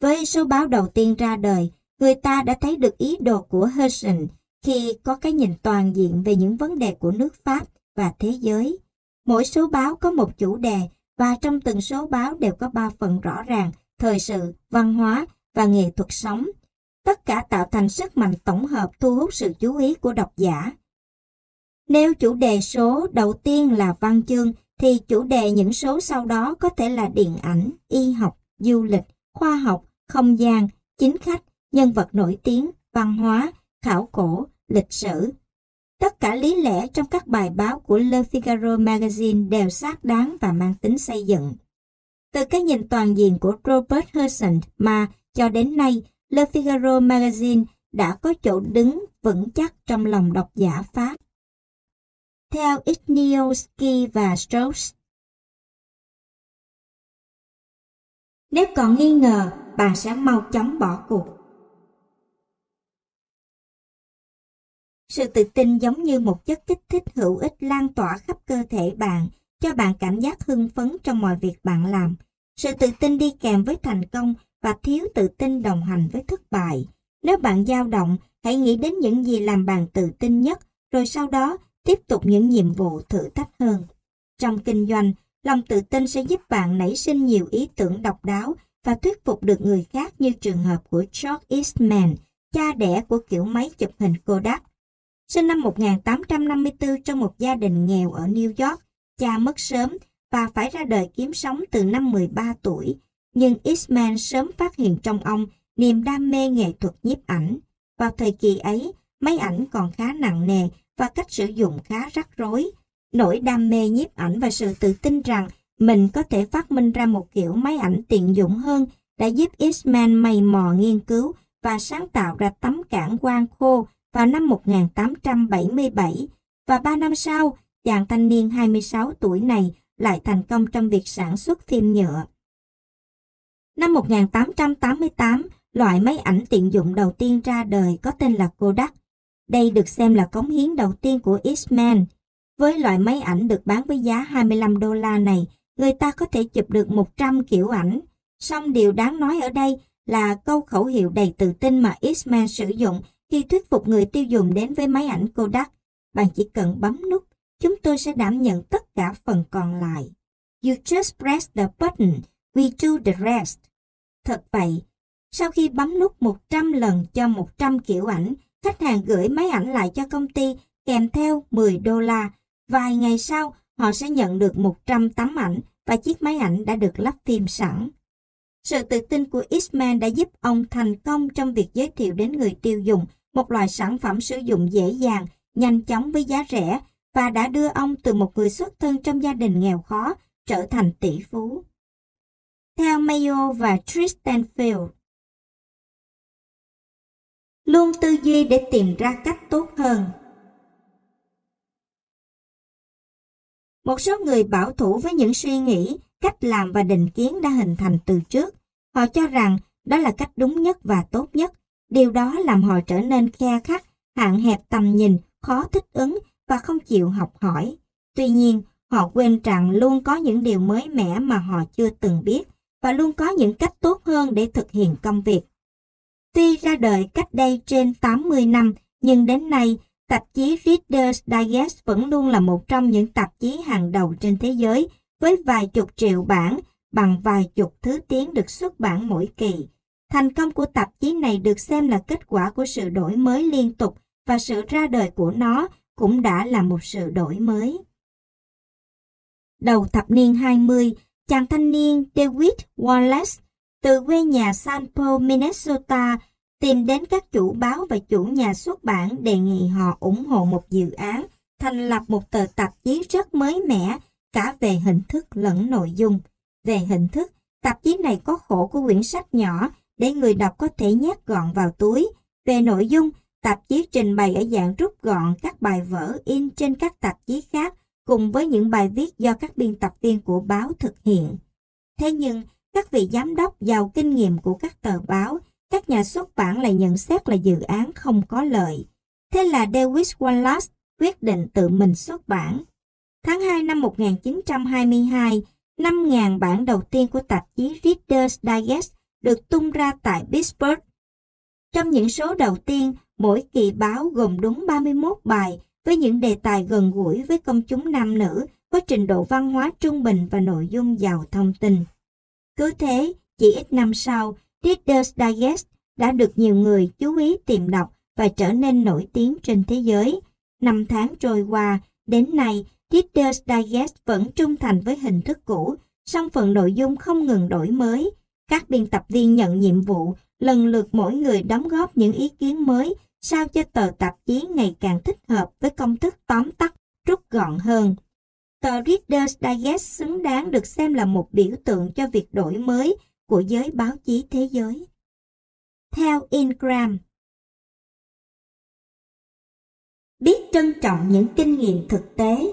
Với số báo đầu tiên ra đời, người ta đã thấy được ý đồ của Herson khi có cái nhìn toàn diện về những vấn đề của nước Pháp và thế giới. Mỗi số báo có một chủ đề và trong từng số báo đều có ba phần rõ ràng, thời sự, văn hóa và nghệ thuật sống. Tất cả tạo thành sức mạnh tổng hợp thu hút sự chú ý của độc giả. Nếu chủ đề số đầu tiên là văn chương, thì chủ đề những số sau đó có thể là điện ảnh, y học, du lịch, khoa học, không gian, chính khách, nhân vật nổi tiếng, văn hóa, khảo cổ, lịch sử. Tất cả lý lẽ trong các bài báo của Le Figaro Magazine đều xác đáng và mang tính xây dựng. Từ cái nhìn toàn diện của Robert Herson mà cho đến nay, Le Figaro Magazine đã có chỗ đứng vững chắc trong lòng độc giả Pháp. Theo Igniowski và Strauss, Nếu còn nghi ngờ, bạn sẽ mau chóng bỏ cuộc. Sự tự tin giống như một chất kích thích hữu ích lan tỏa khắp cơ thể bạn, cho bạn cảm giác hưng phấn trong mọi việc bạn làm. Sự tự tin đi kèm với thành công và thiếu tự tin đồng hành với thất bại. Nếu bạn dao động, hãy nghĩ đến những gì làm bạn tự tin nhất, rồi sau đó tiếp tục những nhiệm vụ thử thách hơn. Trong kinh doanh, lòng tự tin sẽ giúp bạn nảy sinh nhiều ý tưởng độc đáo và thuyết phục được người khác như trường hợp của George Eastman, cha đẻ của kiểu máy chụp hình Kodak. Sinh năm 1854 trong một gia đình nghèo ở New York, cha mất sớm và phải ra đời kiếm sống từ năm 13 tuổi. Nhưng Eastman sớm phát hiện trong ông niềm đam mê nghệ thuật nhiếp ảnh. Vào thời kỳ ấy, máy ảnh còn khá nặng nề và cách sử dụng khá rắc rối. Nỗi đam mê nhiếp ảnh và sự tự tin rằng mình có thể phát minh ra một kiểu máy ảnh tiện dụng hơn đã giúp Eastman mày mò nghiên cứu và sáng tạo ra tấm cản quang khô vào năm 1877 và ba năm sau, chàng thanh niên 26 tuổi này lại thành công trong việc sản xuất phim nhựa. Năm 1888, loại máy ảnh tiện dụng đầu tiên ra đời có tên là Kodak. Đây được xem là cống hiến đầu tiên của Eastman. Với loại máy ảnh được bán với giá 25 đô la này, người ta có thể chụp được 100 kiểu ảnh. Song điều đáng nói ở đây là câu khẩu hiệu đầy tự tin mà Eastman sử dụng khi thuyết phục người tiêu dùng đến với máy ảnh Kodak. Bạn chỉ cần bấm nút, chúng tôi sẽ đảm nhận tất cả phần còn lại. You just press the button, we do the rest. Thật vậy, sau khi bấm nút 100 lần cho 100 kiểu ảnh, khách hàng gửi máy ảnh lại cho công ty kèm theo 10 đô la. Vài ngày sau, họ sẽ nhận được 100 tấm ảnh và chiếc máy ảnh đã được lắp phim sẵn. Sự tự tin của Eastman đã giúp ông thành công trong việc giới thiệu đến người tiêu dùng một loại sản phẩm sử dụng dễ dàng, nhanh chóng với giá rẻ và đã đưa ông từ một người xuất thân trong gia đình nghèo khó trở thành tỷ phú. Theo Mayo và Tristan Field, luôn tư duy để tìm ra cách tốt hơn. Một số người bảo thủ với những suy nghĩ, cách làm và định kiến đã hình thành từ trước. Họ cho rằng đó là cách đúng nhất và tốt nhất. Điều đó làm họ trở nên khe khắc, hạn hẹp tầm nhìn, khó thích ứng và không chịu học hỏi. Tuy nhiên, họ quên rằng luôn có những điều mới mẻ mà họ chưa từng biết và luôn có những cách tốt hơn để thực hiện công việc. Tuy ra đời cách đây trên 80 năm, nhưng đến nay, tạp chí Reader's Digest vẫn luôn là một trong những tạp chí hàng đầu trên thế giới, với vài chục triệu bản bằng vài chục thứ tiếng được xuất bản mỗi kỳ. Thành công của tạp chí này được xem là kết quả của sự đổi mới liên tục và sự ra đời của nó cũng đã là một sự đổi mới. Đầu thập niên 20, chàng thanh niên David Wallace từ quê nhà San Paul, Minnesota tìm đến các chủ báo và chủ nhà xuất bản đề nghị họ ủng hộ một dự án thành lập một tờ tạp chí rất mới mẻ cả về hình thức lẫn nội dung. Về hình thức, tạp chí này có khổ của quyển sách nhỏ để người đọc có thể nhét gọn vào túi. Về nội dung, tạp chí trình bày ở dạng rút gọn các bài vở in trên các tạp chí khác cùng với những bài viết do các biên tập viên của báo thực hiện. Thế nhưng, các vị giám đốc giàu kinh nghiệm của các tờ báo, các nhà xuất bản lại nhận xét là dự án không có lợi. Thế là Lewis Wallace quyết định tự mình xuất bản. Tháng 2 năm 1922, 5.000 bản đầu tiên của tạp chí Reader's Digest được tung ra tại Pittsburgh. Trong những số đầu tiên, mỗi kỳ báo gồm đúng 31 bài với những đề tài gần gũi với công chúng nam nữ có trình độ văn hóa trung bình và nội dung giàu thông tin. Cứ thế, chỉ ít năm sau, Reader's Digest đã được nhiều người chú ý tìm đọc và trở nên nổi tiếng trên thế giới. Năm tháng trôi qua, đến nay, Reader's Digest vẫn trung thành với hình thức cũ, song phần nội dung không ngừng đổi mới. Các biên tập viên nhận nhiệm vụ, lần lượt mỗi người đóng góp những ý kiến mới sao cho tờ tạp chí ngày càng thích hợp với công thức tóm tắt, rút gọn hơn. Tờ Reader's Digest xứng đáng được xem là một biểu tượng cho việc đổi mới của giới báo chí thế giới. Theo Ingram Biết trân trọng những kinh nghiệm thực tế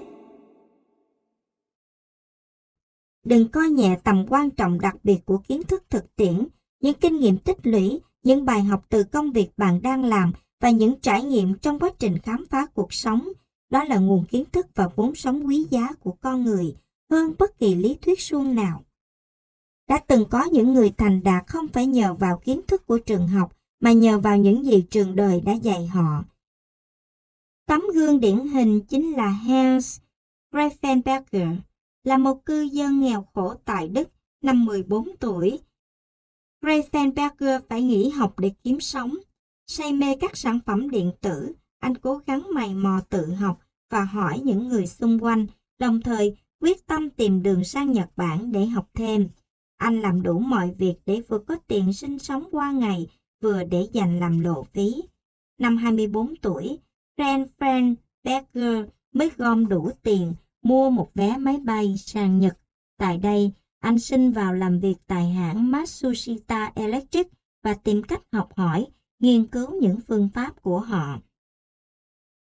Đừng coi nhẹ tầm quan trọng đặc biệt của kiến thức thực tiễn, những kinh nghiệm tích lũy, những bài học từ công việc bạn đang làm và những trải nghiệm trong quá trình khám phá cuộc sống. Đó là nguồn kiến thức và vốn sống quý giá của con người hơn bất kỳ lý thuyết suông nào. Đã từng có những người thành đạt không phải nhờ vào kiến thức của trường học mà nhờ vào những gì trường đời đã dạy họ. Tấm gương điển hình chính là Hans Greifenberger, là một cư dân nghèo khổ tại Đức năm 14 tuổi. Greifenberger phải nghỉ học để kiếm sống. Say mê các sản phẩm điện tử, anh cố gắng mày mò tự học và hỏi những người xung quanh, đồng thời quyết tâm tìm đường sang Nhật Bản để học thêm. anh làm đủ mọi việc để vừa có tiền sinh sống qua ngày, vừa để dành làm lộ phí. Năm 24 tuổi, Ren Fran Becker mới gom đủ tiền mua một vé máy bay sang Nhật. Tại đây, anh xin vào làm việc tại hãng Matsushita Electric và tìm cách học hỏi, nghiên cứu những phương pháp của họ.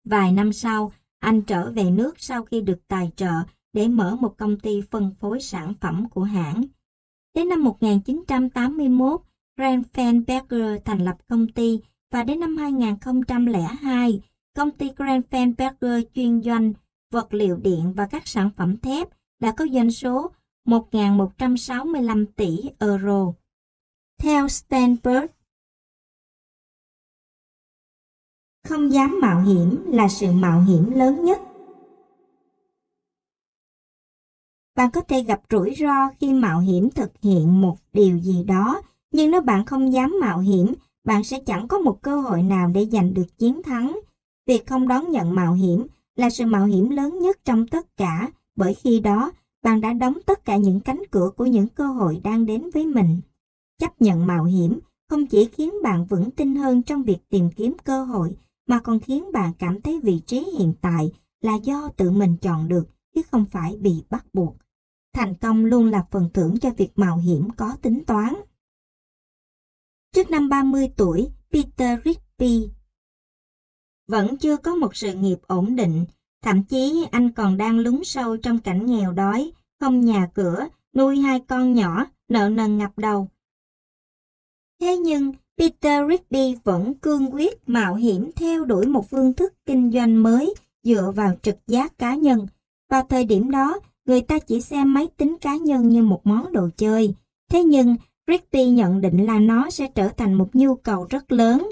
Vài năm sau, anh trở về nước sau khi được tài trợ để mở một công ty phân phối sản phẩm của hãng. Đến năm 1981, Rand Fenberger thành lập công ty và đến năm 2002, công ty Grand Fenberger chuyên doanh vật liệu điện và các sản phẩm thép đã có doanh số 1.165 tỷ euro. Theo Stanford, không dám mạo hiểm là sự mạo hiểm lớn nhất. Bạn có thể gặp rủi ro khi mạo hiểm thực hiện một điều gì đó, nhưng nếu bạn không dám mạo hiểm, bạn sẽ chẳng có một cơ hội nào để giành được chiến thắng. Việc không đón nhận mạo hiểm là sự mạo hiểm lớn nhất trong tất cả, bởi khi đó bạn đã đóng tất cả những cánh cửa của những cơ hội đang đến với mình. Chấp nhận mạo hiểm không chỉ khiến bạn vững tin hơn trong việc tìm kiếm cơ hội, mà còn khiến bạn cảm thấy vị trí hiện tại là do tự mình chọn được, chứ không phải bị bắt buộc. Thành công luôn là phần thưởng cho việc mạo hiểm có tính toán. Trước năm 30 tuổi, Peter Rigby vẫn chưa có một sự nghiệp ổn định, thậm chí anh còn đang lún sâu trong cảnh nghèo đói, không nhà cửa, nuôi hai con nhỏ, nợ nần ngập đầu. Thế nhưng, Peter Rigby vẫn cương quyết mạo hiểm theo đuổi một phương thức kinh doanh mới dựa vào trực giác cá nhân. Vào thời điểm đó, người ta chỉ xem máy tính cá nhân như một món đồ chơi. Thế nhưng, Rigby nhận định là nó sẽ trở thành một nhu cầu rất lớn.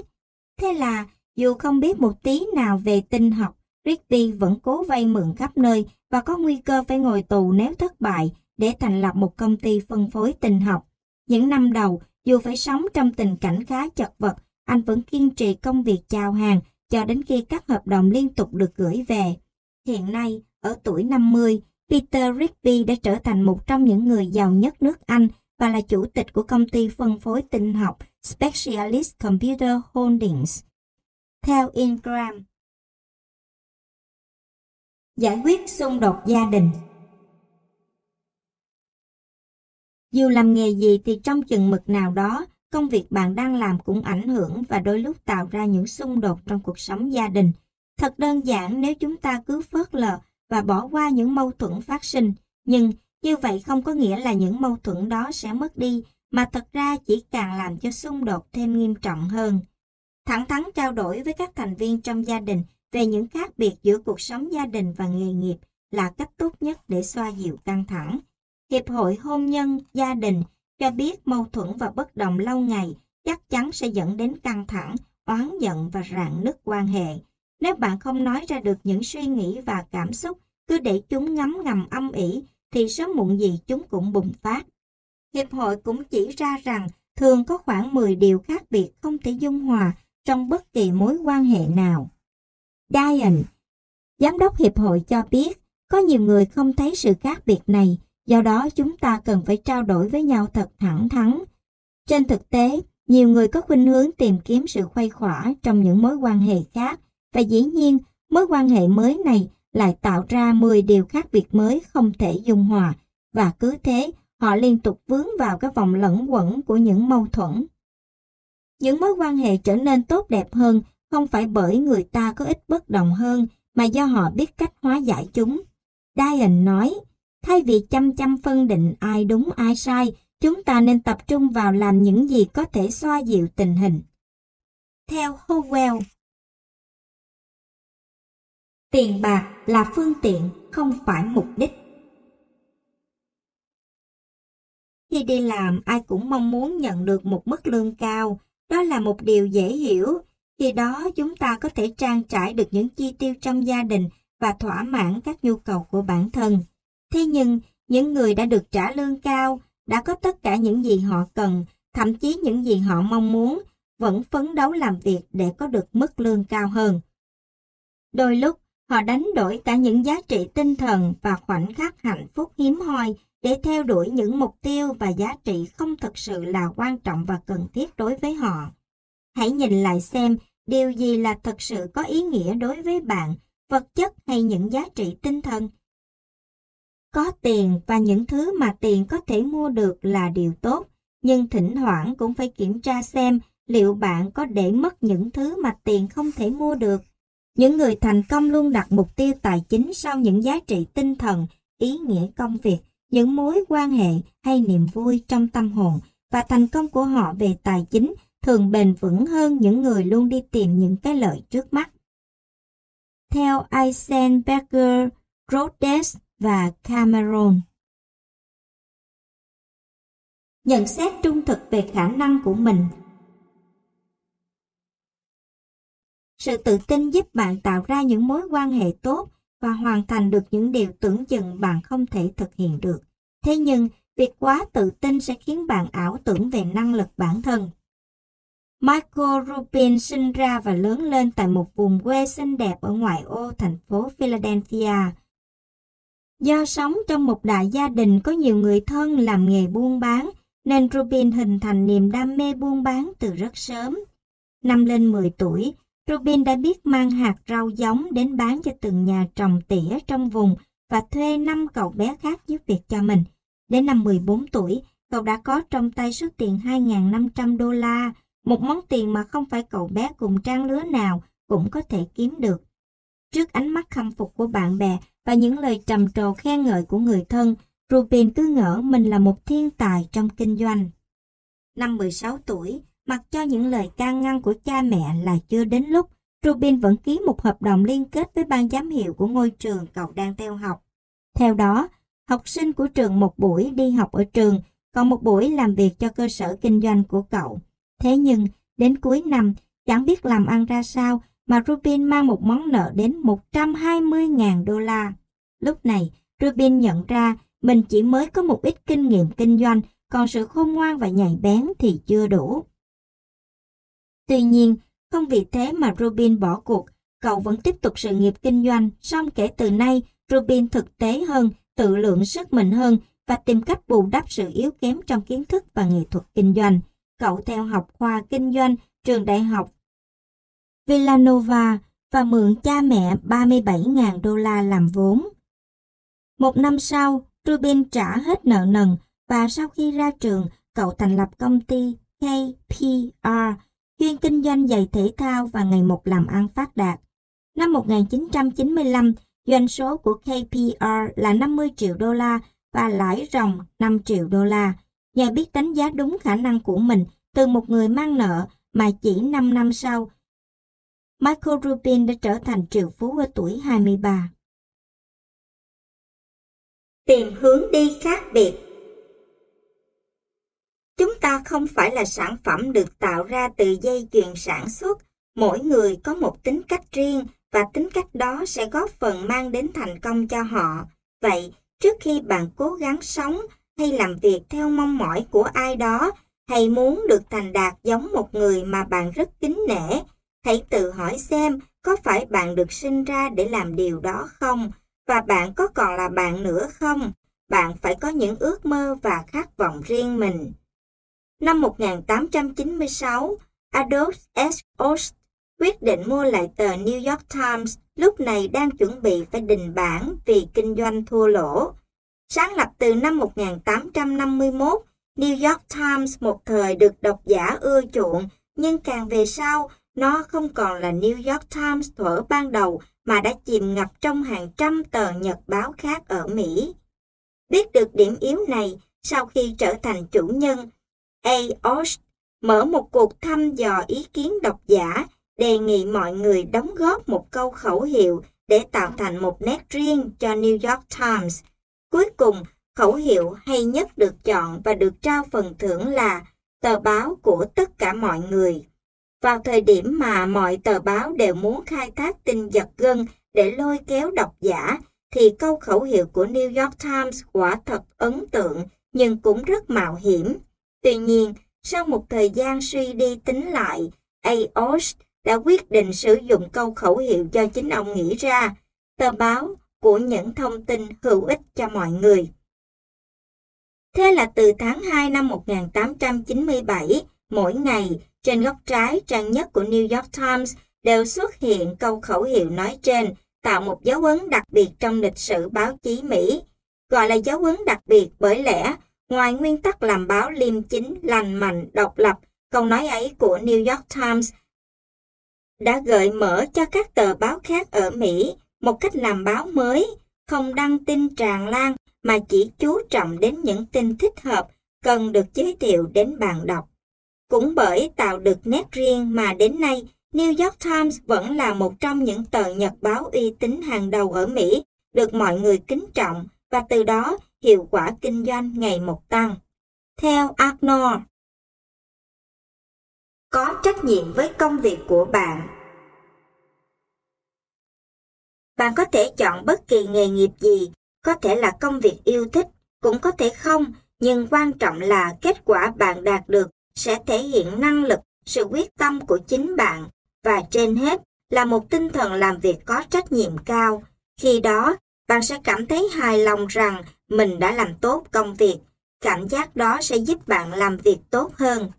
Thế là, dù không biết một tí nào về tinh học, Rigby vẫn cố vay mượn khắp nơi và có nguy cơ phải ngồi tù nếu thất bại để thành lập một công ty phân phối tinh học. Những năm đầu, dù phải sống trong tình cảnh khá chật vật, anh vẫn kiên trì công việc chào hàng cho đến khi các hợp đồng liên tục được gửi về. Hiện nay, ở tuổi 50, Peter Rigby đã trở thành một trong những người giàu nhất nước Anh và là chủ tịch của công ty phân phối tinh học Specialist Computer Holdings. Theo Ingram, giải quyết xung đột gia đình Dù làm nghề gì thì trong chừng mực nào đó, công việc bạn đang làm cũng ảnh hưởng và đôi lúc tạo ra những xung đột trong cuộc sống gia đình. Thật đơn giản nếu chúng ta cứ phớt lờ và bỏ qua những mâu thuẫn phát sinh, nhưng như vậy không có nghĩa là những mâu thuẫn đó sẽ mất đi, mà thật ra chỉ càng làm cho xung đột thêm nghiêm trọng hơn. Thẳng thắn trao đổi với các thành viên trong gia đình về những khác biệt giữa cuộc sống gia đình và nghề nghiệp là cách tốt nhất để xoa dịu căng thẳng. Hiệp hội Hôn nhân Gia đình cho biết mâu thuẫn và bất đồng lâu ngày chắc chắn sẽ dẫn đến căng thẳng, oán giận và rạn nứt quan hệ. Nếu bạn không nói ra được những suy nghĩ và cảm xúc, cứ để chúng ngấm ngầm âm ỉ, thì sớm muộn gì chúng cũng bùng phát. Hiệp hội cũng chỉ ra rằng thường có khoảng 10 điều khác biệt không thể dung hòa trong bất kỳ mối quan hệ nào. Diane, Giám đốc Hiệp hội cho biết, có nhiều người không thấy sự khác biệt này, Do đó chúng ta cần phải trao đổi với nhau thật thẳng thắn. Trên thực tế, nhiều người có khuynh hướng tìm kiếm sự khuây khỏa trong những mối quan hệ khác và dĩ nhiên mối quan hệ mới này lại tạo ra 10 điều khác biệt mới không thể dung hòa và cứ thế họ liên tục vướng vào cái vòng lẫn quẩn của những mâu thuẫn. Những mối quan hệ trở nên tốt đẹp hơn không phải bởi người ta có ít bất đồng hơn mà do họ biết cách hóa giải chúng. Diane nói, Thay vì chăm chăm phân định ai đúng ai sai, chúng ta nên tập trung vào làm những gì có thể xoa dịu tình hình. Theo Howell, tiền bạc là phương tiện, không phải mục đích. Khi đi làm, ai cũng mong muốn nhận được một mức lương cao. Đó là một điều dễ hiểu. Khi đó chúng ta có thể trang trải được những chi tiêu trong gia đình và thỏa mãn các nhu cầu của bản thân. Thế nhưng, những người đã được trả lương cao, đã có tất cả những gì họ cần, thậm chí những gì họ mong muốn, vẫn phấn đấu làm việc để có được mức lương cao hơn. Đôi lúc, họ đánh đổi cả những giá trị tinh thần và khoảnh khắc hạnh phúc hiếm hoi để theo đuổi những mục tiêu và giá trị không thực sự là quan trọng và cần thiết đối với họ. Hãy nhìn lại xem điều gì là thực sự có ý nghĩa đối với bạn, vật chất hay những giá trị tinh thần. Có tiền và những thứ mà tiền có thể mua được là điều tốt, nhưng thỉnh thoảng cũng phải kiểm tra xem liệu bạn có để mất những thứ mà tiền không thể mua được. Những người thành công luôn đặt mục tiêu tài chính sau những giá trị tinh thần, ý nghĩa công việc, những mối quan hệ hay niềm vui trong tâm hồn và thành công của họ về tài chính thường bền vững hơn những người luôn đi tìm những cái lợi trước mắt. Theo Eisenberger, Rhodes và Cameron. Nhận xét trung thực về khả năng của mình Sự tự tin giúp bạn tạo ra những mối quan hệ tốt và hoàn thành được những điều tưởng chừng bạn không thể thực hiện được. Thế nhưng, việc quá tự tin sẽ khiến bạn ảo tưởng về năng lực bản thân. Michael Rubin sinh ra và lớn lên tại một vùng quê xinh đẹp ở ngoại ô thành phố Philadelphia. Do sống trong một đại gia đình có nhiều người thân làm nghề buôn bán, nên Rubin hình thành niềm đam mê buôn bán từ rất sớm. Năm lên 10 tuổi, Rubin đã biết mang hạt rau giống đến bán cho từng nhà trồng tỉa trong vùng và thuê 5 cậu bé khác giúp việc cho mình. Đến năm 14 tuổi, cậu đã có trong tay số tiền 2.500 đô la, một món tiền mà không phải cậu bé cùng trang lứa nào cũng có thể kiếm được. Trước ánh mắt khâm phục của bạn bè và những lời trầm trồ khen ngợi của người thân, Rubin cứ ngỡ mình là một thiên tài trong kinh doanh. Năm 16 tuổi, mặc cho những lời can ngăn của cha mẹ là chưa đến lúc, Rubin vẫn ký một hợp đồng liên kết với ban giám hiệu của ngôi trường cậu đang theo học. Theo đó, học sinh của trường một buổi đi học ở trường, còn một buổi làm việc cho cơ sở kinh doanh của cậu. Thế nhưng, đến cuối năm, chẳng biết làm ăn ra sao mà Rubin mang một món nợ đến 120.000 đô la. Lúc này, Rubin nhận ra mình chỉ mới có một ít kinh nghiệm kinh doanh, còn sự khôn ngoan và nhạy bén thì chưa đủ. Tuy nhiên, không vì thế mà Rubin bỏ cuộc, cậu vẫn tiếp tục sự nghiệp kinh doanh, song kể từ nay, Rubin thực tế hơn, tự lượng sức mình hơn và tìm cách bù đắp sự yếu kém trong kiến thức và nghệ thuật kinh doanh. Cậu theo học khoa kinh doanh trường đại học Villanova và mượn cha mẹ 37.000 đô la làm vốn. Một năm sau, Rubin trả hết nợ nần và sau khi ra trường, cậu thành lập công ty KPR chuyên kinh doanh giày thể thao và ngày một làm ăn phát đạt. Năm 1995, doanh số của KPR là 50 triệu đô la và lãi ròng 5 triệu đô la. Nhờ biết đánh giá đúng khả năng của mình từ một người mang nợ mà chỉ 5 năm sau, Michael Rubin đã trở thành triệu phú ở tuổi 23. Tìm hướng đi khác biệt Chúng ta không phải là sản phẩm được tạo ra từ dây chuyền sản xuất, mỗi người có một tính cách riêng và tính cách đó sẽ góp phần mang đến thành công cho họ. Vậy, trước khi bạn cố gắng sống hay làm việc theo mong mỏi của ai đó, hay muốn được thành đạt giống một người mà bạn rất kính nể, hãy tự hỏi xem có phải bạn được sinh ra để làm điều đó không, và bạn có còn là bạn nữa không? Bạn phải có những ước mơ và khát vọng riêng mình. Năm 1896, Adolf S. Ost quyết định mua lại tờ New York Times, lúc này đang chuẩn bị phải đình bản vì kinh doanh thua lỗ. Sáng lập từ năm 1851, New York Times một thời được độc giả ưa chuộng, nhưng càng về sau, nó không còn là New York Times thuở ban đầu mà đã chìm ngập trong hàng trăm tờ nhật báo khác ở Mỹ. Biết được điểm yếu này, sau khi trở thành chủ nhân, A. Osh mở một cuộc thăm dò ý kiến độc giả, đề nghị mọi người đóng góp một câu khẩu hiệu để tạo thành một nét riêng cho New York Times. Cuối cùng, khẩu hiệu hay nhất được chọn và được trao phần thưởng là tờ báo của tất cả mọi người. Vào thời điểm mà mọi tờ báo đều muốn khai thác tin giật gân để lôi kéo độc giả, thì câu khẩu hiệu của New York Times quả thật ấn tượng nhưng cũng rất mạo hiểm. Tuy nhiên, sau một thời gian suy đi tính lại, AOS đã quyết định sử dụng câu khẩu hiệu do chính ông nghĩ ra, tờ báo của những thông tin hữu ích cho mọi người. Thế là từ tháng 2 năm 1897, mỗi ngày, trên góc trái trang nhất của New York Times đều xuất hiện câu khẩu hiệu nói trên, tạo một dấu ấn đặc biệt trong lịch sử báo chí Mỹ. Gọi là dấu ấn đặc biệt bởi lẽ, ngoài nguyên tắc làm báo liêm chính, lành mạnh, độc lập, câu nói ấy của New York Times đã gợi mở cho các tờ báo khác ở Mỹ một cách làm báo mới, không đăng tin tràn lan mà chỉ chú trọng đến những tin thích hợp cần được giới thiệu đến bạn đọc. Cũng bởi tạo được nét riêng mà đến nay New York Times vẫn là một trong những tờ nhật báo uy tín hàng đầu ở Mỹ, được mọi người kính trọng và từ đó hiệu quả kinh doanh ngày một tăng. Theo Arnold, có trách nhiệm với công việc của bạn. Bạn có thể chọn bất kỳ nghề nghiệp gì, có thể là công việc yêu thích, cũng có thể không, nhưng quan trọng là kết quả bạn đạt được sẽ thể hiện năng lực, sự quyết tâm của chính bạn và trên hết là một tinh thần làm việc có trách nhiệm cao. Khi đó, bạn sẽ cảm thấy hài lòng rằng mình đã làm tốt công việc. Cảm giác đó sẽ giúp bạn làm việc tốt hơn.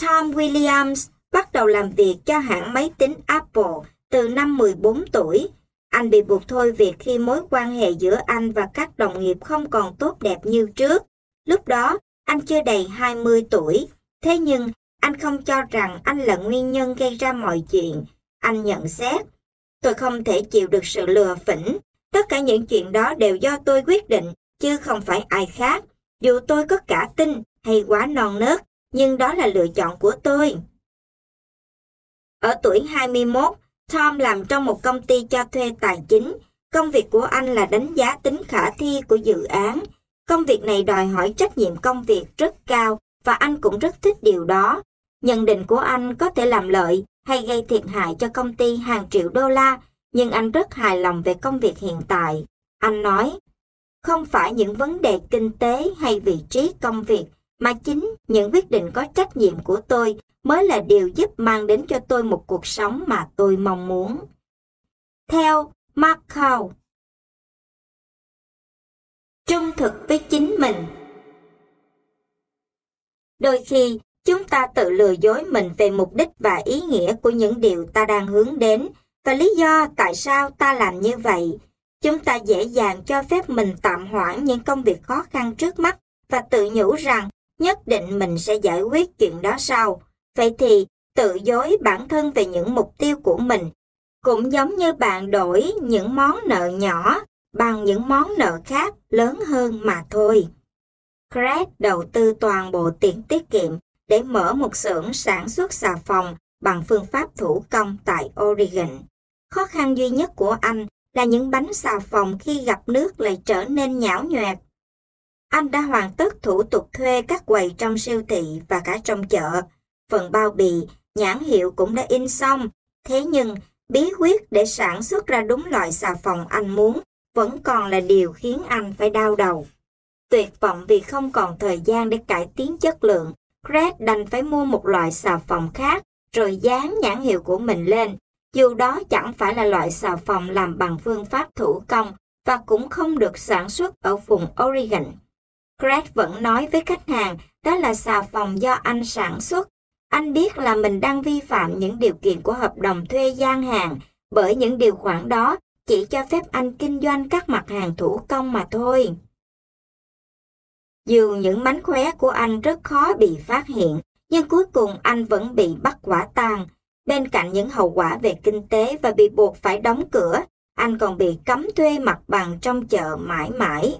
Tom Williams bắt đầu làm việc cho hãng máy tính Apple từ năm 14 tuổi. Anh bị buộc thôi việc khi mối quan hệ giữa anh và các đồng nghiệp không còn tốt đẹp như trước. Lúc đó, anh chưa đầy 20 tuổi. Thế nhưng, anh không cho rằng anh là nguyên nhân gây ra mọi chuyện. Anh nhận xét, tôi không thể chịu được sự lừa phỉnh. Tất cả những chuyện đó đều do tôi quyết định, chứ không phải ai khác. Dù tôi có cả tin hay quá non nớt, nhưng đó là lựa chọn của tôi. Ở tuổi 21, Tom làm trong một công ty cho thuê tài chính. Công việc của anh là đánh giá tính khả thi của dự án. Công việc này đòi hỏi trách nhiệm công việc rất cao và anh cũng rất thích điều đó. Nhận định của anh có thể làm lợi hay gây thiệt hại cho công ty hàng triệu đô la, nhưng anh rất hài lòng về công việc hiện tại. Anh nói, không phải những vấn đề kinh tế hay vị trí công việc, mà chính những quyết định có trách nhiệm của tôi mới là điều giúp mang đến cho tôi một cuộc sống mà tôi mong muốn. Theo Mark Cowell Trung thực với chính mình Đôi khi, chúng ta tự lừa dối mình về mục đích và ý nghĩa của những điều ta đang hướng đến và lý do tại sao ta làm như vậy. Chúng ta dễ dàng cho phép mình tạm hoãn những công việc khó khăn trước mắt và tự nhủ rằng nhất định mình sẽ giải quyết chuyện đó sau. Vậy thì, tự dối bản thân về những mục tiêu của mình cũng giống như bạn đổi những món nợ nhỏ bằng những món nợ khác lớn hơn mà thôi. Craig đầu tư toàn bộ tiền tiết kiệm để mở một xưởng sản xuất xà phòng bằng phương pháp thủ công tại Oregon. Khó khăn duy nhất của anh là những bánh xà phòng khi gặp nước lại trở nên nhão nhoẹt. Anh đã hoàn tất thủ tục thuê các quầy trong siêu thị và cả trong chợ. Phần bao bì, nhãn hiệu cũng đã in xong. Thế nhưng, bí quyết để sản xuất ra đúng loại xà phòng anh muốn vẫn còn là điều khiến anh phải đau đầu. Tuyệt vọng vì không còn thời gian để cải tiến chất lượng, Craig đành phải mua một loại xà phòng khác rồi dán nhãn hiệu của mình lên. Dù đó chẳng phải là loại xà phòng làm bằng phương pháp thủ công và cũng không được sản xuất ở vùng Oregon. Craig vẫn nói với khách hàng đó là xà phòng do anh sản xuất. Anh biết là mình đang vi phạm những điều kiện của hợp đồng thuê gian hàng bởi những điều khoản đó chỉ cho phép anh kinh doanh các mặt hàng thủ công mà thôi. Dù những mánh khóe của anh rất khó bị phát hiện, nhưng cuối cùng anh vẫn bị bắt quả tang. Bên cạnh những hậu quả về kinh tế và bị buộc phải đóng cửa, anh còn bị cấm thuê mặt bằng trong chợ mãi mãi.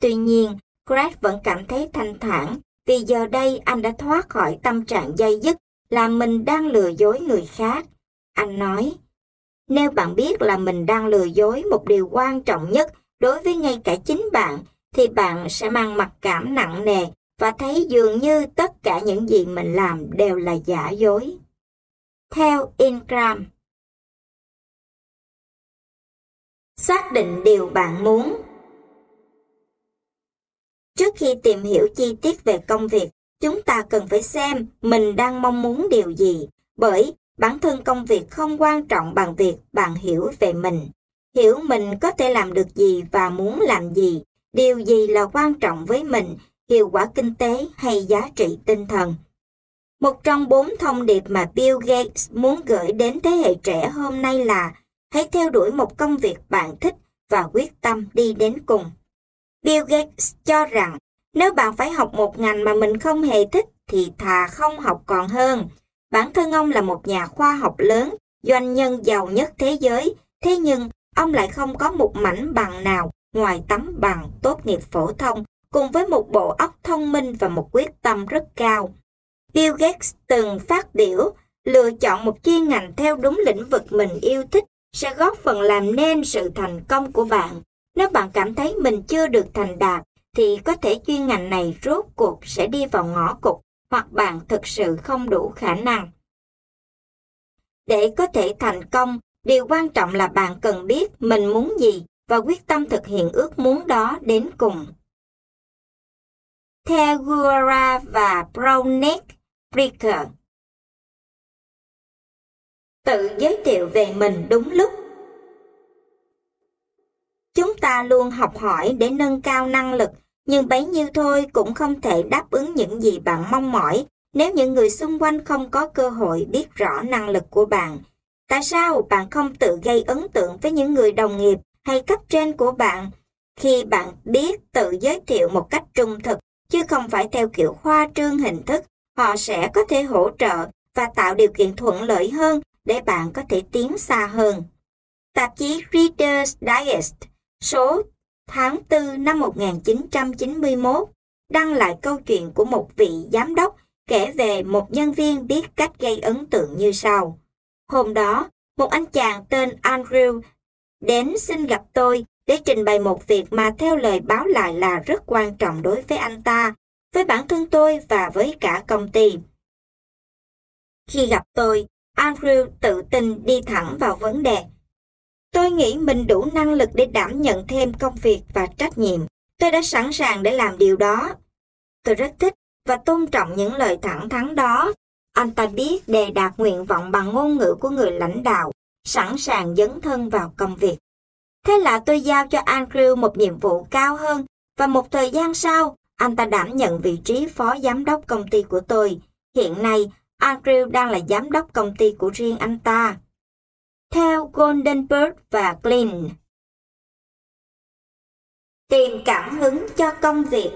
Tuy nhiên, Greg vẫn cảm thấy thanh thản vì giờ đây anh đã thoát khỏi tâm trạng dây dứt là mình đang lừa dối người khác. Anh nói, nếu bạn biết là mình đang lừa dối một điều quan trọng nhất đối với ngay cả chính bạn, thì bạn sẽ mang mặc cảm nặng nề và thấy dường như tất cả những gì mình làm đều là giả dối. Theo Ingram Xác định điều bạn muốn Trước khi tìm hiểu chi tiết về công việc, chúng ta cần phải xem mình đang mong muốn điều gì, bởi bản thân công việc không quan trọng bằng việc bạn hiểu về mình. Hiểu mình có thể làm được gì và muốn làm gì, điều gì là quan trọng với mình hiệu quả kinh tế hay giá trị tinh thần. Một trong bốn thông điệp mà Bill Gates muốn gửi đến thế hệ trẻ hôm nay là hãy theo đuổi một công việc bạn thích và quyết tâm đi đến cùng. Bill Gates cho rằng nếu bạn phải học một ngành mà mình không hề thích thì thà không học còn hơn. Bản thân ông là một nhà khoa học lớn, doanh nhân giàu nhất thế giới, thế nhưng ông lại không có một mảnh bằng nào ngoài tấm bằng tốt nghiệp phổ thông cùng với một bộ óc thông minh và một quyết tâm rất cao. Bill Gates từng phát biểu lựa chọn một chuyên ngành theo đúng lĩnh vực mình yêu thích sẽ góp phần làm nên sự thành công của bạn. Nếu bạn cảm thấy mình chưa được thành đạt, thì có thể chuyên ngành này rốt cuộc sẽ đi vào ngõ cụt hoặc bạn thực sự không đủ khả năng. Để có thể thành công, điều quan trọng là bạn cần biết mình muốn gì và quyết tâm thực hiện ước muốn đó đến cùng. Theo Guara và Brownick Bricker Tự giới thiệu về mình đúng lúc Chúng ta luôn học hỏi để nâng cao năng lực, nhưng bấy nhiêu thôi cũng không thể đáp ứng những gì bạn mong mỏi nếu những người xung quanh không có cơ hội biết rõ năng lực của bạn. Tại sao bạn không tự gây ấn tượng với những người đồng nghiệp hay cấp trên của bạn khi bạn biết tự giới thiệu một cách trung thực chứ không phải theo kiểu khoa trương hình thức, họ sẽ có thể hỗ trợ và tạo điều kiện thuận lợi hơn để bạn có thể tiến xa hơn. Tạp chí Reader's Digest số tháng 4 năm 1991 đăng lại câu chuyện của một vị giám đốc kể về một nhân viên biết cách gây ấn tượng như sau. Hôm đó, một anh chàng tên Andrew đến xin gặp tôi để trình bày một việc mà theo lời báo lại là rất quan trọng đối với anh ta, với bản thân tôi và với cả công ty. Khi gặp tôi, Andrew tự tin đi thẳng vào vấn đề. Tôi nghĩ mình đủ năng lực để đảm nhận thêm công việc và trách nhiệm. Tôi đã sẵn sàng để làm điều đó. Tôi rất thích và tôn trọng những lời thẳng thắn đó. Anh ta biết đề đạt nguyện vọng bằng ngôn ngữ của người lãnh đạo, sẵn sàng dấn thân vào công việc. Thế là tôi giao cho Andrew một nhiệm vụ cao hơn và một thời gian sau, anh ta đảm nhận vị trí phó giám đốc công ty của tôi. Hiện nay, Andrew đang là giám đốc công ty của riêng anh ta. Theo Goldenberg và Glynn Tìm cảm hứng cho công việc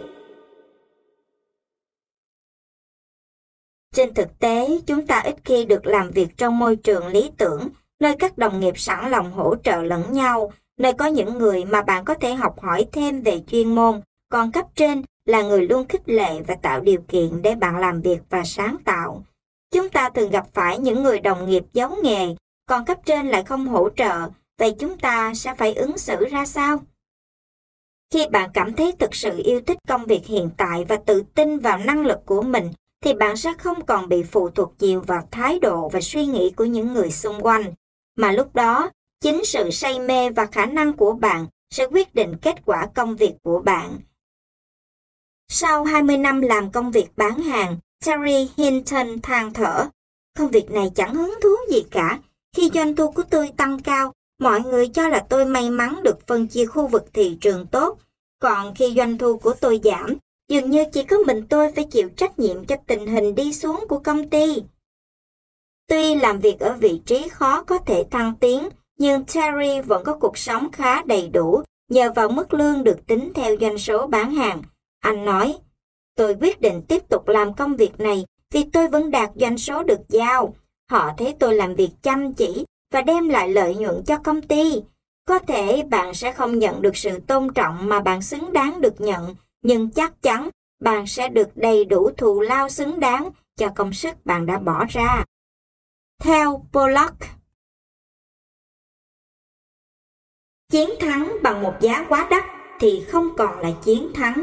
Trên thực tế, chúng ta ít khi được làm việc trong môi trường lý tưởng, nơi các đồng nghiệp sẵn lòng hỗ trợ lẫn nhau, nơi có những người mà bạn có thể học hỏi thêm về chuyên môn, còn cấp trên là người luôn khích lệ và tạo điều kiện để bạn làm việc và sáng tạo. Chúng ta thường gặp phải những người đồng nghiệp giấu nghề, còn cấp trên lại không hỗ trợ, vậy chúng ta sẽ phải ứng xử ra sao? Khi bạn cảm thấy thực sự yêu thích công việc hiện tại và tự tin vào năng lực của mình, thì bạn sẽ không còn bị phụ thuộc nhiều vào thái độ và suy nghĩ của những người xung quanh, mà lúc đó Chính sự say mê và khả năng của bạn sẽ quyết định kết quả công việc của bạn. Sau 20 năm làm công việc bán hàng, Terry Hinton than thở. Công việc này chẳng hứng thú gì cả. Khi doanh thu của tôi tăng cao, mọi người cho là tôi may mắn được phân chia khu vực thị trường tốt. Còn khi doanh thu của tôi giảm, dường như chỉ có mình tôi phải chịu trách nhiệm cho tình hình đi xuống của công ty. Tuy làm việc ở vị trí khó có thể thăng tiến, nhưng Terry vẫn có cuộc sống khá đầy đủ nhờ vào mức lương được tính theo doanh số bán hàng. Anh nói, tôi quyết định tiếp tục làm công việc này vì tôi vẫn đạt doanh số được giao. Họ thấy tôi làm việc chăm chỉ và đem lại lợi nhuận cho công ty. Có thể bạn sẽ không nhận được sự tôn trọng mà bạn xứng đáng được nhận, nhưng chắc chắn bạn sẽ được đầy đủ thù lao xứng đáng cho công sức bạn đã bỏ ra. Theo Pollock Chiến thắng bằng một giá quá đắt thì không còn là chiến thắng.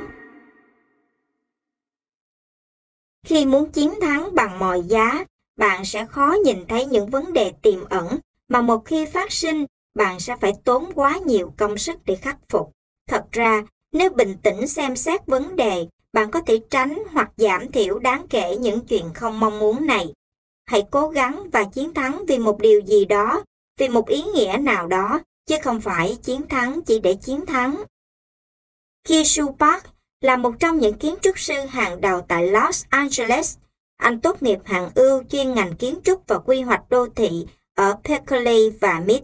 Khi muốn chiến thắng bằng mọi giá, bạn sẽ khó nhìn thấy những vấn đề tiềm ẩn mà một khi phát sinh, bạn sẽ phải tốn quá nhiều công sức để khắc phục. Thật ra, nếu bình tĩnh xem xét vấn đề, bạn có thể tránh hoặc giảm thiểu đáng kể những chuyện không mong muốn này. Hãy cố gắng và chiến thắng vì một điều gì đó, vì một ý nghĩa nào đó chứ không phải chiến thắng chỉ để chiến thắng. Khi Park là một trong những kiến trúc sư hàng đầu tại Los Angeles. Anh tốt nghiệp hạng ưu chuyên ngành kiến trúc và quy hoạch đô thị ở Berkeley và MIT.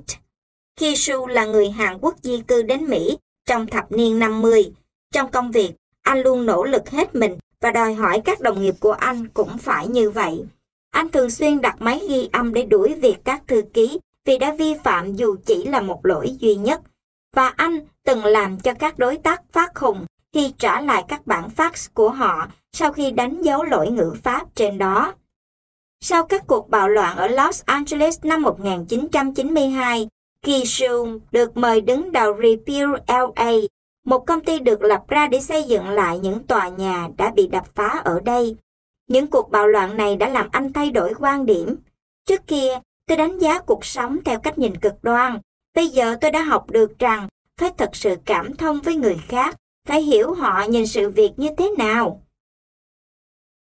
Kishu là người Hàn Quốc di cư đến Mỹ trong thập niên 50. Trong công việc, anh luôn nỗ lực hết mình và đòi hỏi các đồng nghiệp của anh cũng phải như vậy. Anh thường xuyên đặt máy ghi âm để đuổi việc các thư ký vì đã vi phạm dù chỉ là một lỗi duy nhất. Và anh từng làm cho các đối tác phát khùng khi trả lại các bản fax của họ sau khi đánh dấu lỗi ngữ pháp trên đó. Sau các cuộc bạo loạn ở Los Angeles năm 1992, Kishu được mời đứng đầu Repair LA, một công ty được lập ra để xây dựng lại những tòa nhà đã bị đập phá ở đây. Những cuộc bạo loạn này đã làm anh thay đổi quan điểm. Trước kia, tôi đánh giá cuộc sống theo cách nhìn cực đoan. Bây giờ tôi đã học được rằng phải thật sự cảm thông với người khác, phải hiểu họ nhìn sự việc như thế nào.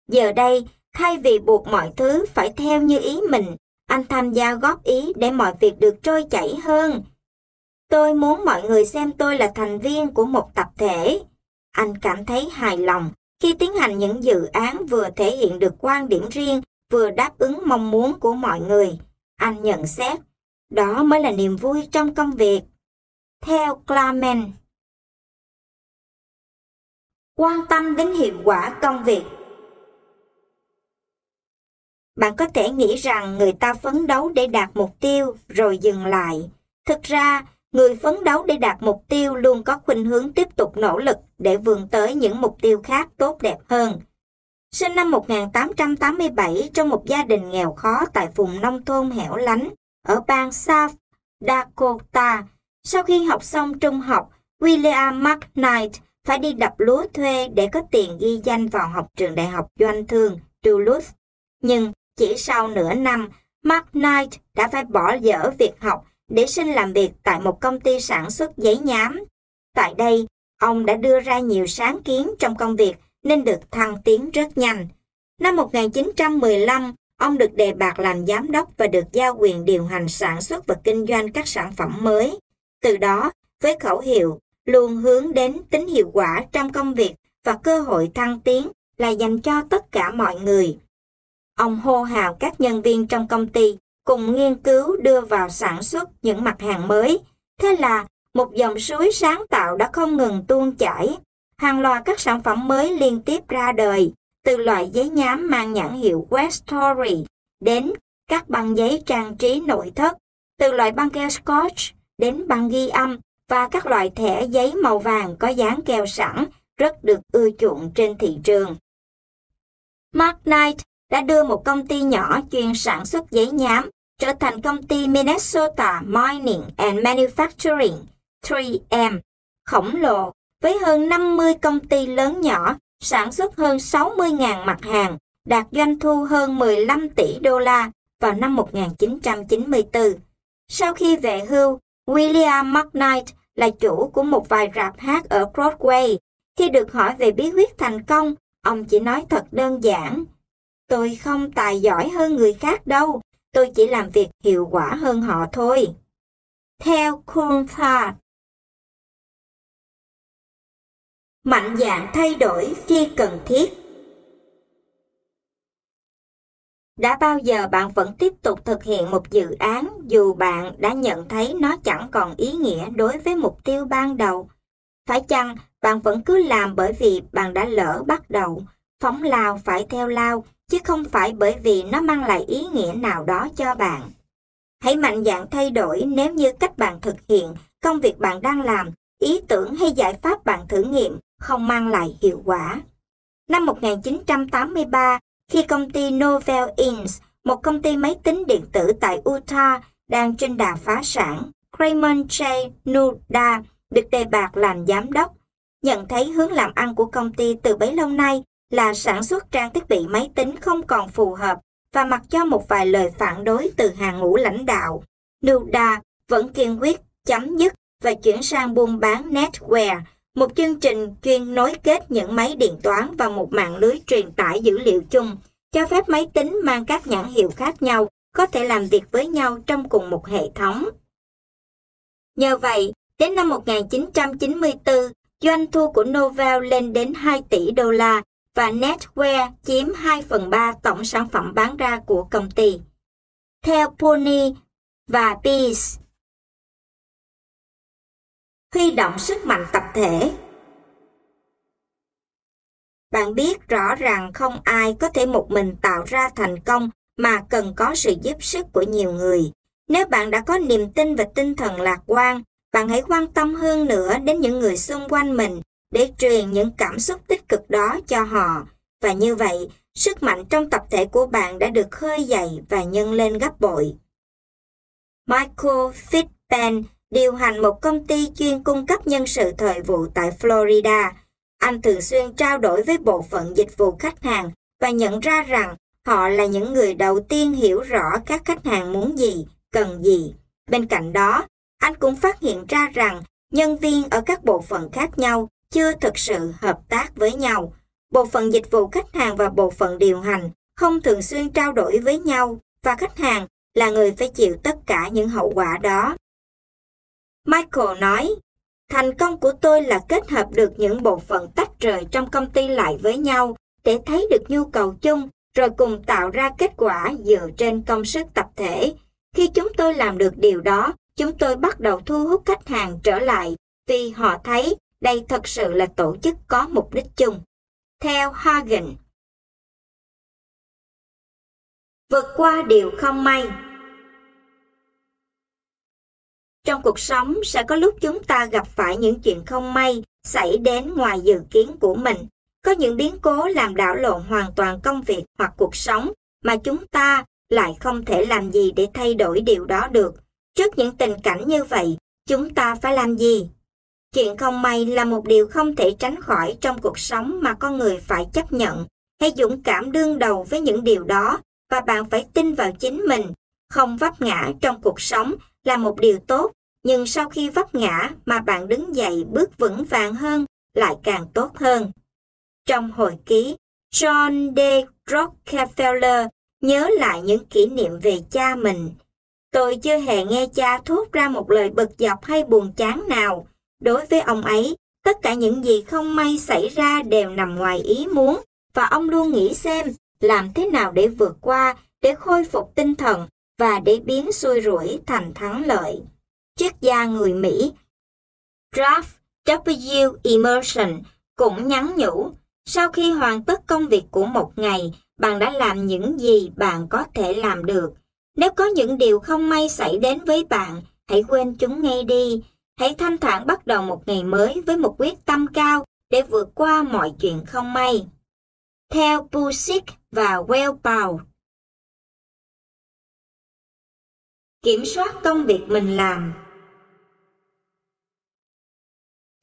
Giờ đây, thay vì buộc mọi thứ phải theo như ý mình, anh tham gia góp ý để mọi việc được trôi chảy hơn. Tôi muốn mọi người xem tôi là thành viên của một tập thể. Anh cảm thấy hài lòng khi tiến hành những dự án vừa thể hiện được quan điểm riêng, vừa đáp ứng mong muốn của mọi người. Anh nhận xét, đó mới là niềm vui trong công việc. Theo Clamen Quan tâm đến hiệu quả công việc Bạn có thể nghĩ rằng người ta phấn đấu để đạt mục tiêu rồi dừng lại. Thực ra, người phấn đấu để đạt mục tiêu luôn có khuynh hướng tiếp tục nỗ lực để vươn tới những mục tiêu khác tốt đẹp hơn. Sinh năm 1887 trong một gia đình nghèo khó tại vùng nông thôn hẻo lánh ở bang South Dakota, sau khi học xong trung học, William McKnight phải đi đập lúa thuê để có tiền ghi danh vào học trường đại học doanh thương Toulouse. Nhưng chỉ sau nửa năm, McKnight đã phải bỏ dở việc học để xin làm việc tại một công ty sản xuất giấy nhám. Tại đây, ông đã đưa ra nhiều sáng kiến trong công việc nên được thăng tiến rất nhanh. Năm 1915, ông được đề bạt làm giám đốc và được giao quyền điều hành sản xuất và kinh doanh các sản phẩm mới. Từ đó, với khẩu hiệu luôn hướng đến tính hiệu quả trong công việc và cơ hội thăng tiến là dành cho tất cả mọi người. Ông hô hào các nhân viên trong công ty cùng nghiên cứu đưa vào sản xuất những mặt hàng mới. Thế là một dòng suối sáng tạo đã không ngừng tuôn chảy. Hàng loạt các sản phẩm mới liên tiếp ra đời, từ loại giấy nhám mang nhãn hiệu West Story đến các băng giấy trang trí nội thất, từ loại băng keo Scotch đến băng ghi âm và các loại thẻ giấy màu vàng có dán keo sẵn rất được ưa chuộng trên thị trường. Mark Knight đã đưa một công ty nhỏ chuyên sản xuất giấy nhám trở thành công ty Minnesota Mining and Manufacturing 3M khổng lồ với hơn 50 công ty lớn nhỏ sản xuất hơn 60.000 mặt hàng, đạt doanh thu hơn 15 tỷ đô la vào năm 1994. Sau khi về hưu, William McKnight là chủ của một vài rạp hát ở Broadway. Khi được hỏi về bí quyết thành công, ông chỉ nói thật đơn giản. Tôi không tài giỏi hơn người khác đâu, tôi chỉ làm việc hiệu quả hơn họ thôi. Theo Coulthard Mạnh dạng thay đổi khi cần thiết Đã bao giờ bạn vẫn tiếp tục thực hiện một dự án dù bạn đã nhận thấy nó chẳng còn ý nghĩa đối với mục tiêu ban đầu? Phải chăng bạn vẫn cứ làm bởi vì bạn đã lỡ bắt đầu, phóng lao phải theo lao, chứ không phải bởi vì nó mang lại ý nghĩa nào đó cho bạn? Hãy mạnh dạn thay đổi nếu như cách bạn thực hiện công việc bạn đang làm, ý tưởng hay giải pháp bạn thử nghiệm không mang lại hiệu quả. Năm 1983, khi công ty Novell Inc., một công ty máy tính điện tử tại Utah, đang trên đà phá sản, Raymond J. Nuda được đề bạt làm giám đốc. Nhận thấy hướng làm ăn của công ty từ bấy lâu nay là sản xuất trang thiết bị máy tính không còn phù hợp và mặc cho một vài lời phản đối từ hàng ngũ lãnh đạo. Nuda vẫn kiên quyết chấm dứt và chuyển sang buôn bán netware, một chương trình chuyên nối kết những máy điện toán vào một mạng lưới truyền tải dữ liệu chung, cho phép máy tính mang các nhãn hiệu khác nhau có thể làm việc với nhau trong cùng một hệ thống. Nhờ vậy, đến năm 1994, Doanh thu của Novell lên đến 2 tỷ đô la và Netware chiếm 2 phần 3 tổng sản phẩm bán ra của công ty. Theo Pony và Peace, huy động sức mạnh tập thể bạn biết rõ rằng không ai có thể một mình tạo ra thành công mà cần có sự giúp sức của nhiều người. Nếu bạn đã có niềm tin và tinh thần lạc quan, bạn hãy quan tâm hơn nữa đến những người xung quanh mình để truyền những cảm xúc tích cực đó cho họ. Và như vậy, sức mạnh trong tập thể của bạn đã được khơi dậy và nhân lên gấp bội. Michael Fitben điều hành một công ty chuyên cung cấp nhân sự thời vụ tại Florida. Anh thường xuyên trao đổi với bộ phận dịch vụ khách hàng và nhận ra rằng họ là những người đầu tiên hiểu rõ các khách hàng muốn gì, cần gì. Bên cạnh đó, anh cũng phát hiện ra rằng nhân viên ở các bộ phận khác nhau chưa thực sự hợp tác với nhau. Bộ phận dịch vụ khách hàng và bộ phận điều hành không thường xuyên trao đổi với nhau và khách hàng là người phải chịu tất cả những hậu quả đó. Michael nói, thành công của tôi là kết hợp được những bộ phận tách rời trong công ty lại với nhau để thấy được nhu cầu chung rồi cùng tạo ra kết quả dựa trên công sức tập thể. Khi chúng tôi làm được điều đó, chúng tôi bắt đầu thu hút khách hàng trở lại vì họ thấy đây thật sự là tổ chức có mục đích chung. Theo Hagen Vượt qua điều không may trong cuộc sống sẽ có lúc chúng ta gặp phải những chuyện không may xảy đến ngoài dự kiến của mình. Có những biến cố làm đảo lộn hoàn toàn công việc hoặc cuộc sống mà chúng ta lại không thể làm gì để thay đổi điều đó được. Trước những tình cảnh như vậy, chúng ta phải làm gì? Chuyện không may là một điều không thể tránh khỏi trong cuộc sống mà con người phải chấp nhận. Hãy dũng cảm đương đầu với những điều đó và bạn phải tin vào chính mình. Không vấp ngã trong cuộc sống là một điều tốt, nhưng sau khi vấp ngã mà bạn đứng dậy bước vững vàng hơn lại càng tốt hơn. Trong hồi ký, John D. Rockefeller nhớ lại những kỷ niệm về cha mình. Tôi chưa hề nghe cha thốt ra một lời bực dọc hay buồn chán nào. Đối với ông ấy, tất cả những gì không may xảy ra đều nằm ngoài ý muốn và ông luôn nghĩ xem làm thế nào để vượt qua, để khôi phục tinh thần và để biến xui rủi thành thắng lợi. Triết gia người Mỹ Ralph W. Emerson cũng nhắn nhủ, sau khi hoàn tất công việc của một ngày, bạn đã làm những gì bạn có thể làm được. Nếu có những điều không may xảy đến với bạn, hãy quên chúng ngay đi. Hãy thanh thản bắt đầu một ngày mới với một quyết tâm cao để vượt qua mọi chuyện không may. Theo Pusik và Wellbound Kiểm soát công việc mình làm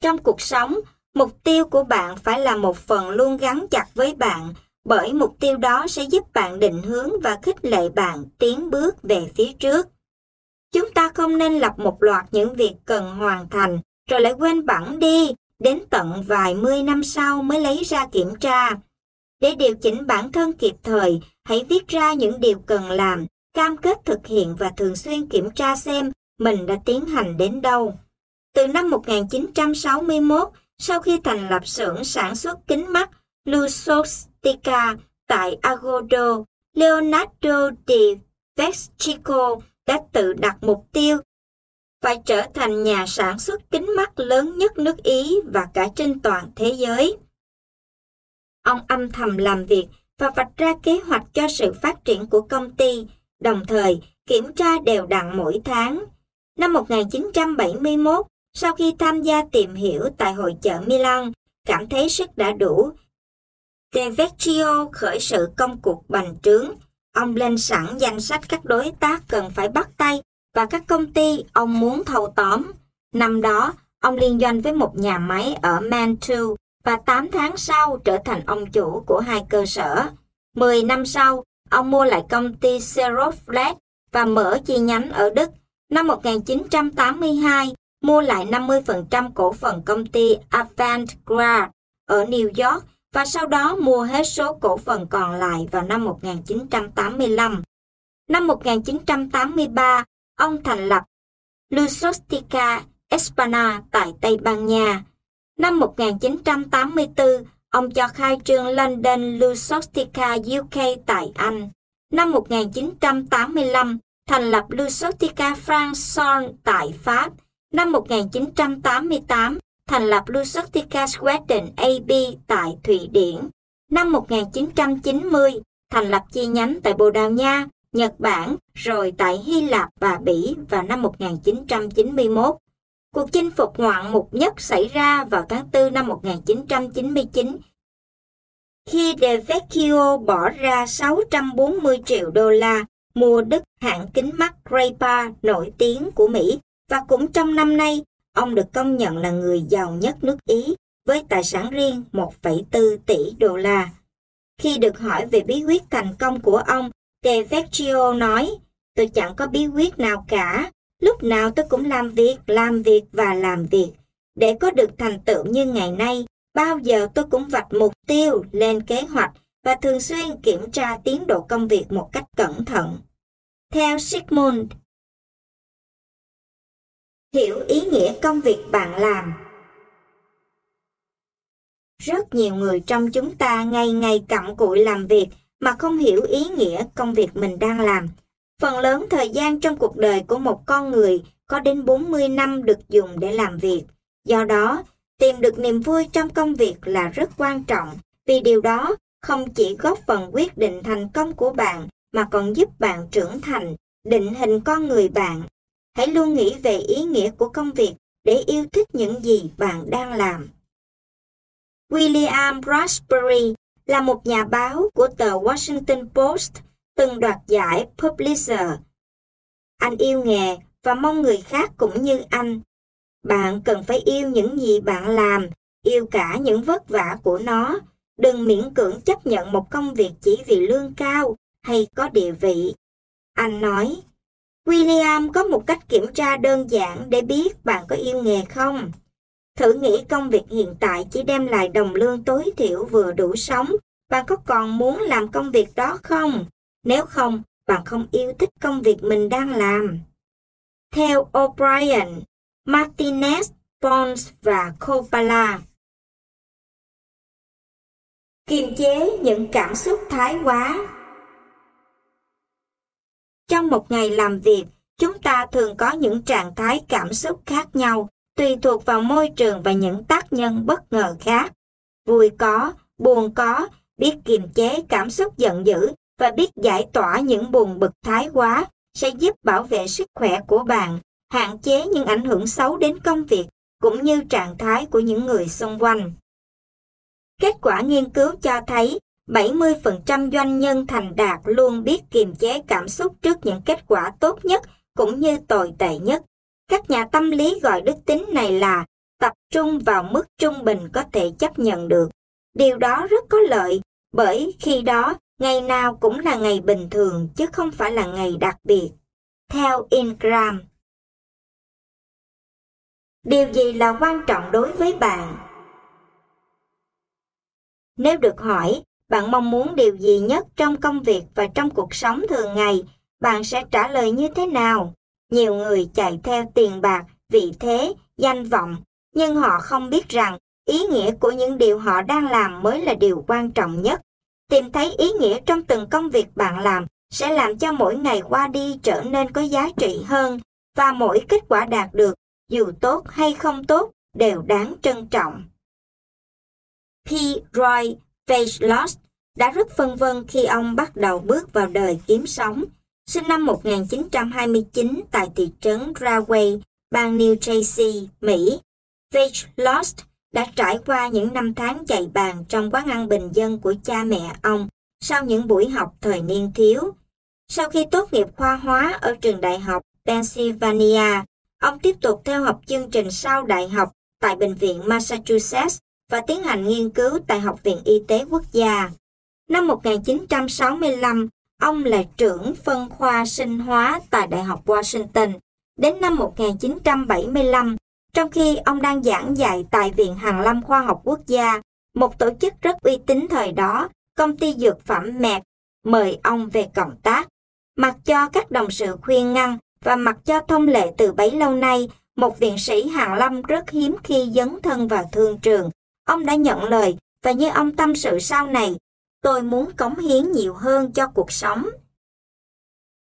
Trong cuộc sống, mục tiêu của bạn phải là một phần luôn gắn chặt với bạn, bởi mục tiêu đó sẽ giúp bạn định hướng và khích lệ bạn tiến bước về phía trước. Chúng ta không nên lập một loạt những việc cần hoàn thành, rồi lại quên bẵng đi, đến tận vài mươi năm sau mới lấy ra kiểm tra. Để điều chỉnh bản thân kịp thời, hãy viết ra những điều cần làm, cam kết thực hiện và thường xuyên kiểm tra xem mình đã tiến hành đến đâu. Từ năm 1961, sau khi thành lập xưởng sản xuất kính mắt Lusostica tại Agodo, Leonardo di Vecchico đã tự đặt mục tiêu phải trở thành nhà sản xuất kính mắt lớn nhất nước Ý và cả trên toàn thế giới. Ông âm thầm làm việc và vạch ra kế hoạch cho sự phát triển của công ty, đồng thời kiểm tra đều đặn mỗi tháng. Năm 1971, sau khi tham gia tìm hiểu tại hội chợ Milan, cảm thấy sức đã đủ. De Vecchio khởi sự công cuộc bành trướng. Ông lên sẵn danh sách các đối tác cần phải bắt tay và các công ty ông muốn thâu tóm. Năm đó, ông liên doanh với một nhà máy ở Mantua và 8 tháng sau trở thành ông chủ của hai cơ sở. 10 năm sau, ông mua lại công ty Seroflet và mở chi nhánh ở Đức. Năm 1982, mua lại 50% cổ phần công ty Avantgarde ở New York và sau đó mua hết số cổ phần còn lại vào năm 1985. Năm 1983, ông thành lập Lusostica Espana tại Tây Ban Nha. Năm 1984, ông cho khai trương London Lusotica UK tại Anh. Năm 1985, thành lập Lusotica France tại Pháp. Năm 1988, thành lập Lusotica Sweden AB tại Thụy Điển. Năm 1990, thành lập chi nhánh tại Bồ Đào Nha, Nhật Bản, rồi tại Hy Lạp và Bỉ vào năm 1991. Cuộc chinh phục ngoạn mục nhất xảy ra vào tháng 4 năm 1999 khi De Vecchio bỏ ra 640 triệu đô la mua đứt hãng kính mắt Ray-Ban nổi tiếng của Mỹ và cũng trong năm nay, ông được công nhận là người giàu nhất nước Ý với tài sản riêng 1,4 tỷ đô la. Khi được hỏi về bí quyết thành công của ông, De Vecchio nói, tôi chẳng có bí quyết nào cả, lúc nào tôi cũng làm việc, làm việc và làm việc. Để có được thành tựu như ngày nay, bao giờ tôi cũng vạch mục tiêu, lên kế hoạch và thường xuyên kiểm tra tiến độ công việc một cách cẩn thận. Theo Sigmund, hiểu ý nghĩa công việc bạn làm. Rất nhiều người trong chúng ta ngày ngày cặm cụi làm việc mà không hiểu ý nghĩa công việc mình đang làm. Phần lớn thời gian trong cuộc đời của một con người có đến 40 năm được dùng để làm việc. Do đó, tìm được niềm vui trong công việc là rất quan trọng, vì điều đó không chỉ góp phần quyết định thành công của bạn mà còn giúp bạn trưởng thành, định hình con người bạn. Hãy luôn nghĩ về ý nghĩa của công việc để yêu thích những gì bạn đang làm. William Raspberry là một nhà báo của tờ Washington Post, từng đoạt giải Pulitzer. Anh yêu nghề và mong người khác cũng như anh. Bạn cần phải yêu những gì bạn làm, yêu cả những vất vả của nó. Đừng miễn cưỡng chấp nhận một công việc chỉ vì lương cao hay có địa vị. Anh nói, William có một cách kiểm tra đơn giản để biết bạn có yêu nghề không. Thử nghĩ công việc hiện tại chỉ đem lại đồng lương tối thiểu vừa đủ sống, bạn có còn muốn làm công việc đó không? Nếu không, bạn không yêu thích công việc mình đang làm. Theo O'Brien, Martinez, Pons và Coppola. Kiềm chế những cảm xúc thái quá Trong một ngày làm việc, chúng ta thường có những trạng thái cảm xúc khác nhau, tùy thuộc vào môi trường và những tác nhân bất ngờ khác. Vui có, buồn có, biết kiềm chế cảm xúc giận dữ và biết giải tỏa những buồn bực thái quá sẽ giúp bảo vệ sức khỏe của bạn, hạn chế những ảnh hưởng xấu đến công việc cũng như trạng thái của những người xung quanh. Kết quả nghiên cứu cho thấy 70% doanh nhân thành đạt luôn biết kiềm chế cảm xúc trước những kết quả tốt nhất cũng như tồi tệ nhất. Các nhà tâm lý gọi đức tính này là tập trung vào mức trung bình có thể chấp nhận được. Điều đó rất có lợi, bởi khi đó ngày nào cũng là ngày bình thường chứ không phải là ngày đặc biệt. Theo Ingram Điều gì là quan trọng đối với bạn? Nếu được hỏi, bạn mong muốn điều gì nhất trong công việc và trong cuộc sống thường ngày, bạn sẽ trả lời như thế nào? Nhiều người chạy theo tiền bạc, vị thế, danh vọng, nhưng họ không biết rằng ý nghĩa của những điều họ đang làm mới là điều quan trọng nhất. Tìm thấy ý nghĩa trong từng công việc bạn làm sẽ làm cho mỗi ngày qua đi trở nên có giá trị hơn và mỗi kết quả đạt được, dù tốt hay không tốt, đều đáng trân trọng. P. Roy Fagelost đã rất phân vân khi ông bắt đầu bước vào đời kiếm sống. Sinh năm 1929 tại thị trấn Rahway, bang New Jersey, Mỹ. Fagelost đã trải qua những năm tháng chạy bàn trong quán ăn bình dân của cha mẹ ông sau những buổi học thời niên thiếu. Sau khi tốt nghiệp khoa hóa ở trường đại học Pennsylvania, ông tiếp tục theo học chương trình sau đại học tại Bệnh viện Massachusetts và tiến hành nghiên cứu tại Học viện Y tế Quốc gia. Năm 1965, ông là trưởng phân khoa sinh hóa tại Đại học Washington. Đến năm 1975, trong khi ông đang giảng dạy tại Viện Hàn Lâm Khoa học Quốc gia, một tổ chức rất uy tín thời đó, công ty dược phẩm Merck, mời ông về cộng tác. Mặc cho các đồng sự khuyên ngăn và mặc cho thông lệ từ bấy lâu nay, một viện sĩ hàng lâm rất hiếm khi dấn thân vào thương trường. Ông đã nhận lời và như ông tâm sự sau này, tôi muốn cống hiến nhiều hơn cho cuộc sống.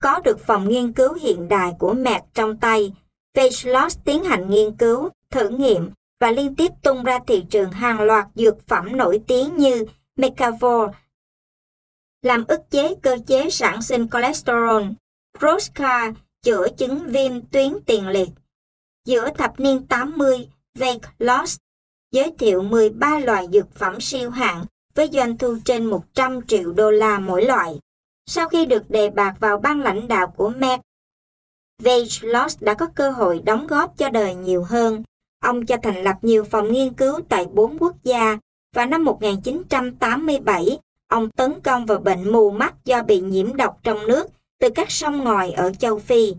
Có được phòng nghiên cứu hiện đại của Mẹt trong tay, Vachelot tiến hành nghiên cứu, thử nghiệm và liên tiếp tung ra thị trường hàng loạt dược phẩm nổi tiếng như Mecavor, làm ức chế cơ chế sản sinh cholesterol, Proscar chữa chứng viêm tuyến tiền liệt. Giữa thập niên 80, Vake Lost giới thiệu 13 loại dược phẩm siêu hạng với doanh thu trên 100 triệu đô la mỗi loại. Sau khi được đề bạt vào ban lãnh đạo của Merck, Vejlos đã có cơ hội đóng góp cho đời nhiều hơn. Ông cho thành lập nhiều phòng nghiên cứu tại bốn quốc gia và năm 1987, ông tấn công vào bệnh mù mắt do bị nhiễm độc trong nước từ các sông ngòi ở châu Phi.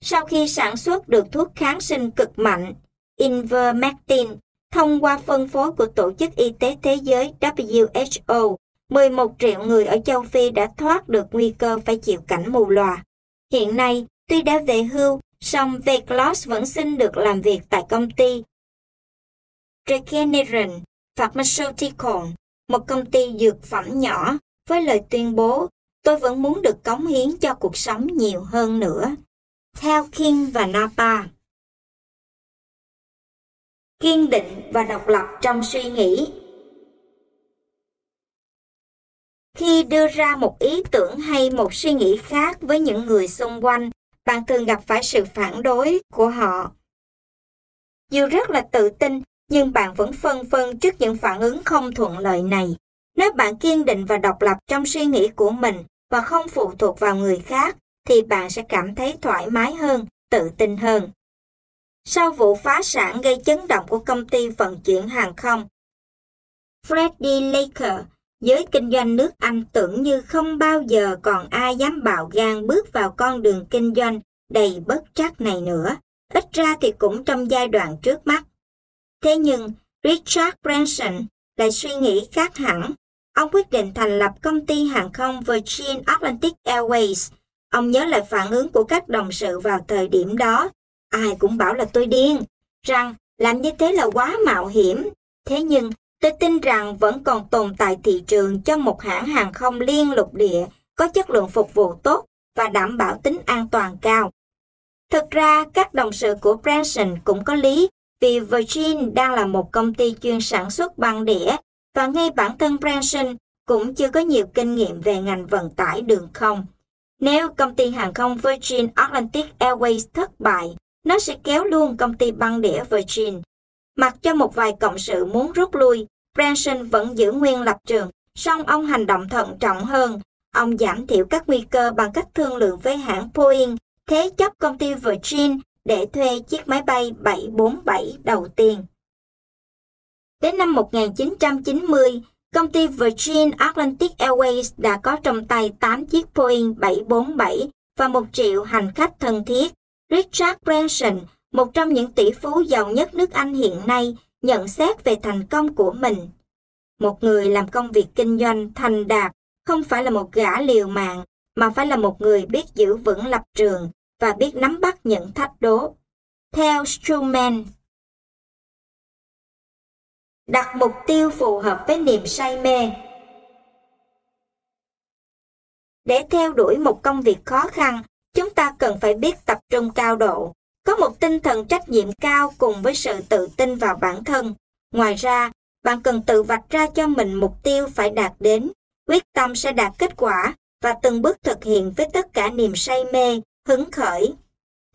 Sau khi sản xuất được thuốc kháng sinh cực mạnh, Invermectin thông qua phân phối của Tổ chức Y tế Thế giới WHO, 11 triệu người ở châu Phi đã thoát được nguy cơ phải chịu cảnh mù lòa. Hiện nay, tuy đã về hưu, song Veclos vẫn xin được làm việc tại công ty. Regeneron Pharmaceutical, một công ty dược phẩm nhỏ, với lời tuyên bố tôi vẫn muốn được cống hiến cho cuộc sống nhiều hơn nữa. Theo King và Napa. Kiên định và độc lập trong suy nghĩ. Khi đưa ra một ý tưởng hay một suy nghĩ khác với những người xung quanh, bạn thường gặp phải sự phản đối của họ. Dù rất là tự tin, nhưng bạn vẫn phân vân trước những phản ứng không thuận lợi này. Nếu bạn kiên định và độc lập trong suy nghĩ của mình và không phụ thuộc vào người khác, thì bạn sẽ cảm thấy thoải mái hơn, tự tin hơn. Sau vụ phá sản gây chấn động của công ty vận chuyển hàng không, Freddie Laker, giới kinh doanh nước Anh tưởng như không bao giờ còn ai dám bạo gan bước vào con đường kinh doanh đầy bất trắc này nữa, ít ra thì cũng trong giai đoạn trước mắt. Thế nhưng, Richard Branson lại suy nghĩ khác hẳn. Ông quyết định thành lập công ty hàng không Virgin Atlantic Airways. Ông nhớ lại phản ứng của các đồng sự vào thời điểm đó. Ai cũng bảo là tôi điên, rằng làm như thế là quá mạo hiểm. Thế nhưng, tôi tin rằng vẫn còn tồn tại thị trường cho một hãng hàng không liên lục địa có chất lượng phục vụ tốt và đảm bảo tính an toàn cao. Thực ra, các đồng sự của Branson cũng có lý vì Virgin đang là một công ty chuyên sản xuất băng đĩa và ngay bản thân Branson cũng chưa có nhiều kinh nghiệm về ngành vận tải đường không. Nếu công ty hàng không Virgin Atlantic Airways thất bại, nó sẽ kéo luôn công ty băng đĩa Virgin. Mặc cho một vài cộng sự muốn rút lui, Branson vẫn giữ nguyên lập trường, song ông hành động thận trọng hơn. Ông giảm thiểu các nguy cơ bằng cách thương lượng với hãng Boeing, thế chấp công ty Virgin để thuê chiếc máy bay 747 đầu tiên. Đến năm 1990, công ty Virgin Atlantic Airways đã có trong tay 8 chiếc Boeing 747 và một triệu hành khách thân thiết. Richard Branson, một trong những tỷ phú giàu nhất nước Anh hiện nay, nhận xét về thành công của mình. Một người làm công việc kinh doanh thành đạt không phải là một gã liều mạng, mà phải là một người biết giữ vững lập trường, và biết nắm bắt những thách đố. Theo Struman, đặt mục tiêu phù hợp với niềm say mê. Để theo đuổi một công việc khó khăn, chúng ta cần phải biết tập trung cao độ, có một tinh thần trách nhiệm cao cùng với sự tự tin vào bản thân. Ngoài ra, bạn cần tự vạch ra cho mình mục tiêu phải đạt đến, quyết tâm sẽ đạt kết quả và từng bước thực hiện với tất cả niềm say mê, hứng khởi.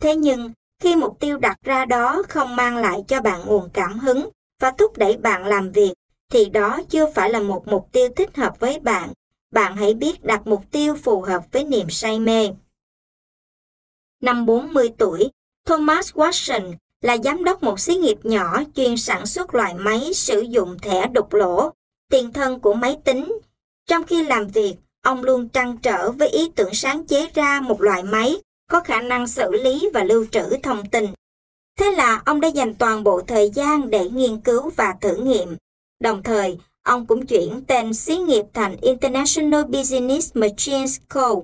Thế nhưng, khi mục tiêu đặt ra đó không mang lại cho bạn nguồn cảm hứng và thúc đẩy bạn làm việc, thì đó chưa phải là một mục tiêu thích hợp với bạn. Bạn hãy biết đặt mục tiêu phù hợp với niềm say mê. Năm 40 tuổi, Thomas Watson là giám đốc một xí nghiệp nhỏ chuyên sản xuất loại máy sử dụng thẻ đục lỗ, tiền thân của máy tính. Trong khi làm việc, ông luôn trăn trở với ý tưởng sáng chế ra một loại máy có khả năng xử lý và lưu trữ thông tin. Thế là ông đã dành toàn bộ thời gian để nghiên cứu và thử nghiệm. Đồng thời, ông cũng chuyển tên xí nghiệp thành International Business Machines Co.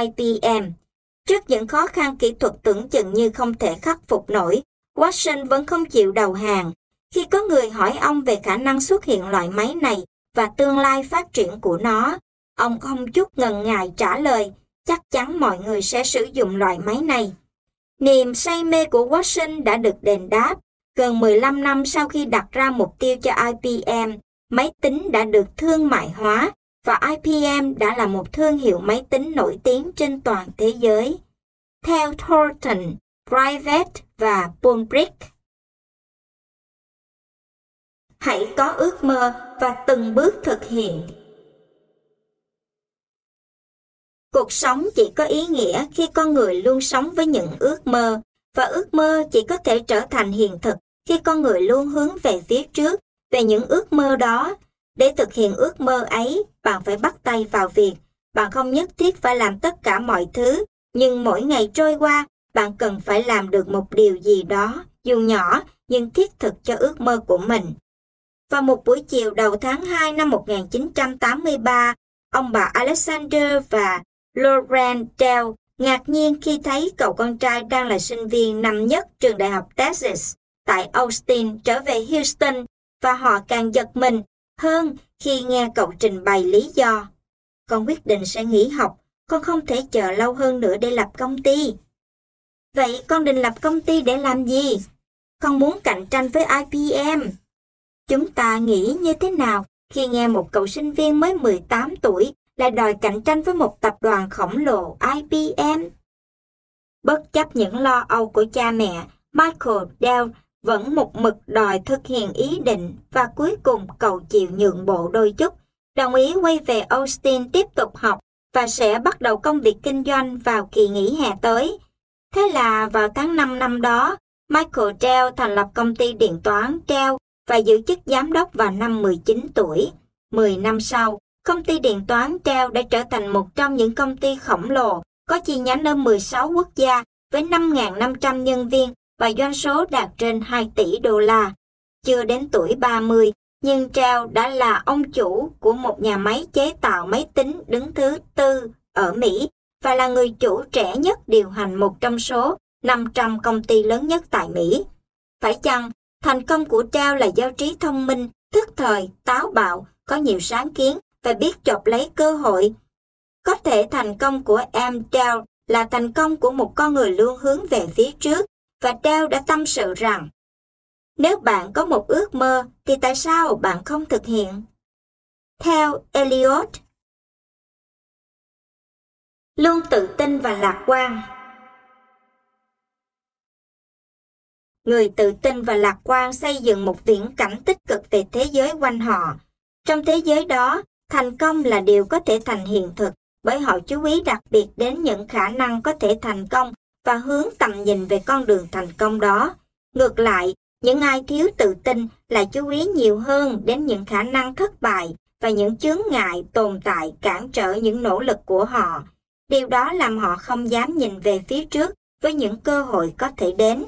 IBM. Trước những khó khăn kỹ thuật tưởng chừng như không thể khắc phục nổi, Watson vẫn không chịu đầu hàng. Khi có người hỏi ông về khả năng xuất hiện loại máy này và tương lai phát triển của nó, ông không chút ngần ngại trả lời, chắc chắn mọi người sẽ sử dụng loại máy này. Niềm say mê của Watson đã được đền đáp. Gần 15 năm sau khi đặt ra mục tiêu cho IBM, máy tính đã được thương mại hóa và IBM đã là một thương hiệu máy tính nổi tiếng trên toàn thế giới. Theo Thornton, Private và Bulbrick. Hãy có ước mơ và từng bước thực hiện. Cuộc sống chỉ có ý nghĩa khi con người luôn sống với những ước mơ, và ước mơ chỉ có thể trở thành hiện thực khi con người luôn hướng về phía trước, về những ước mơ đó. Để thực hiện ước mơ ấy, bạn phải bắt tay vào việc. Bạn không nhất thiết phải làm tất cả mọi thứ, nhưng mỗi ngày trôi qua, bạn cần phải làm được một điều gì đó, dù nhỏ, nhưng thiết thực cho ước mơ của mình. Vào một buổi chiều đầu tháng 2 năm 1983, ông bà Alexander và Lauren Dell ngạc nhiên khi thấy cậu con trai đang là sinh viên năm nhất trường đại học Texas tại Austin trở về Houston và họ càng giật mình hơn khi nghe cậu trình bày lý do. Con quyết định sẽ nghỉ học, con không thể chờ lâu hơn nữa để lập công ty. Vậy con định lập công ty để làm gì? Con muốn cạnh tranh với IBM. Chúng ta nghĩ như thế nào khi nghe một cậu sinh viên mới 18 tuổi lại đòi cạnh tranh với một tập đoàn khổng lồ IBM? Bất chấp những lo âu của cha mẹ, Michael Dell vẫn một mực đòi thực hiện ý định và cuối cùng cầu chịu nhượng bộ đôi chút, đồng ý quay về Austin tiếp tục học và sẽ bắt đầu công việc kinh doanh vào kỳ nghỉ hè tới. Thế là vào tháng 5 năm đó, Michael Dell thành lập công ty điện toán Dell và giữ chức giám đốc vào năm 19 tuổi. 10 năm sau, công ty điện toán Dell đã trở thành một trong những công ty khổng lồ có chi nhánh ở 16 quốc gia với 5.500 nhân viên và doanh số đạt trên 2 tỷ đô la. Chưa đến tuổi 30, nhưng Trao đã là ông chủ của một nhà máy chế tạo máy tính đứng thứ tư ở Mỹ và là người chủ trẻ nhất điều hành một trong số 500 công ty lớn nhất tại Mỹ. Phải chăng, thành công của Trao là do trí thông minh, thức thời, táo bạo, có nhiều sáng kiến và biết chộp lấy cơ hội. Có thể thành công của em Trao là thành công của một con người luôn hướng về phía trước và Dell đã tâm sự rằng nếu bạn có một ước mơ thì tại sao bạn không thực hiện? Theo Eliot Luôn tự tin và lạc quan Người tự tin và lạc quan xây dựng một viễn cảnh tích cực về thế giới quanh họ. Trong thế giới đó, thành công là điều có thể thành hiện thực bởi họ chú ý đặc biệt đến những khả năng có thể thành công và hướng tầm nhìn về con đường thành công đó. Ngược lại, những ai thiếu tự tin lại chú ý nhiều hơn đến những khả năng thất bại và những chướng ngại tồn tại cản trở những nỗ lực của họ. Điều đó làm họ không dám nhìn về phía trước với những cơ hội có thể đến.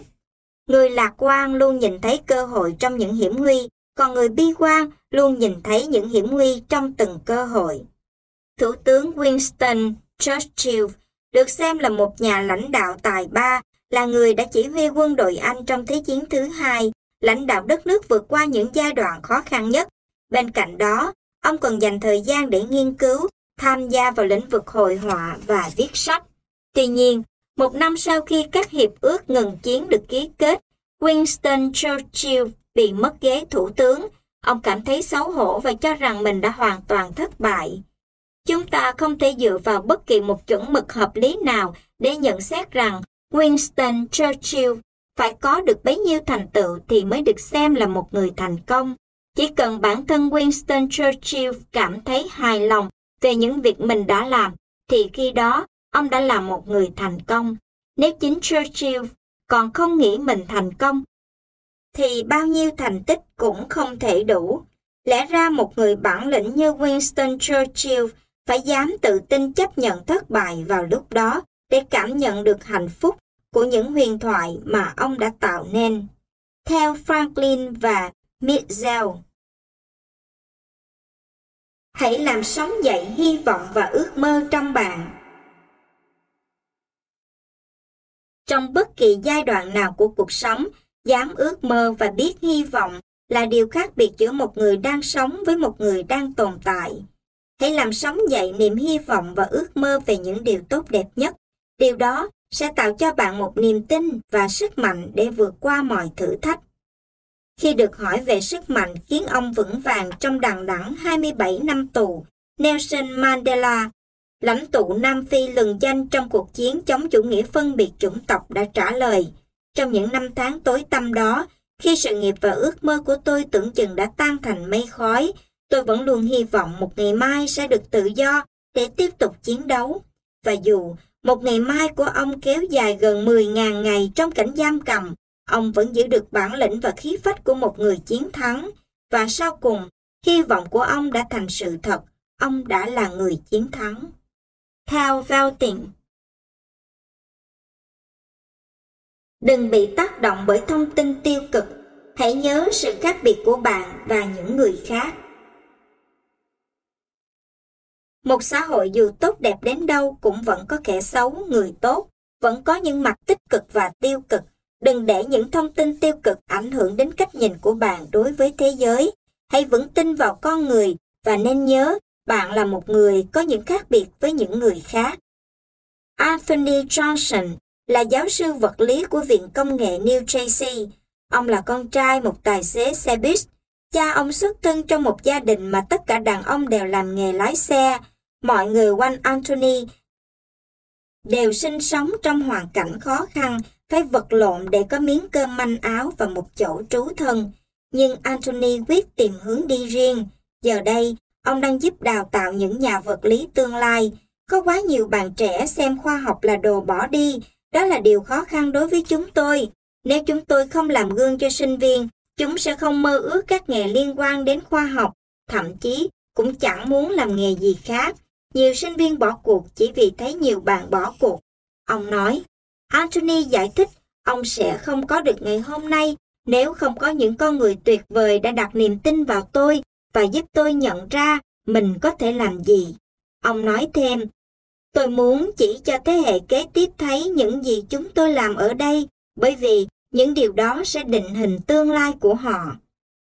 Người lạc quan luôn nhìn thấy cơ hội trong những hiểm nguy, còn người bi quan luôn nhìn thấy những hiểm nguy trong từng cơ hội. Thủ tướng Winston Churchill được xem là một nhà lãnh đạo tài ba, là người đã chỉ huy quân đội Anh trong Thế chiến thứ hai, lãnh đạo đất nước vượt qua những giai đoạn khó khăn nhất. Bên cạnh đó, ông còn dành thời gian để nghiên cứu, tham gia vào lĩnh vực hội họa và viết sách. Tuy nhiên, một năm sau khi các hiệp ước ngừng chiến được ký kết, Winston Churchill bị mất ghế thủ tướng. Ông cảm thấy xấu hổ và cho rằng mình đã hoàn toàn thất bại. Chúng ta không thể dựa vào bất kỳ một chuẩn mực hợp lý nào để nhận xét rằng Winston Churchill phải có được bấy nhiêu thành tựu thì mới được xem là một người thành công. Chỉ cần bản thân Winston Churchill cảm thấy hài lòng về những việc mình đã làm, thì khi đó ông đã là một người thành công. Nếu chính Churchill còn không nghĩ mình thành công, thì bao nhiêu thành tích cũng không thể đủ. Lẽ ra một người bản lĩnh như Winston Churchill phải dám tự tin chấp nhận thất bại vào lúc đó để cảm nhận được hạnh phúc của những huyền thoại mà ông đã tạo nên. Theo Franklin và Mitchell, Hãy làm sống dậy hy vọng và ước mơ trong bạn. Trong bất kỳ giai đoạn nào của cuộc sống, dám ước mơ và biết hy vọng là điều khác biệt giữa một người đang sống với một người đang tồn tại. Hãy làm sống dậy niềm hy vọng và ước mơ về những điều tốt đẹp nhất. Điều đó sẽ tạo cho bạn một niềm tin và sức mạnh để vượt qua mọi thử thách. Khi được hỏi về sức mạnh khiến ông vững vàng trong đằng đẵng 27 năm tù, Nelson Mandela, lãnh tụ Nam Phi lừng danh trong cuộc chiến chống chủ nghĩa phân biệt chủng tộc đã trả lời, trong những năm tháng tối tăm đó, khi sự nghiệp và ước mơ của tôi tưởng chừng đã tan thành mây khói, tôi vẫn luôn hy vọng một ngày mai sẽ được tự do để tiếp tục chiến đấu. Và dù một ngày mai của ông kéo dài gần 10.000 ngày trong cảnh giam cầm, ông vẫn giữ được bản lĩnh và khí phách của một người chiến thắng. Và sau cùng, hy vọng của ông đã thành sự thật, ông đã là người chiến thắng. Theo Velting Đừng bị tác động bởi thông tin tiêu cực, hãy nhớ sự khác biệt của bạn và những người khác. Một xã hội dù tốt đẹp đến đâu cũng vẫn có kẻ xấu, người tốt, vẫn có những mặt tích cực và tiêu cực. Đừng để những thông tin tiêu cực ảnh hưởng đến cách nhìn của bạn đối với thế giới. Hãy vững tin vào con người và nên nhớ bạn là một người có những khác biệt với những người khác. Anthony Johnson là giáo sư vật lý của Viện Công nghệ New Jersey. Ông là con trai một tài xế xe buýt. Cha ông xuất thân trong một gia đình mà tất cả đàn ông đều làm nghề lái xe. Mọi người quanh Anthony đều sinh sống trong hoàn cảnh khó khăn, phải vật lộn để có miếng cơm manh áo và một chỗ trú thân. Nhưng Anthony quyết tìm hướng đi riêng. Giờ đây, ông đang giúp đào tạo những nhà vật lý tương lai. Có quá nhiều bạn trẻ xem khoa học là đồ bỏ đi, đó là điều khó khăn đối với chúng tôi. Nếu chúng tôi không làm gương cho sinh viên, chúng sẽ không mơ ước các nghề liên quan đến khoa học, thậm chí cũng chẳng muốn làm nghề gì khác. Nhiều sinh viên bỏ cuộc chỉ vì thấy nhiều bạn bỏ cuộc. Ông nói, Anthony giải thích ông sẽ không có được ngày hôm nay nếu không có những con người tuyệt vời đã đặt niềm tin vào tôi và giúp tôi nhận ra mình có thể làm gì. Ông nói thêm, Tôi muốn chỉ cho thế hệ kế tiếp thấy những gì chúng tôi làm ở đây, bởi vì những điều đó sẽ định hình tương lai của họ.